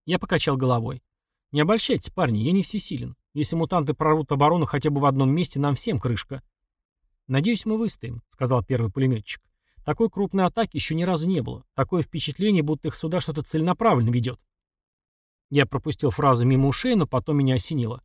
Я покачал головой. «Не обольщайтесь, парни, я не всесилен. Если мутанты прорвут оборону хотя бы в одном месте, нам всем крышка». «Надеюсь, мы выстоим», — сказал первый пулеметчик. «Такой крупной атаки еще ни разу не было. Такое впечатление, будто их сюда что-то целенаправленно ведет». Я пропустил фразу мимо ушей, но потом меня осенило.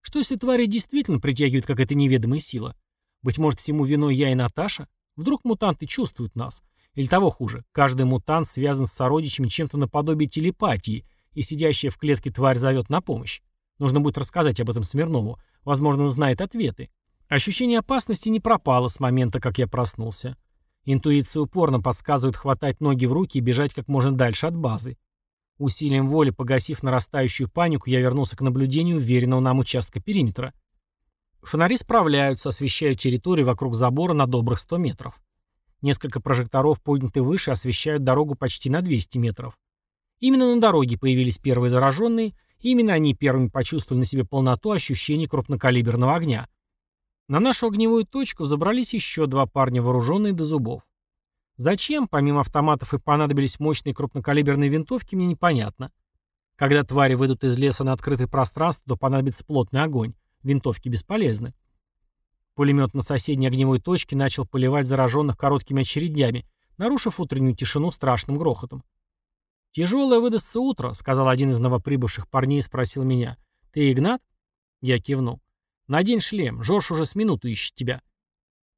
Что если твари действительно притягивает какая-то неведомая сила? Быть может, всему виной я и Наташа? Вдруг мутанты чувствуют нас? Или того хуже, каждый мутант связан с сородичами чем-то наподобие телепатии, и сидящая в клетке тварь зовет на помощь. Нужно будет рассказать об этом Смирнову. Возможно, он знает ответы. Ощущение опасности не пропало с момента, как я проснулся. Интуиция упорно подсказывает хватать ноги в руки и бежать как можно дальше от базы. Усилием воли, погасив нарастающую панику, я вернулся к наблюдению уверенного нам участка периметра. Фонари справляются, освещают территорию вокруг забора на добрых 100 метров. Несколько прожекторов, подняты выше, освещают дорогу почти на 200 метров. Именно на дороге появились первые зараженные, именно они первыми почувствовали на себе полноту ощущений крупнокалиберного огня. На нашу огневую точку забрались еще два парня, вооруженные до зубов. Зачем, помимо автоматов, и понадобились мощные крупнокалиберные винтовки, мне непонятно. Когда твари выйдут из леса на открытое пространство, то понадобится плотный огонь. Винтовки бесполезны. Пулемет на соседней огневой точке начал поливать зараженных короткими очередями, нарушив утреннюю тишину страшным грохотом. «Тяжелое выдастся утро», — сказал один из новоприбывших парней и спросил меня. «Ты Игнат?» Я кивнул. «Надень шлем, Жорж уже с минуту ищет тебя».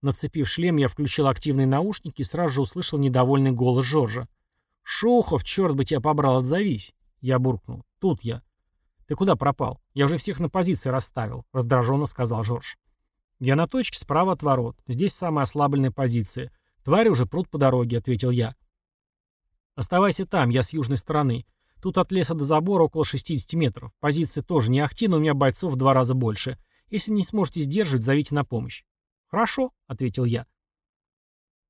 Нацепив шлем, я включил активные наушники и сразу же услышал недовольный голос Жоржа. «Шухов, черт бы тебя побрал, отзовись!» Я буркнул. «Тут я». «Ты куда пропал? Я уже всех на позиции расставил», — раздраженно сказал Жорж. «Я на точке справа от ворот. Здесь самая ослабленная позиция. Твари уже прут по дороге», — ответил я. «Оставайся там, я с южной стороны. Тут от леса до забора около 60 метров. Позиция тоже не ахти, но у меня бойцов в два раза больше. Если не сможете сдерживать, зовите на помощь». «Хорошо», — ответил я.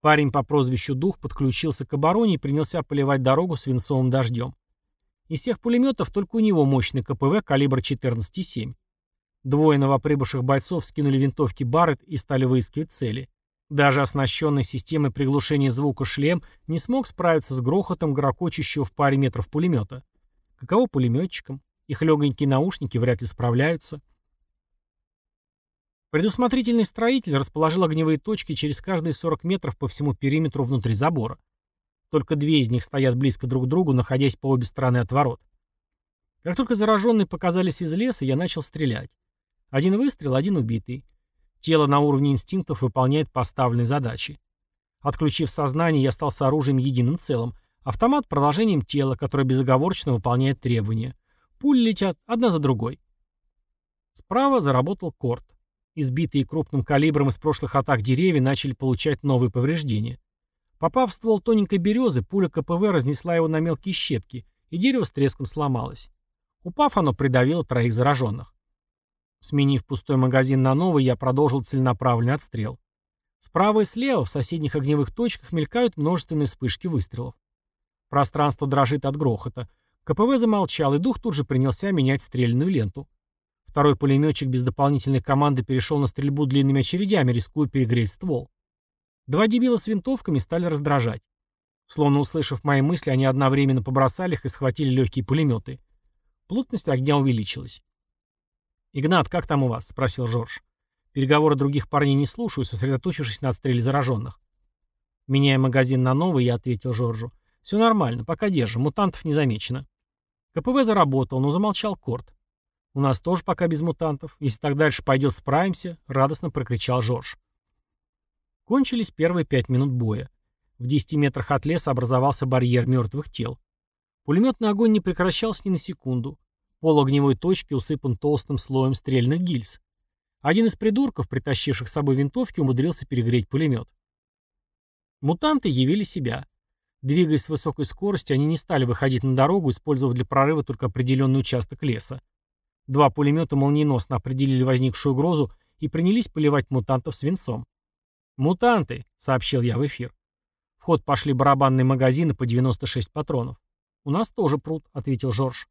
Парень по прозвищу Дух подключился к обороне и принялся поливать дорогу свинцовым дождем. Из всех пулеметов только у него мощный КПВ калибр 14,7. Двое новоприбывших бойцов скинули винтовки Барретт и стали выискивать цели. Даже оснащенный системой приглушения звука шлем не смог справиться с грохотом грохочущего в паре метров пулемета. Каково пулеметчикам? Их легонькие наушники вряд ли справляются. Предусмотрительный строитель расположил огневые точки через каждые 40 метров по всему периметру внутри забора. Только две из них стоят близко друг к другу, находясь по обе стороны от ворот. Как только зараженные показались из леса, я начал стрелять. Один выстрел, один убитый. Тело на уровне инстинктов выполняет поставленные задачи. Отключив сознание, я стал с оружием единым целым. Автомат — продолжением тела, которое безоговорочно выполняет требования. Пули летят одна за другой. Справа заработал корт. Избитые крупным калибром из прошлых атак деревья начали получать новые повреждения. Попав в ствол тоненькой березы, пуля КПВ разнесла его на мелкие щепки, и дерево с треском сломалось. Упав, оно придавило троих зараженных. Сменив пустой магазин на новый, я продолжил целенаправленный отстрел. Справа и слева в соседних огневых точках мелькают множественные вспышки выстрелов. Пространство дрожит от грохота. КПВ замолчал, и дух тут же принялся менять стрельную ленту. Второй пулеметчик без дополнительной команды перешел на стрельбу длинными очередями, рискуя перегреть ствол. Два дебила с винтовками стали раздражать. Словно услышав мои мысли, они одновременно побросали их и схватили легкие пулеметы. Плотность огня увеличилась. «Игнат, как там у вас?» — спросил Жорж. Переговоры других парней не слушаю, сосредоточившись на отстреле зараженных. Меняя магазин на новый, я ответил Жоржу. «Все нормально, пока держим, мутантов не замечено». КПВ заработал, но замолчал Корт. «У нас тоже пока без мутантов. Если так дальше пойдет, справимся», — радостно прокричал Жорж. Кончились первые пять минут боя. В 10 метрах от леса образовался барьер мертвых тел. Пулеметный огонь не прекращался ни на секунду. Пол огневой точки усыпан толстым слоем стрельных гильз. Один из придурков, притащивших с собой винтовки, умудрился перегреть пулемет. Мутанты явили себя. Двигаясь с высокой скоростью, они не стали выходить на дорогу, использовав для прорыва только определенный участок леса. Два пулемета молниеносно определили возникшую угрозу и принялись поливать мутантов свинцом. «Мутанты», — сообщил я в эфир. В ход пошли барабанные магазины по 96 патронов. «У нас тоже пруд», — ответил Жорж.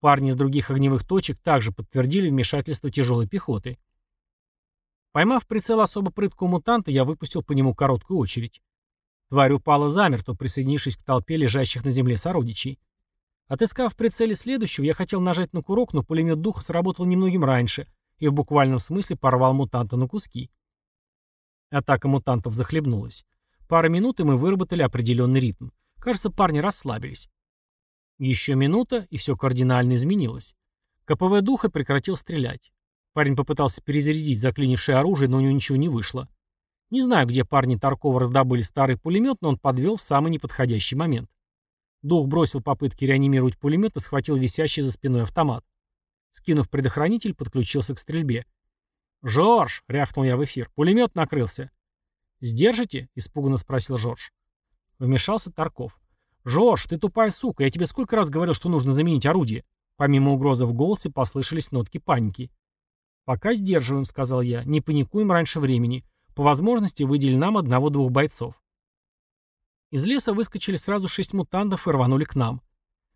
Парни из других огневых точек также подтвердили вмешательство тяжелой пехоты. Поймав прицел особо прыткого мутанта, я выпустил по нему короткую очередь. Тварь упала замертво, присоединившись к толпе лежащих на земле сородичей. Отыскав в прицеле следующего, я хотел нажать на курок, но пулемет духа сработал немногим раньше и в буквальном смысле порвал мутанта на куски. Атака мутантов захлебнулась. Пара минут, и мы выработали определенный ритм. Кажется, парни расслабились. Еще минута, и все кардинально изменилось. КПВ духа прекратил стрелять. Парень попытался перезарядить заклинившее оружие, но у него ничего не вышло. Не знаю, где парни Таркова раздобыли старый пулемет, но он подвел в самый неподходящий момент. Дух бросил попытки реанимировать пулемет и схватил висящий за спиной автомат. Скинув предохранитель, подключился к стрельбе. «Жорж!» — рявкнул я в эфир. «Пулемет накрылся». «Сдержите?» — испуганно спросил Жорж. Вмешался Тарков. «Жорж, ты тупая сука, я тебе сколько раз говорил, что нужно заменить орудие?» Помимо угрозы в голосе послышались нотки паники. «Пока сдерживаем», — сказал я. «Не паникуем раньше времени. По возможности выдели нам одного-двух бойцов». Из леса выскочили сразу шесть мутантов и рванули к нам.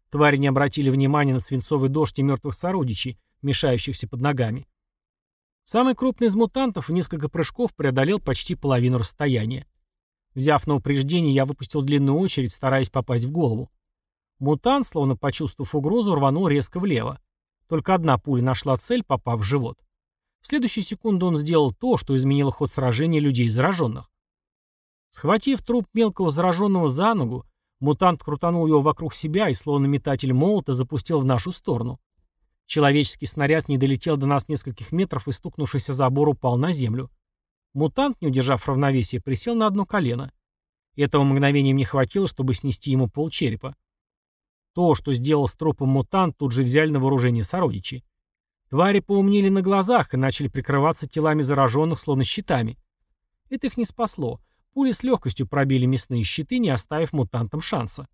Твари не обратили внимания на свинцовый дождь и мертвых сородичей, мешающихся под ногами. Самый крупный из мутантов в несколько прыжков преодолел почти половину расстояния. Взяв на упреждение, я выпустил длинную очередь, стараясь попасть в голову. Мутант, словно почувствовав угрозу, рванул резко влево. Только одна пуля нашла цель, попав в живот. В следующую секунду он сделал то, что изменило ход сражения людей зараженных. Схватив труп мелкого зараженного за ногу, мутант крутанул его вокруг себя и, словно метатель молота, запустил в нашу сторону. Человеческий снаряд не долетел до нас нескольких метров и, стукнувшийся забор, упал на землю. Мутант, не удержав равновесия, присел на одно колено. Этого мгновения мне хватило, чтобы снести ему полчерепа. То, что сделал с трупом мутант, тут же взяли на вооружение сородичи. Твари поумнели на глазах и начали прикрываться телами зараженных, словно щитами. Это их не спасло. Пули с легкостью пробили мясные щиты, не оставив мутантам шанса.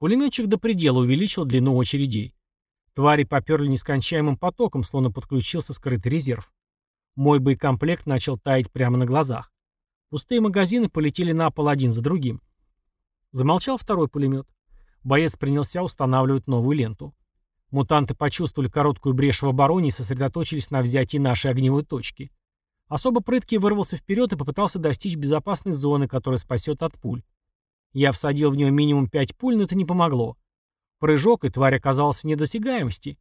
Пулеметчик до предела увеличил длину очередей. Твари поперли нескончаемым потоком, словно подключился скрытый резерв. Мой боекомплект начал таять прямо на глазах. Пустые магазины полетели на пол один за другим. Замолчал второй пулемет. Боец принялся устанавливать новую ленту. Мутанты почувствовали короткую брешь в обороне и сосредоточились на взятии нашей огневой точки. Особо прыткий вырвался вперед и попытался достичь безопасной зоны, которая спасет от пуль. Я всадил в нее минимум пять пуль, но это не помогло. Прыжок, и тварь оказалась в недосягаемости.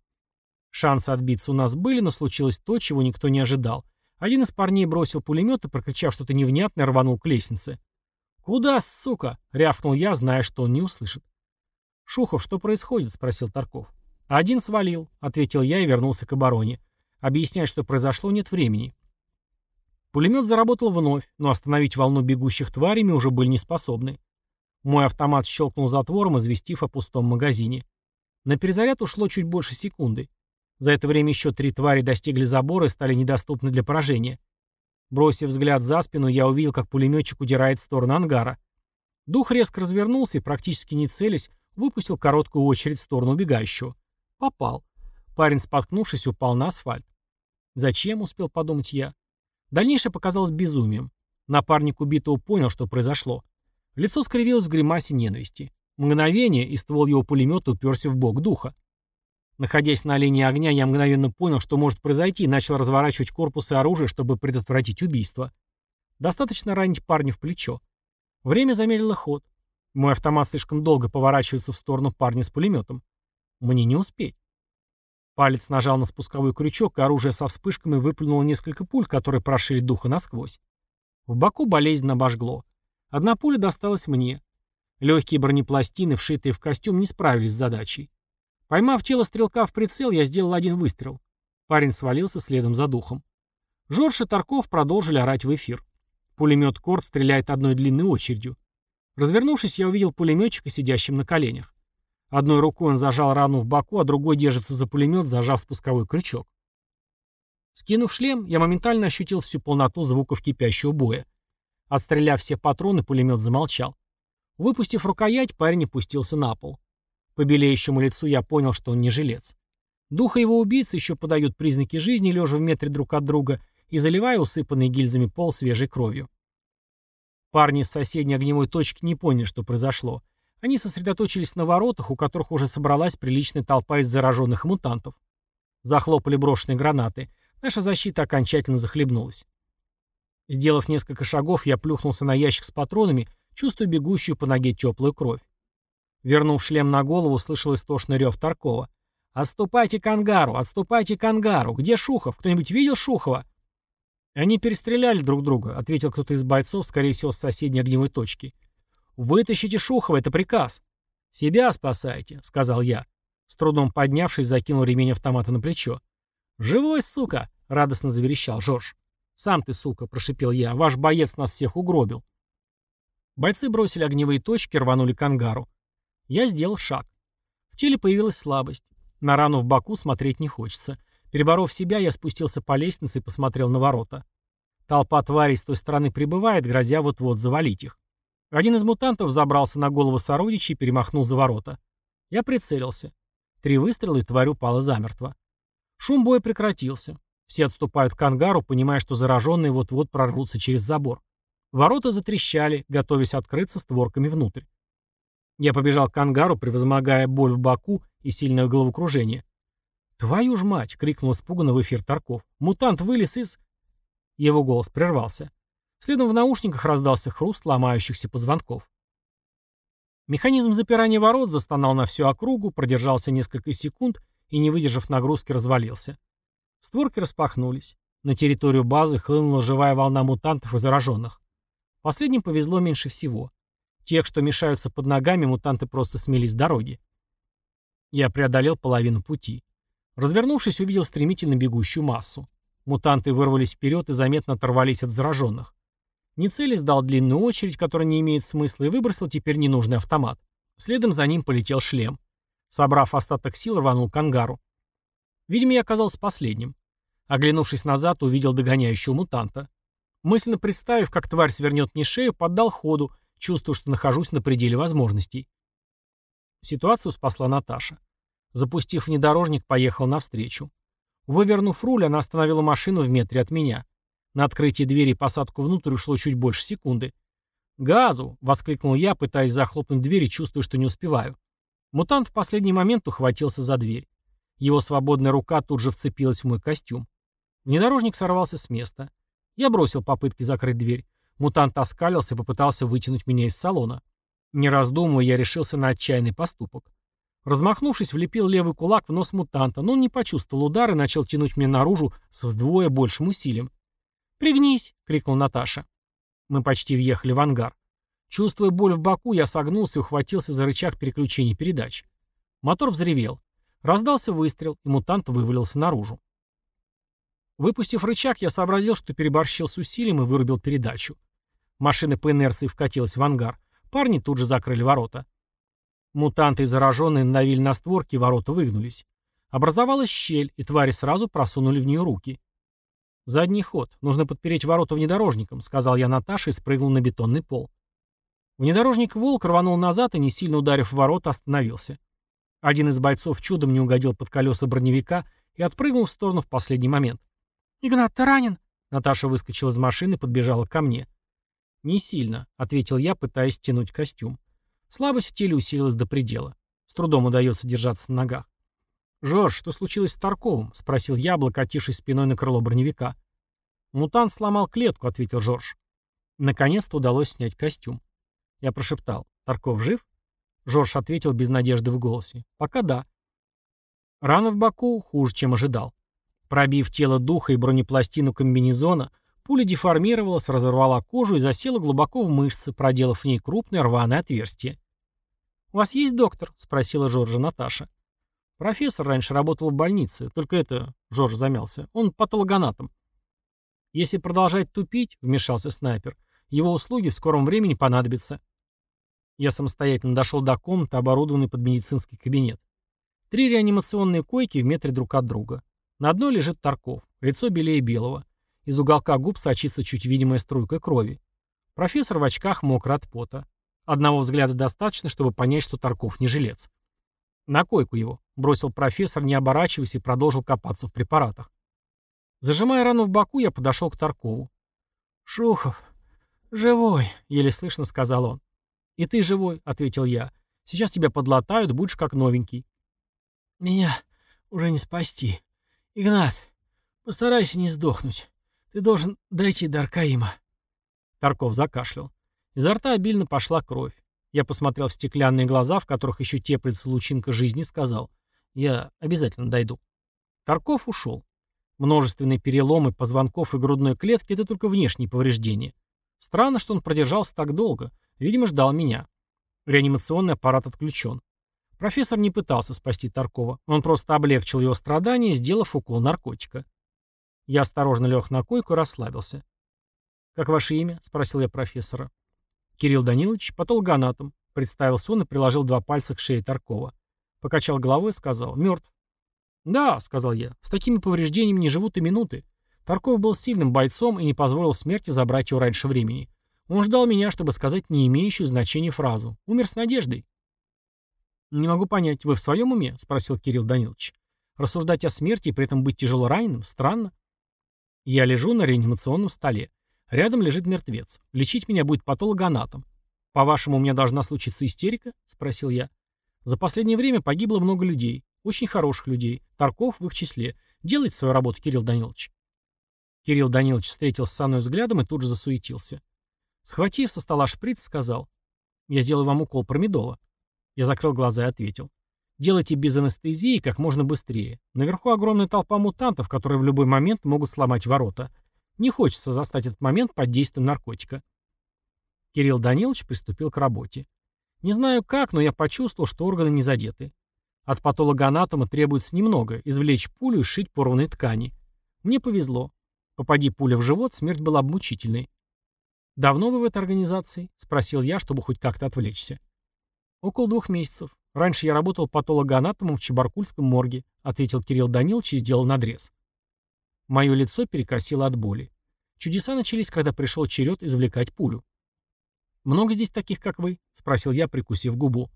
Шансы отбиться у нас были, но случилось то, чего никто не ожидал. Один из парней бросил пулемет и, прокричав что-то невнятное, рванул к лестнице. «Куда, сука?» — рявкнул я, зная, что он не услышит. «Шухов, что происходит?» — спросил Тарков. «Один свалил», — ответил я и вернулся к обороне. Объяснять, что произошло, нет времени. Пулемет заработал вновь, но остановить волну бегущих тварей мы уже были не способны. Мой автомат щелкнул затвором, известив о пустом магазине. На перезаряд ушло чуть больше секунды. За это время еще три твари достигли забора и стали недоступны для поражения. Бросив взгляд за спину, я увидел, как пулеметчик удирает в сторону ангара. Дух резко развернулся и, практически не целясь, выпустил короткую очередь в сторону убегающего. Попал. Парень, споткнувшись, упал на асфальт. «Зачем?» — успел подумать я. Дальнейшее показалось безумием. Напарник убитого понял, что произошло. Лицо скривилось в гримасе ненависти. Мгновение, и ствол его пулемета уперся в бок духа. Находясь на линии огня, я мгновенно понял, что может произойти, и начал разворачивать корпус и оружие, чтобы предотвратить убийство. Достаточно ранить парня в плечо. Время замедлило ход. Мой автомат слишком долго поворачивается в сторону парня с пулеметом. Мне не успеть. Палец нажал на спусковой крючок, и оружие со вспышками выплюнуло несколько пуль, которые прошили духа насквозь. В боку болезненно обожгло. Одна пуля досталась мне. Легкие бронепластины, вшитые в костюм, не справились с задачей. Поймав тело стрелка в прицел, я сделал один выстрел. Парень свалился следом за духом. Жорж и Тарков продолжили орать в эфир. Пулемет Корт стреляет одной длинной очередью. Развернувшись, я увидел пулеметчика, сидящим на коленях. Одной рукой он зажал рану в боку, а другой держится за пулемет, зажав спусковой крючок. Скинув шлем, я моментально ощутил всю полноту звуков кипящего боя. Отстреляв все патроны, пулемет замолчал. Выпустив рукоять, парень опустился на пол. По белеющему лицу я понял, что он не жилец. Духа его убийцы еще подают признаки жизни, лежа в метре друг от друга и заливая усыпанный гильзами пол свежей кровью. Парни с соседней огневой точки не поняли, что произошло. Они сосредоточились на воротах, у которых уже собралась приличная толпа из зараженных мутантов. Захлопали брошенные гранаты. Наша защита окончательно захлебнулась. Сделав несколько шагов, я плюхнулся на ящик с патронами, чувствуя бегущую по ноге теплую кровь. Вернув шлем на голову, услышал истошный рев Таркова. «Отступайте к ангару! Отступайте к ангару! Где Шухов? Кто-нибудь видел Шухова?» «Они перестреляли друг друга», — ответил кто-то из бойцов, скорее всего, с соседней огневой точки. «Вытащите Шухова, это приказ». «Себя спасайте», — сказал я. С трудом поднявшись, закинул ремень автомата на плечо. «Живой, сука!» — радостно заверещал Жорж. «Сам ты, сука!» — прошипел я. «Ваш боец нас всех угробил». Бойцы бросили огневые точки, рванули к ангару. Я сделал шаг. В теле появилась слабость. На рану в боку смотреть не хочется. Переборов себя, я спустился по лестнице и посмотрел на ворота. Толпа тварей с той стороны прибывает, грозя вот-вот завалить их. Один из мутантов забрался на голову сородичей и перемахнул за ворота. Я прицелился. Три выстрела, и тварь упала замертво. Шум боя прекратился. Все отступают к ангару, понимая, что зараженные вот-вот прорвутся через забор. Ворота затрещали, готовясь открыться створками внутрь. Я побежал к ангару, превозмогая боль в боку и сильное головокружение. «Твою ж мать!» — крикнул испуганно в эфир Тарков. «Мутант вылез из...» Его голос прервался. Следом в наушниках раздался хруст ломающихся позвонков. Механизм запирания ворот застонал на всю округу, продержался несколько секунд и, не выдержав нагрузки, развалился. Створки распахнулись. На территорию базы хлынула живая волна мутантов и зараженных. Последним повезло меньше всего. Тех, что мешаются под ногами, мутанты просто смели с дороги. Я преодолел половину пути. Развернувшись, увидел стремительно бегущую массу. Мутанты вырвались вперед и заметно оторвались от зараженных. Не целясь, дал длинную очередь, которая не имеет смысла, и выбросил теперь ненужный автомат. Следом за ним полетел шлем. Собрав остаток сил, рванул к ангару. Видимо, я оказался последним. Оглянувшись назад, увидел догоняющего мутанта. Мысленно представив, как тварь свернет мне шею, поддал ходу, чувствуя, что нахожусь на пределе возможностей. Ситуацию спасла Наташа. Запустив внедорожник, поехал навстречу. Вывернув руль, она остановила машину в метре от меня. На открытие двери и посадку внутрь ушло чуть больше секунды. «Газу!» — воскликнул я, пытаясь захлопнуть дверь и чувствуя, что не успеваю. Мутант в последний момент ухватился за дверь. Его свободная рука тут же вцепилась в мой костюм. Внедорожник сорвался с места. Я бросил попытки закрыть дверь. Мутант оскалился и попытался вытянуть меня из салона. Не раздумывая, я решился на отчаянный поступок. Размахнувшись, влепил левый кулак в нос мутанта, но он не почувствовал удар и начал тянуть меня наружу с вдвое большим усилием. «Пригнись!» — крикнул Наташа. Мы почти въехали в ангар. Чувствуя боль в боку, я согнулся и ухватился за рычаг переключения передач. Мотор взревел. Раздался выстрел, и мутант вывалился наружу. Выпустив рычаг, я сообразил, что переборщил с усилием и вырубил передачу. Машина по инерции вкатилась в ангар. Парни тут же закрыли ворота. Мутанты и зараженные надавили на створки, и ворота выгнулись. Образовалась щель, и твари сразу просунули в нее руки. «Задний ход. Нужно подпереть ворота внедорожником», — сказал я Наташе и спрыгнул на бетонный пол. Внедорожник «Волк» рванул назад и, не сильно ударив в ворота, остановился. Один из бойцов чудом не угодил под колеса броневика и отпрыгнул в сторону в последний момент. «Игнат, ты ранен?» Наташа выскочила из машины и подбежала ко мне. «Не сильно», — ответил я, пытаясь стянуть костюм. Слабость в теле усилилась до предела. С трудом удается держаться на ногах. «Жорж, что случилось с Тарковым?» — спросил я, облокотившись спиной на крыло броневика. «Мутант сломал клетку», — ответил Жорж. Наконец-то удалось снять костюм. Я прошептал. «Тарков жив?» Жорж ответил без надежды в голосе. «Пока да». Рана в боку хуже, чем ожидал. Пробив тело духа и бронепластину комбинезона, Пуля деформировалась, разорвала кожу и засела глубоко в мышцы, проделав в ней крупное рваное отверстие. «У вас есть доктор?» — спросила Жоржа Наташа. Профессор раньше работал в больнице, только это, Жорж замялся, он патологоанатом. Если продолжать тупить, вмешался снайпер, его услуги в скором времени понадобятся. Я самостоятельно дошел до комнаты, оборудованной под медицинский кабинет. Три реанимационные койки в метре друг от друга. На одной лежит Тарков, лицо белее белого. Из уголка губ сочится чуть видимая струйка крови. Профессор в очках мокро от пота. Одного взгляда достаточно, чтобы понять, что Тарков не жилец. «На койку его», — бросил профессор, не оборачиваясь, и продолжил копаться в препаратах. Зажимая рану в боку, я подошел к Таркову. «Шухов, живой», — еле слышно сказал он. «И ты живой», — ответил я. «Сейчас тебя подлатают, будешь как новенький». «Меня уже не спасти. Игнат, постарайся не сдохнуть. Ты должен дойти до Аркаима». Тарков закашлял. Изо рта обильно пошла кровь. Я посмотрел в стеклянные глаза, в которых еще теплится лучинка жизни, сказал. «Я обязательно дойду». Тарков ушел. Множественные переломы позвонков и грудной клетки – это только внешние повреждения. Странно, что он продержался так долго. Видимо, ждал меня. Реанимационный аппарат отключен. Профессор не пытался спасти Таркова. Он просто облегчил его страдания, сделав укол наркотика. Я осторожно лег на койку и расслабился. «Как ваше имя?» — спросил я профессора. «Кирилл Данилович, патологоанатом», — представился он и приложил два пальца к шее Таркова. Покачал головой и сказал «Мертв». «Да», — сказал я, — «с такими повреждениями не живут и минуты. Тарков был сильным бойцом и не позволил смерти забрать его раньше времени. Он ждал меня, чтобы сказать не имеющую значения фразу. Умер с надеждой». «Не могу понять, вы в своем уме?» — спросил Кирилл Данилович. «Рассуждать о смерти и при этом быть тяжело раненым? Странно». Я лежу на реанимационном столе. Рядом лежит мертвец. Лечить меня будет патологоанатом. По-вашему, у меня должна случиться истерика? Спросил я. За последнее время погибло много людей. Очень хороших людей. Тарков в их числе. Делайте свою работу, Кирилл Данилович. Кирилл Данилович встретился со мной взглядом и тут же засуетился. Схватив со стола шприц, сказал. Я сделаю вам укол промедола. Я закрыл глаза и ответил. Делайте без анестезии как можно быстрее. Наверху огромная толпа мутантов, которые в любой момент могут сломать ворота. Не хочется застать этот момент под действием наркотика. Кирилл Данилович приступил к работе. Не знаю как, но я почувствовал, что органы не задеты. От патологоанатома требуется немного – извлечь пулю и сшить порванные ткани. Мне повезло. Попади пуля в живот, смерть была бы мучительной. «Давно вы в этой организации?» – спросил я, чтобы хоть как-то отвлечься. «Около двух месяцев. Раньше я работал патологоанатомом в Чебаркульском морге», – ответил Кирилл Данилович и сделал надрез. Мое лицо перекосило от боли. Чудеса начались, когда пришел черед извлекать пулю. «Много здесь таких, как вы?» — спросил я, прикусив губу.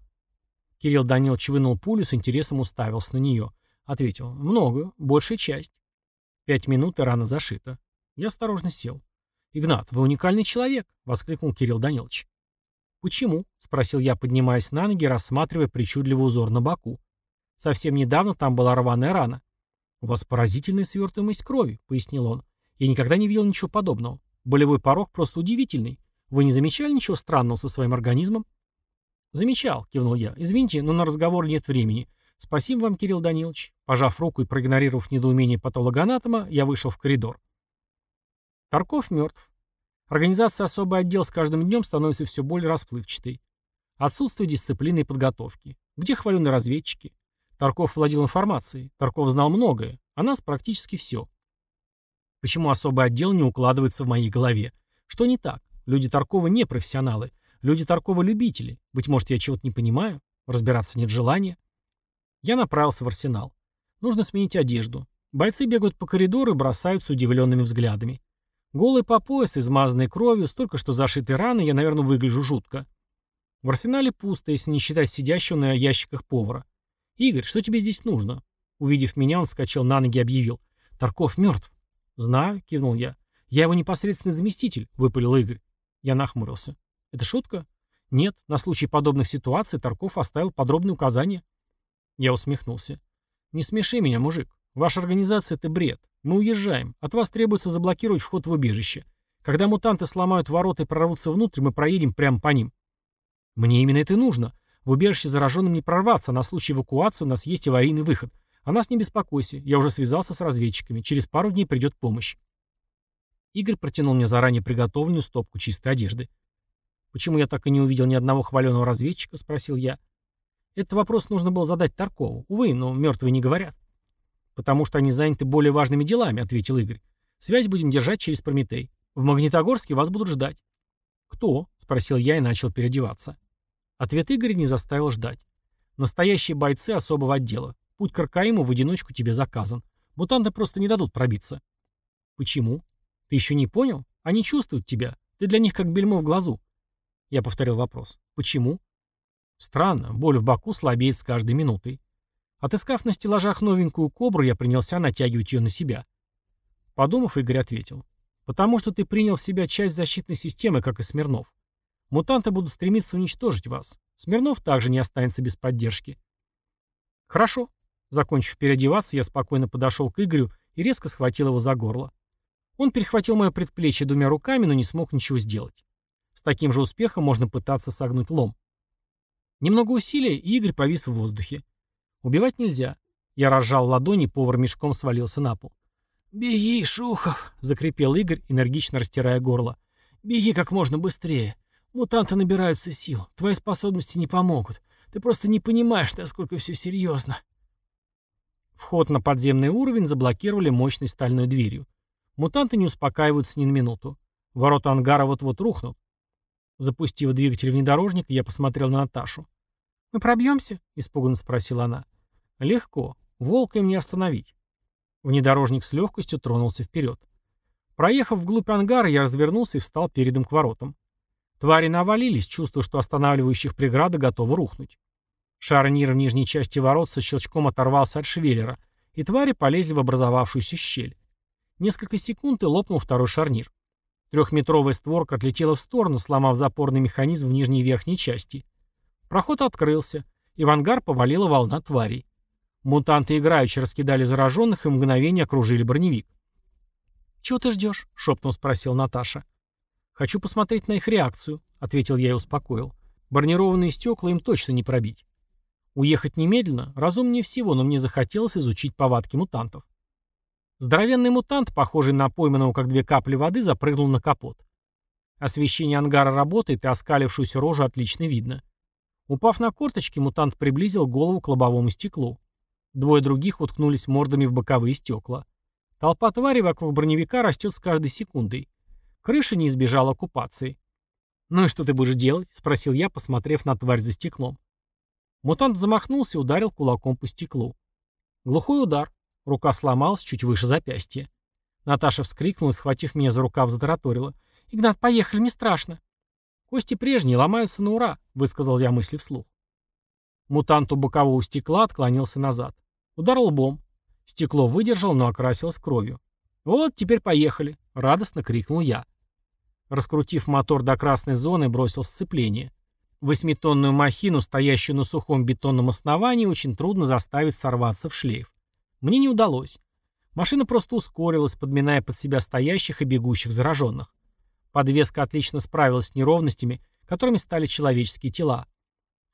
Кирилл Данилович вынул пулю, с интересом уставился на нее. Ответил. «Много. Большая часть». Пять минут и рана зашита. Я осторожно сел. «Игнат, вы уникальный человек!» — воскликнул Кирилл Данилович. «Почему?» — спросил я, поднимаясь на ноги, рассматривая причудливый узор на боку. Совсем недавно там была рваная рана. «У вас поразительная свертываемость крови», — пояснил он. «Я никогда не видел ничего подобного. Болевой порог просто удивительный. Вы не замечали ничего странного со своим организмом?» «Замечал», — кивнул я. «Извините, но на разговор нет времени. Спасибо вам, Кирилл Данилович». Пожав руку и проигнорировав недоумение патологоанатома, я вышел в коридор. Тарков мертв. Организация особый отдел с каждым днем становится все более расплывчатой. Отсутствие дисциплины и подготовки. Где хваленые разведчики? Тарков владел информацией. Тарков знал многое. О нас практически все. Почему особый отдел не укладывается в моей голове? Что не так? Люди Таркова не профессионалы. Люди Таркова любители. Быть может, я чего-то не понимаю? Разбираться нет желания? Я направился в арсенал. Нужно сменить одежду. Бойцы бегают по коридору и бросаются удивленными взглядами. Голый по пояс, измазанный кровью, столько что зашитой раны, я, наверное, выгляжу жутко. В арсенале пусто, если не считать сидящего на ящиках повара. «Игорь, что тебе здесь нужно?» Увидев меня, он вскочил на ноги и объявил. «Тарков мертв». «Знаю», — кивнул я. «Я его непосредственный заместитель», — выпалил Игорь. Я нахмурился. «Это шутка?» «Нет, на случай подобных ситуаций Тарков оставил подробные указания». Я усмехнулся. «Не смеши меня, мужик. Ваша организация — это бред. Мы уезжаем. От вас требуется заблокировать вход в убежище. Когда мутанты сломают ворота и прорвутся внутрь, мы проедем прямо по ним». «Мне именно это и нужно. В убежище зараженным не прорваться, а на случай эвакуации у нас есть аварийный выход. О нас не беспокойся, я уже связался с разведчиками. Через пару дней придет помощь. Игорь протянул мне заранее приготовленную стопку чистой одежды. «Почему я так и не увидел ни одного хваленого разведчика?» — спросил я. Этот вопрос нужно было задать Таркову. Увы, но мертвые не говорят. «Потому что они заняты более важными делами», — ответил Игорь. «Связь будем держать через Прометей. В Магнитогорске вас будут ждать». «Кто?» — спросил я и начал переодеваться. Ответ Игоря не заставил ждать. «Настоящие бойцы особого отдела. Путь к Аркаиму в одиночку тебе заказан. Мутанты просто не дадут пробиться». «Почему? Ты еще не понял? Они чувствуют тебя. Ты для них как бельмо в глазу». Я повторил вопрос. «Почему?» Странно, боль в боку слабеет с каждой минутой. Отыскав на стеллажах новенькую кобру, я принялся натягивать ее на себя. Подумав, Игорь ответил. «Потому что ты принял в себя часть защитной системы, как и Смирнов. Мутанты будут стремиться уничтожить вас. Смирнов также не останется без поддержки». «Хорошо». Закончив переодеваться, я спокойно подошел к Игорю и резко схватил его за горло. Он перехватил мое предплечье двумя руками, но не смог ничего сделать. С таким же успехом можно пытаться согнуть лом. Немного усилия, и Игорь повис в воздухе. Убивать нельзя. Я разжал ладони, повар мешком свалился на пол. «Беги, Шухов!» — закрепел Игорь, энергично растирая горло. «Беги как можно быстрее. Мутанты набираются сил. Твои способности не помогут. Ты просто не понимаешь, насколько все серьезно». Вход на подземный уровень заблокировали мощной стальной дверью. Мутанты не успокаиваются ни на минуту. Ворота ангара вот-вот рухнут. Запустив двигатель внедорожника, я посмотрел на Наташу. «Мы пробьемся?» — испуганно спросила она. «Легко. Волка им не остановить». Внедорожник с легкостью тронулся вперед. Проехав вглубь ангара, я развернулся и встал передом к воротам. Твари навалились, чувствуя, что останавливающих преграда готова рухнуть. Шарнир в нижней части ворот со щелчком оторвался от швеллера, и твари полезли в образовавшуюся щель. Несколько секунд и лопнул второй шарнир. Трехметровая створка отлетела в сторону, сломав запорный механизм в нижней и верхней части. Проход открылся, и в ангар повалила волна тварей. Мутанты играючи раскидали зараженных и мгновение окружили броневик. «Чего ты ждешь?» — шептом спросил Наташа. «Хочу посмотреть на их реакцию», — ответил я и успокоил. «Бронированные стекла им точно не пробить». Уехать немедленно разумнее всего, но мне захотелось изучить повадки мутантов. Здоровенный мутант, похожий на пойманного как две капли воды, запрыгнул на капот. Освещение ангара работает, и оскалившуюся рожу отлично видно. Упав на корточки, мутант приблизил голову к лобовому стеклу. Двое других уткнулись мордами в боковые стекла. Толпа тварей вокруг броневика растет с каждой секундой. Крыша не избежала оккупации. «Ну и что ты будешь делать?» — спросил я, посмотрев на тварь за стеклом. Мутант замахнулся и ударил кулаком по стеклу. Глухой удар. Рука сломалась чуть выше запястья. Наташа вскрикнула, схватив меня за рукав, затараторила. «Игнат, поехали, не страшно». «Кости прежние, ломаются на ура», — высказал я мысли вслух. Мутант у бокового стекла отклонился назад. Удар лбом. Стекло выдержал, но окрасилось кровью. «Вот, теперь поехали», — радостно крикнул я. Раскрутив мотор до красной зоны, бросил сцепление. Восьмитонную махину, стоящую на сухом бетонном основании, очень трудно заставить сорваться в шлейф. Мне не удалось. Машина просто ускорилась, подминая под себя стоящих и бегущих зараженных. Подвеска отлично справилась с неровностями, которыми стали человеческие тела.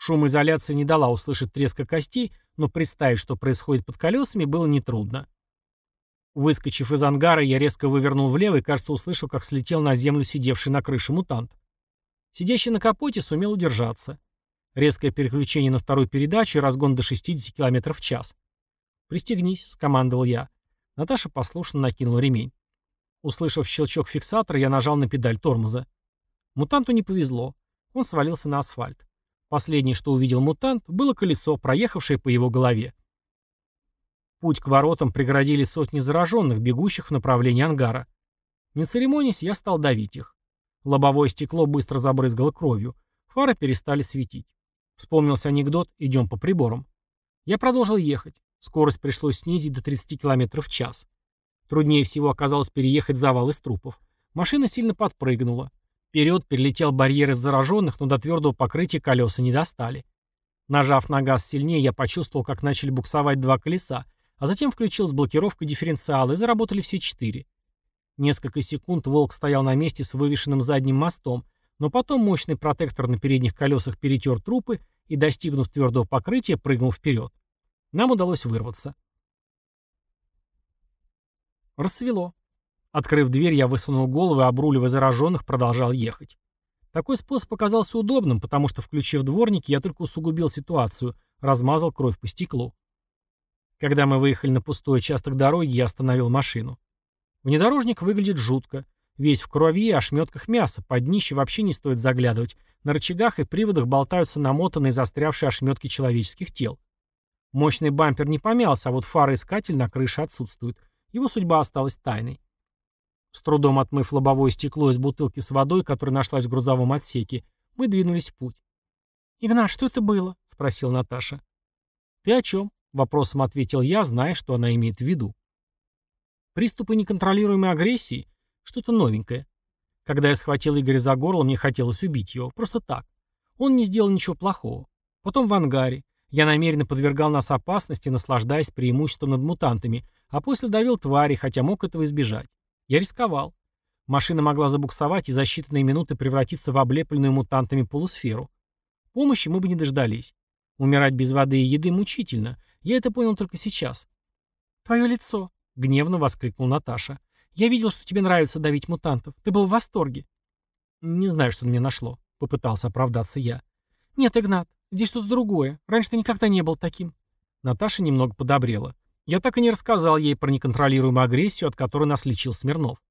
Шумоизоляция не дала услышать треска костей, но представить, что происходит под колесами, было нетрудно. Выскочив из ангара, я резко вывернул влево и, кажется, услышал, как слетел на землю сидевший на крыше мутант. Сидящий на капоте сумел удержаться. Резкое переключение на вторую передачу и разгон до 60 км в час. «Пристегнись», — скомандовал я. Наташа послушно накинула ремень. Услышав щелчок фиксатора, я нажал на педаль тормоза. Мутанту не повезло. Он свалился на асфальт. Последнее, что увидел мутант, было колесо, проехавшее по его голове. Путь к воротам преградили сотни зараженных, бегущих в направлении ангара. Не церемонясь, я стал давить их. Лобовое стекло быстро забрызгало кровью. Фары перестали светить. Вспомнился анекдот «идем по приборам». Я продолжил ехать. Скорость пришлось снизить до 30 км в час. Труднее всего оказалось переехать завал из трупов. Машина сильно подпрыгнула. Вперед перелетел барьер из зараженных, но до твердого покрытия колеса не достали. Нажав на газ сильнее, я почувствовал, как начали буксовать два колеса, а затем включил с блокировкой дифференциала, и заработали все четыре. Несколько секунд «Волк» стоял на месте с вывешенным задним мостом, но потом мощный протектор на передних колесах перетер трупы и, достигнув твердого покрытия, прыгнул вперед. Нам удалось вырваться. Рассвело. Открыв дверь, я высунул голову и, обруливая зараженных, продолжал ехать. Такой способ оказался удобным, потому что, включив дворники, я только усугубил ситуацию, размазал кровь по стеклу. Когда мы выехали на пустой участок дороги, я остановил машину. Внедорожник выглядит жутко. Весь в крови и ошметках мяса, под днище вообще не стоит заглядывать. На рычагах и приводах болтаются намотанные застрявшие ошметки человеческих тел. Мощный бампер не помялся, а вот фароискатель на крыше отсутствует. Его судьба осталась тайной. С трудом отмыв лобовое стекло из бутылки с водой, которая нашлась в грузовом отсеке, мы двинулись в путь. «Игнат, что это было?» — спросил Наташа. «Ты о чем?» — вопросом ответил я, зная, что она имеет в виду. Приступы неконтролируемой агрессии — что-то новенькое. Когда я схватил Игоря за горло, мне хотелось убить его. Просто так. Он не сделал ничего плохого. Потом в ангаре. Я намеренно подвергал нас опасности, наслаждаясь преимуществом над мутантами, а после давил твари, хотя мог этого избежать. Я рисковал. Машина могла забуксовать и за считанные минуты превратиться в облепленную мутантами полусферу. Помощи мы бы не дождались. Умирать без воды и еды мучительно. Я это понял только сейчас. «Твое лицо», — гневно воскликнул Наташа. Я видел, что тебе нравится давить мутантов. Ты был в восторге. Не знаю, что на меня нашло. Попытался оправдаться я. Нет, Игнат, здесь что-то другое. Раньше ты никогда не был таким. Наташа немного подобрела. Я так и не рассказал ей про неконтролируемую агрессию, от которой нас лечил Смирнов.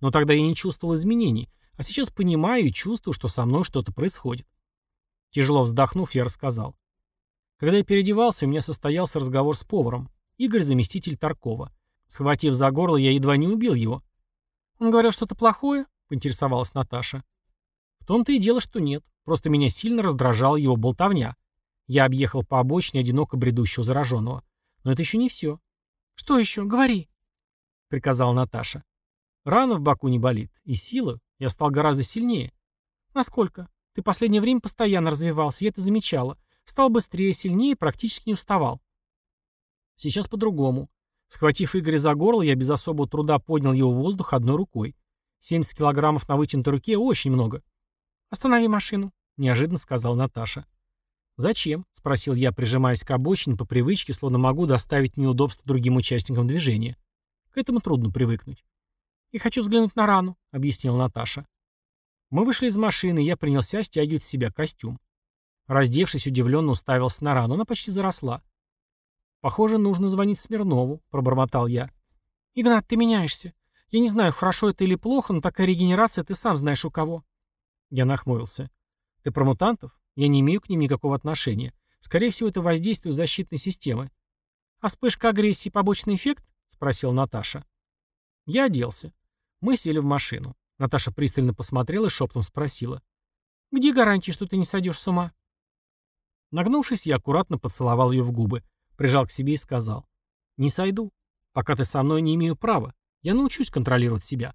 Но тогда я не чувствовал изменений, а сейчас понимаю и чувствую, что со мной что-то происходит. Тяжело вздохнув, я рассказал. Когда я переодевался, у меня состоялся разговор с поваром. Игорь – заместитель Таркова. Схватив за горло, я едва не убил его. «Он говорил что-то плохое?» — поинтересовалась Наташа. В том-то и дело, что нет. Просто меня сильно раздражала его болтовня. Я объехал по обочине одиноко бредущего зараженного. Но это еще не все. «Что еще? Говори!» — приказала Наташа. Рана в боку не болит. И сила. Я стал гораздо сильнее. Насколько? Ты последнее время постоянно развивался, я это замечала. Стал быстрее, сильнее, практически не уставал. Сейчас по-другому. Схватив Игоря за горло, я без особого труда поднял его в воздух одной рукой. 70 килограммов на вытянутой руке очень много. «Останови машину», — неожиданно сказала Наташа. «Зачем?» — спросил я, прижимаясь к обочине по привычке, словно могу доставить неудобства другим участникам движения. К этому трудно привыкнуть. «И хочу взглянуть на рану», — объяснила Наташа. Мы вышли из машины, и я принялся стягивать с себя костюм. Раздевшись, удивленно уставился на рану. Она почти заросла. «Похоже, нужно звонить Смирнову», — пробормотал я. «Игнат, ты меняешься. Я не знаю, хорошо это или плохо, но такая регенерация ты сам знаешь у кого». Я нахмурился. «Ты про мутантов? Я не имею к ним никакого отношения. Скорее всего, это воздействие защитной системы». «А вспышка агрессии — побочный эффект?» — спросила Наташа. Я оделся. Мы сели в машину. Наташа пристально посмотрела и шептом спросила. «Где гарантия, что ты не сойдешь с ума?» Нагнувшись, я аккуратно поцеловал ее в губы. Прижал к себе и сказал. «Не сойду. Пока ты со мной не имею права. Я научусь контролировать себя».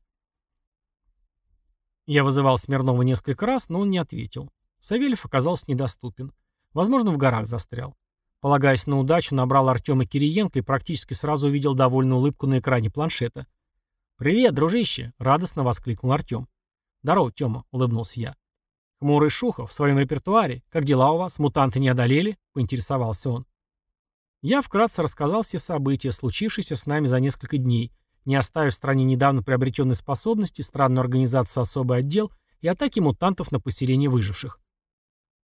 Я вызывал Смирнова несколько раз, но он не ответил. Савельев оказался недоступен. Возможно, в горах застрял. Полагаясь на удачу, набрал Артема Кириенко и практически сразу увидел довольную улыбку на экране планшета. «Привет, дружище!» — радостно воскликнул Артем. «Здорово, Тёма!» — улыбнулся я. «Хмурый Шухов в своем репертуаре. Как дела у вас? Мутанты не одолели?» — поинтересовался он. Я вкратце рассказал все события, случившиеся с нами за несколько дней, не оставив в стране недавно приобретенной способности, странную организацию особый отдел и атаки мутантов на поселение выживших.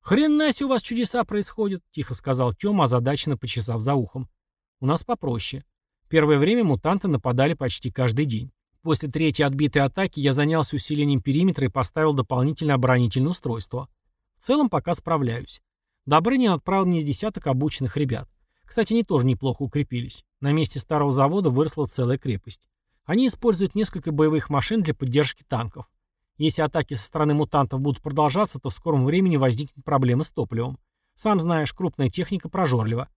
«Хрена себе у вас чудеса происходят», — тихо сказал Тёма, озадаченно почесав за ухом. «У нас попроще. Первое время мутанты нападали почти каждый день. После третьей отбитой атаки я занялся усилением периметра и поставил дополнительное оборонительное устройство. В целом пока справляюсь. Добрынин отправил мне с десяток обученных ребят. Кстати, они тоже неплохо укрепились. На месте старого завода выросла целая крепость. Они используют несколько боевых машин для поддержки танков. Если атаки со стороны мутантов будут продолжаться, то в скором времени возникнет проблема с топливом. Сам знаешь, крупная техника прожорлива.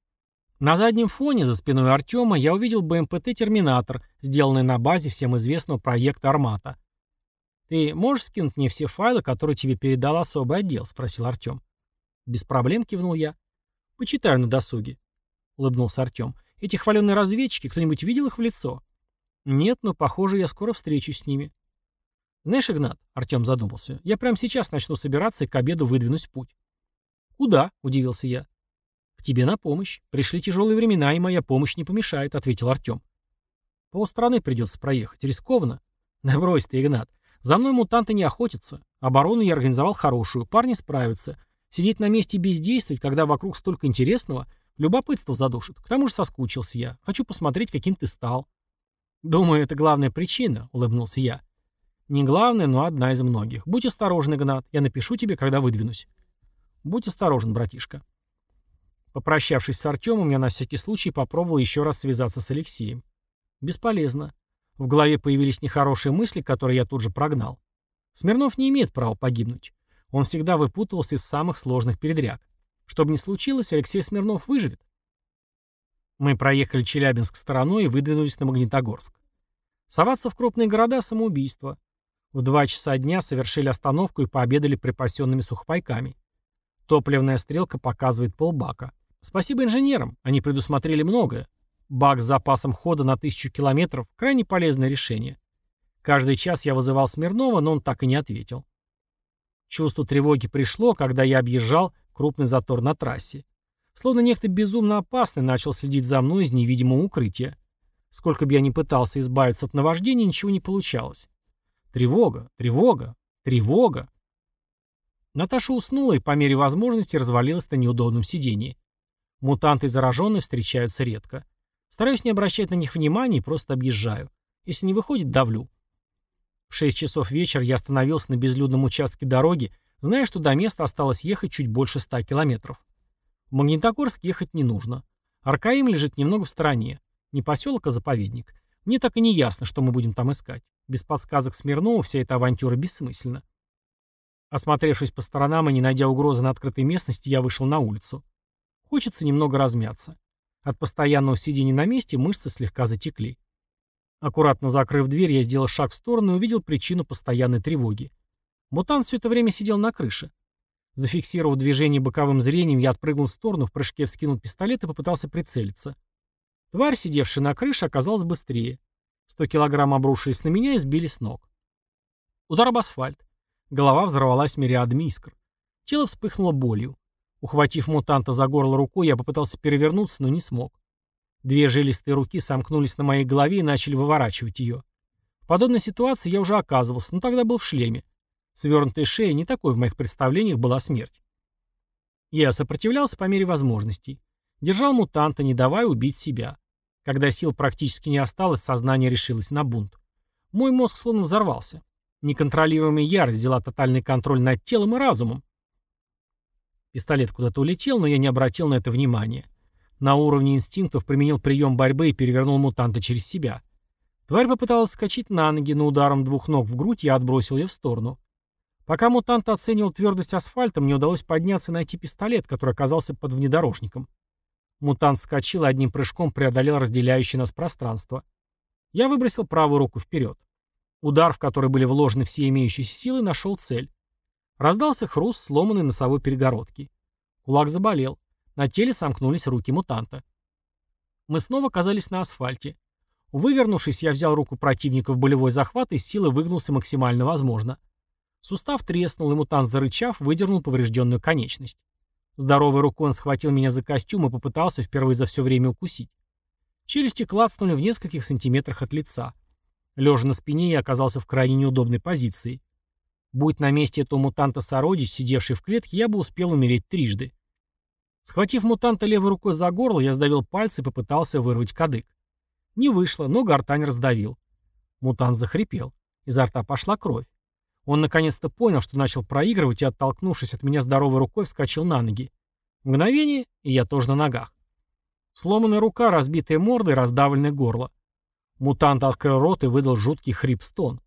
На заднем фоне, за спиной Артема, я увидел БМПТ-терминатор, сделанный на базе всем известного проекта «Армата». «Ты можешь скинуть мне все файлы, которые тебе передал особый отдел?» — спросил Артем. «Без проблем», — кивнул я. «Почитаю на досуге». — улыбнулся Артем. «Эти хваленные разведчики, кто-нибудь видел их в лицо?» «Нет, но, похоже, я скоро встречусь с ними». «Знаешь, Игнат», — Артем задумался, — «я прямо сейчас начну собираться и к обеду выдвинусь в путь». «Куда?» — удивился я. «К тебе на помощь. Пришли тяжелые времена, и моя помощь не помешает», — ответил Артем. «Полстраны придется проехать. Рискованно». «Да брось ты, Игнат. За мной мутанты не охотятся. Оборону я организовал хорошую. Парни справятся. Сидеть на месте и бездействовать, когда вокруг столько интересного, любопытство задушит. К тому же соскучился я. Хочу посмотреть, каким ты стал. Думаю, это главная причина, улыбнулся я. Не главная, но одна из многих. Будь осторожен, Игнат. Я напишу тебе, когда выдвинусь. Будь осторожен, братишка. Попрощавшись с Артемом, я на всякий случай попробовал еще раз связаться с Алексеем. Бесполезно. В голове появились нехорошие мысли, которые я тут же прогнал. Смирнов не имеет права погибнуть. Он всегда выпутывался из самых сложных передряг. Что бы ни случилось, Алексей Смирнов выживет. Мы проехали Челябинск стороной и выдвинулись на Магнитогорск. Соваться в крупные города – самоубийство. В два часа дня совершили остановку и пообедали припасенными сухпайками. Топливная стрелка показывает полбака. Спасибо инженерам, они предусмотрели многое. Бак с запасом хода на тысячу километров – крайне полезное решение. Каждый час я вызывал Смирнова, но он так и не ответил. Чувство тревоги пришло, когда я объезжал крупный затор на трассе. Словно некто безумно опасный начал следить за мной из невидимого укрытия. Сколько бы я ни пытался избавиться от наваждения, ничего не получалось. Тревога, тревога, тревога. Наташа уснула и по мере возможности развалилась на неудобном сидении. Мутанты и зараженные встречаются редко. Стараюсь не обращать на них внимания и просто объезжаю. Если не выходит, давлю. В 6 часов вечера я остановился на безлюдном участке дороги, зная, что до места осталось ехать чуть больше 100 километров. В Магнитогорск ехать не нужно. Аркаим лежит немного в стороне. Не поселок, а заповедник. Мне так и не ясно, что мы будем там искать. Без подсказок Смирнова вся эта авантюра бессмысленна. Осмотревшись по сторонам и не найдя угрозы на открытой местности, я вышел на улицу. Хочется немного размяться. От постоянного сидения на месте мышцы слегка затекли. Аккуратно закрыв дверь, я сделал шаг в сторону и увидел причину постоянной тревоги. Мутант все это время сидел на крыше. Зафиксировав движение боковым зрением, я отпрыгнул в сторону, в прыжке вскинул пистолет и попытался прицелиться. Тварь, сидевшая на крыше, оказалась быстрее. Сто килограмм обрушились на меня и сбили с ног. Удар об асфальт. Голова взорвалась мириадами искр. Тело вспыхнуло болью. Ухватив мутанта за горло рукой, я попытался перевернуться, но не смог. Две жилистые руки сомкнулись на моей голове и начали выворачивать ее. В подобной ситуации я уже оказывался, но тогда был в шлеме. Свернутая шея не такой в моих представлениях была смерть. Я сопротивлялся по мере возможностей. Держал мутанта, не давая убить себя. Когда сил практически не осталось, сознание решилось на бунт. Мой мозг словно взорвался. Неконтролируемая ярость взяла тотальный контроль над телом и разумом. Пистолет куда-то улетел, но я не обратил на это внимания. На уровне инстинктов применил прием борьбы и перевернул мутанта через себя. Тварь попыталась вскочить на ноги, но ударом двух ног в грудь я отбросил ее в сторону. Пока мутант оценивал твердость асфальта, мне удалось подняться и найти пистолет, который оказался под внедорожником. Мутант вскочил и одним прыжком преодолел разделяющее нас пространство. Я выбросил правую руку вперед. Удар, в который были вложены все имеющиеся силы, нашел цель. Раздался хруст сломанной носовой перегородки. Кулак заболел. На теле сомкнулись руки мутанта. Мы снова оказались на асфальте. Вывернувшись, я взял руку противника в болевой захват и с силой выгнулся максимально возможно. Сустав треснул, и мутант, зарычав, выдернул поврежденную конечность. Здоровой рукой он схватил меня за костюм и попытался впервые за все время укусить. Челюсти клацнули в нескольких сантиметрах от лица. Лежа на спине, я оказался в крайне неудобной позиции. Будь на месте этого мутанта сородич, сидевший в клетке, я бы успел умереть трижды. Схватив мутанта левой рукой за горло, я сдавил пальцы и попытался вырвать кадык. Не вышло, но гортань раздавил. Мутант захрипел. Изо рта пошла кровь. Он наконец-то понял, что начал проигрывать и, оттолкнувшись от меня здоровой рукой, вскочил на ноги. Мгновение, и я тоже на ногах. Сломанная рука, разбитая морда и раздавленное горло. Мутант открыл рот и выдал жуткий хрип-стон.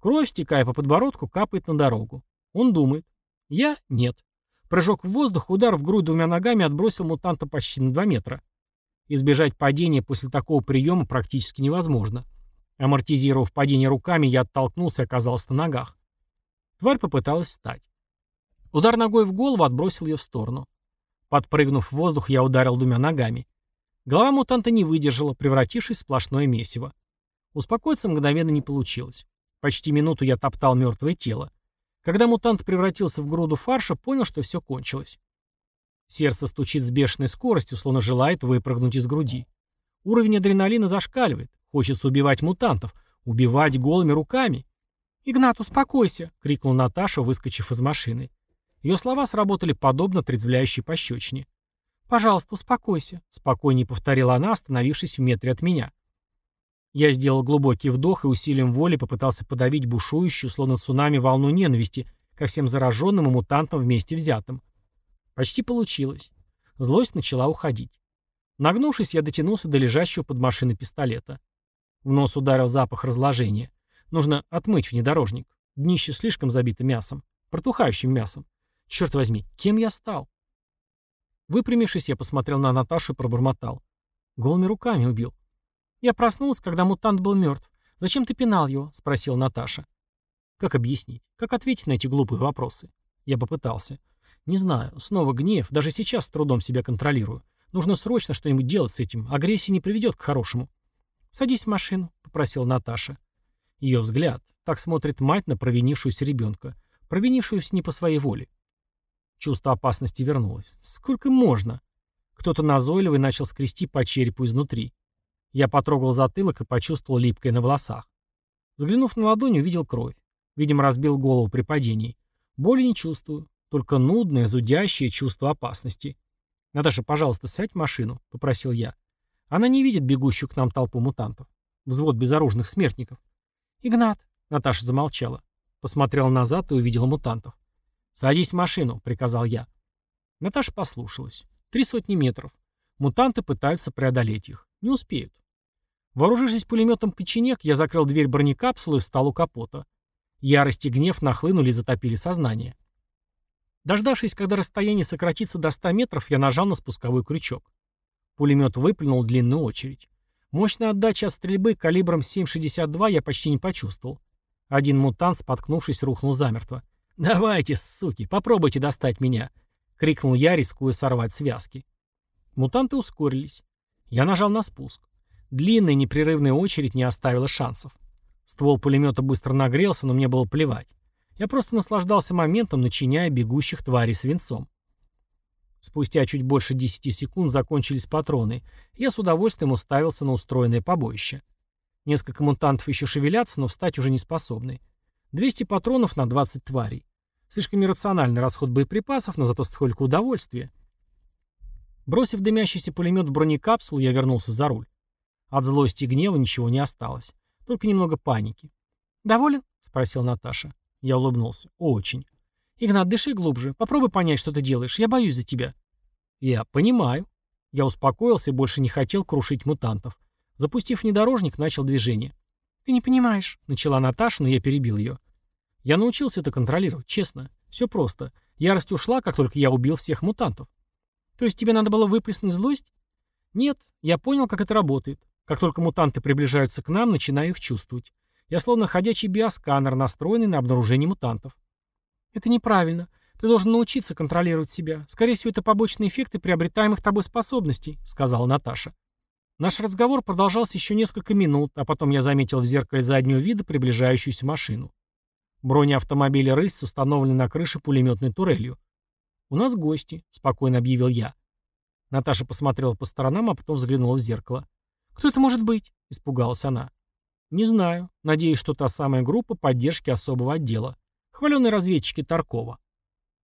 Кровь, стекая по подбородку, капает на дорогу. Он думает. Я — нет. Прыжок в воздух, удар в грудь двумя ногами отбросил мутанта почти на 2 метра. Избежать падения после такого приема практически невозможно. Амортизировав падение руками, я оттолкнулся и оказался на ногах. Тварь попыталась встать. Удар ногой в голову отбросил ее в сторону. Подпрыгнув в воздух, я ударил двумя ногами. Голова мутанта не выдержала, превратившись в сплошное месиво. Успокоиться мгновенно не получилось. Почти минуту я топтал мертвое тело. Когда мутант превратился в груду фарша, понял, что все кончилось. Сердце стучит с бешеной скоростью, словно желает выпрыгнуть из груди. Уровень адреналина зашкаливает. Хочется убивать мутантов. Убивать голыми руками. «Игнат, успокойся!» — крикнул Наташа, выскочив из машины. Ее слова сработали подобно трезвляющей пощечине. «Пожалуйста, успокойся», — спокойнее повторила она, остановившись в метре от меня. Я сделал глубокий вдох и усилием воли попытался подавить бушующую, словно цунами, волну ненависти ко всем зараженным и мутантам вместе взятым. Почти получилось. Злость начала уходить. Нагнувшись, я дотянулся до лежащего под машиной пистолета. В нос ударил запах разложения. Нужно отмыть внедорожник. Днище слишком забито мясом. Протухающим мясом. Черт возьми, кем я стал? Выпрямившись, я посмотрел на Наташу и пробормотал. Голыми руками убил. Я проснулась, когда мутант был мертв. «Зачем ты пинал его?» — спросила Наташа. Как объяснить? Как ответить на эти глупые вопросы? Я попытался. Не знаю. Снова гнев. Даже сейчас с трудом себя контролирую. Нужно срочно что-нибудь делать с этим. Агрессия не приведет к хорошему. «Садись в машину», — попросила Наташа. Ее взгляд. Так смотрит мать на провинившуюся ребенка. Провинившуюся не по своей воле. Чувство опасности вернулось. Сколько можно? Кто-то назойливый начал скрести по черепу изнутри. Я потрогал затылок и почувствовал липкое на волосах. Взглянув на ладонь, увидел кровь. Видимо, разбил голову при падении. Боли не чувствую, только нудное, зудящее чувство опасности. «Наташа, пожалуйста, сядь в машину», — попросил я. Она не видит бегущую к нам толпу мутантов. Взвод безоружных смертников. «Игнат», — Наташа замолчала. Посмотрела назад и увидела мутантов. «Садись в машину», — приказал я. Наташа послушалась. Три сотни метров. Мутанты пытаются преодолеть их. Не успеют. Вооружившись пулеметом печенек, я закрыл дверь бронекапсулы и встал у капота. Ярость и гнев нахлынули и затопили сознание. Дождавшись, когда расстояние сократится до 100 метров, я нажал на спусковой крючок. Пулемет выплюнул длинную очередь. Мощной отдачи от стрельбы калибром 7,62 я почти не почувствовал. Один мутант, споткнувшись, рухнул замертво. «Давайте, суки, попробуйте достать меня!» — крикнул я, рискуя сорвать связки. Мутанты ускорились. Я нажал на спуск. Длинная непрерывная очередь не оставила шансов. Ствол пулемета быстро нагрелся, но мне было плевать. Я просто наслаждался моментом, начиняя бегущих тварей свинцом. Спустя чуть больше 10 секунд закончились патроны, и я с удовольствием уставился на устроенное побоище. Несколько мутантов еще шевелятся, но встать уже не способны. 200 патронов на 20 тварей. Слишком иррациональный расход боеприпасов, но зато сколько удовольствия. Бросив дымящийся пулемет в бронекапсулу, я вернулся за руль. От злости и гнева ничего не осталось. Только немного паники. «Доволен?» — спросил Наташа. Я улыбнулся. «Очень». «Игнат, дыши глубже. Попробуй понять, что ты делаешь. Я боюсь за тебя». «Я понимаю». Я успокоился и больше не хотел крушить мутантов. Запустив внедорожник, начал движение. «Ты не понимаешь», — начала Наташа, но я перебил ее. Я научился это контролировать, честно. Все просто. Ярость ушла, как только я убил всех мутантов. То есть тебе надо было выплеснуть злость? Нет, я понял, как это работает. Как только мутанты приближаются к нам, начинаю их чувствовать. Я словно ходячий биосканер, настроенный на обнаружение мутантов. Это неправильно. Ты должен научиться контролировать себя. Скорее всего, это побочные эффекты приобретаемых тобой способностей, сказала Наташа. Наш разговор продолжался еще несколько минут, а потом я заметил в зеркале заднего вида приближающуюся машину. Бронеавтомобиль «Рысь» с установленной на крыше пулеметной турелью. «У нас гости», — спокойно объявил я. Наташа посмотрела по сторонам, а потом взглянула в зеркало. «Кто это может быть?» — испугалась она. «Не знаю. Надеюсь, что та самая группа поддержки особого отдела. Хваленые разведчики Таркова».